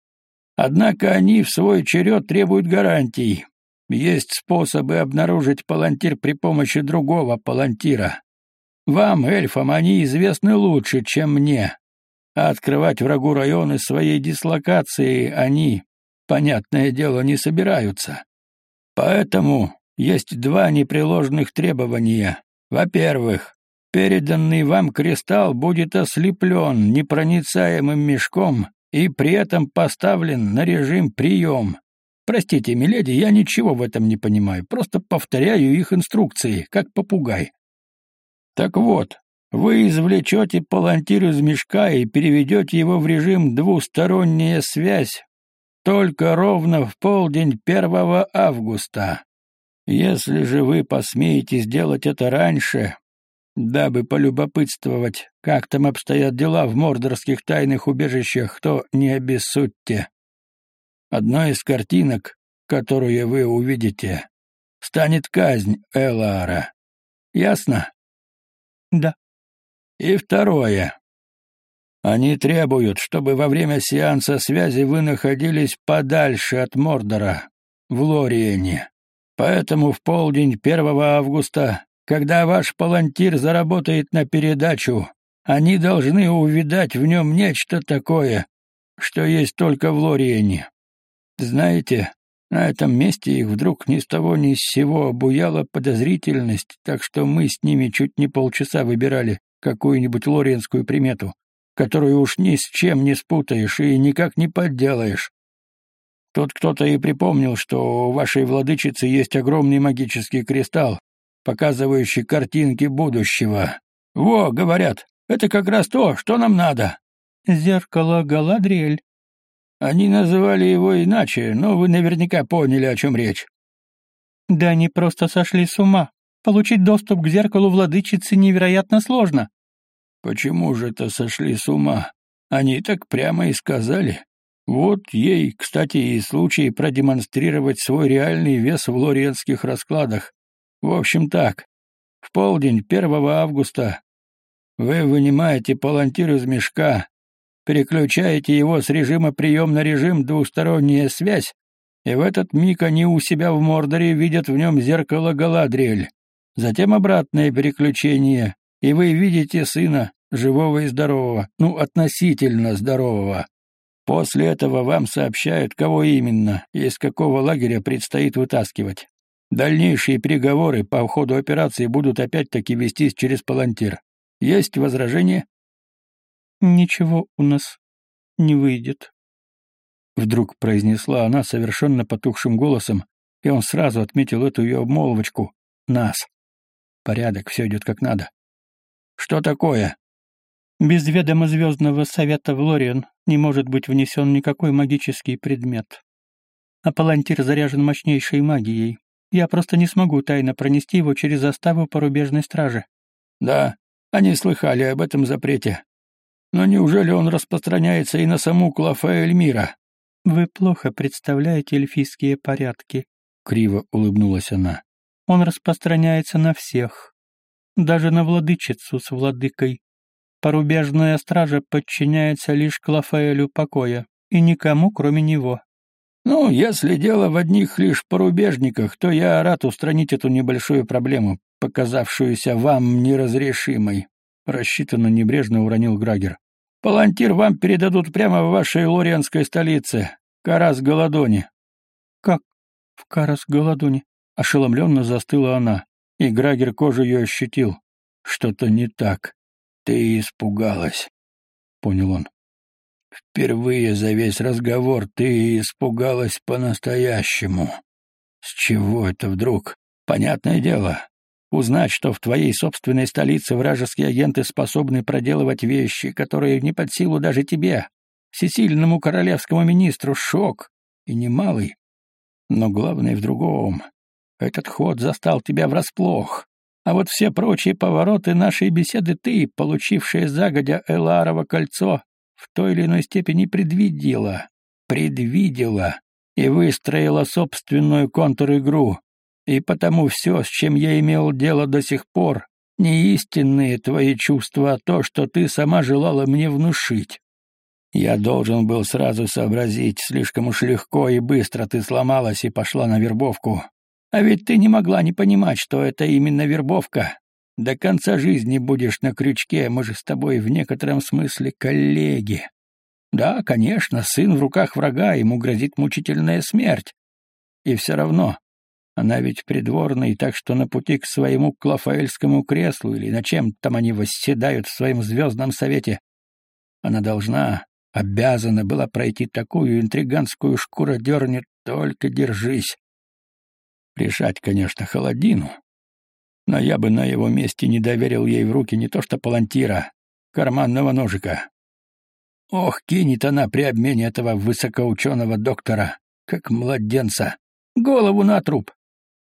Однако они в свой черед требуют гарантий. Есть способы обнаружить палантир при помощи другого палантира. Вам, эльфам, они известны лучше, чем мне. А открывать врагу районы своей дислокации они, понятное дело, не собираются. Поэтому есть два непреложных требования. Во-первых, переданный вам кристалл будет ослеплен непроницаемым мешком и при этом поставлен на режим прием. Простите, миледи, я ничего в этом не понимаю, просто повторяю их инструкции, как попугай. Так вот, вы извлечете палантир из мешка и переведете его в режим «двусторонняя связь» только ровно в полдень 1 августа. Если же вы посмеете сделать это раньше, дабы полюбопытствовать, как там обстоят дела в мордорских тайных убежищах, то не обессудьте. Одной из картинок, которую вы увидите, станет казнь Элара. Ясно? Да. И второе. Они требуют, чтобы во время сеанса связи вы находились подальше от Мордора, в Лориене. Поэтому в полдень 1 августа, когда ваш палантир заработает на передачу, они должны увидать в нем нечто такое, что есть только в Лориене. Знаете, на этом месте их вдруг ни с того ни с сего обуяла подозрительность, так что мы с ними чуть не полчаса выбирали какую-нибудь лориенскую примету, которую уж ни с чем не спутаешь и никак не подделаешь. Тут кто-то и припомнил, что у вашей владычицы есть огромный магический кристалл, показывающий картинки будущего. Во, говорят, это как раз то, что нам надо. Зеркало Галадриэль. Они называли его иначе, но вы наверняка поняли, о чем речь. Да они просто сошли с ума. Получить доступ к зеркалу владычицы невероятно сложно. Почему же это сошли с ума? Они так прямо и сказали. Вот ей, кстати, и случай продемонстрировать свой реальный вес в лориенских раскладах. В общем так, в полдень 1 августа вы вынимаете палантир из мешка, переключаете его с режима прием на режим двусторонняя связь, и в этот миг они у себя в Мордоре видят в нем зеркало Галадриэль. Затем обратное переключение, и вы видите сына, живого и здорового, ну, относительно здорового. После этого вам сообщают, кого именно и из какого лагеря предстоит вытаскивать. Дальнейшие переговоры по ходу операции будут опять-таки вестись через палантир. Есть возражения? Ничего у нас не выйдет. Вдруг произнесла она совершенно потухшим голосом, и он сразу отметил эту ее обмолвочку. Нас. Порядок, все идет как надо. Что такое? Без ведома Звездного Совета в Лориан не может быть внесен никакой магический предмет. А палантир заряжен мощнейшей магией. Я просто не смогу тайно пронести его через заставу порубежной стражи. Да, они слыхали об этом запрете. Но неужели он распространяется и на саму Клафа мира? Вы плохо представляете эльфийские порядки, криво улыбнулась она. Он распространяется на всех, даже на владычицу с владыкой. Порубежная стража подчиняется лишь Клафаэлю покоя, и никому, кроме него. Ну, если дело в одних лишь порубежниках, то я рад устранить эту небольшую проблему, показавшуюся вам неразрешимой. Рассчитанно небрежно уронил Грагер. Палантир вам передадут прямо в вашей лорианской столице, Карас-Голодоне. Как в Карас-Голодоне? Ошеломленно застыла она, и Грагер кожу ее ощутил. Что-то не так. «Ты испугалась», — понял он. «Впервые за весь разговор ты испугалась по-настоящему. С чего это вдруг? Понятное дело. Узнать, что в твоей собственной столице вражеские агенты способны проделывать вещи, которые не под силу даже тебе, всесильному королевскому министру, шок, и немалый. Но главное в другом. Этот ход застал тебя врасплох. А вот все прочие повороты нашей беседы ты, получившая загодя Эларово кольцо, в той или иной степени предвидела, предвидела и выстроила собственную контур-игру. И потому все, с чем я имел дело до сих пор, не истинные твои чувства, а то, что ты сама желала мне внушить. Я должен был сразу сообразить, слишком уж легко и быстро ты сломалась и пошла на вербовку. А ведь ты не могла не понимать, что это именно вербовка. До конца жизни будешь на крючке, мы же с тобой в некотором смысле коллеги. Да, конечно, сын в руках врага, ему грозит мучительная смерть. И все равно, она ведь придворный, так что на пути к своему клафаэльскому креслу или на чем там они восседают в своем звездном совете, она должна, обязана была пройти такую интриганскую шкуродерню, только держись. Решать, конечно, холодину. Но я бы на его месте не доверил ей в руки не то что палантира, карманного ножика. Ох, кинет она при обмене этого высокоученого доктора, как младенца, голову на труп.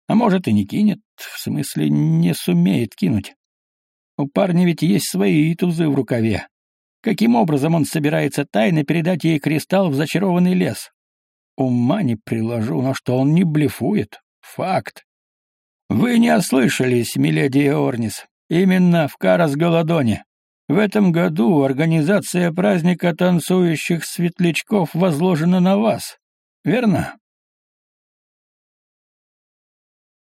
А может, и не кинет, в смысле, не сумеет кинуть. У парня ведь есть свои тузы в рукаве. Каким образом он собирается тайно передать ей кристалл в зачарованный лес? Ума не приложу, но что он не блефует. Факт. Вы не ослышались, миледи Орнис. Именно в Карас-Голодоне. В этом году организация праздника танцующих светлячков возложена на вас. Верно?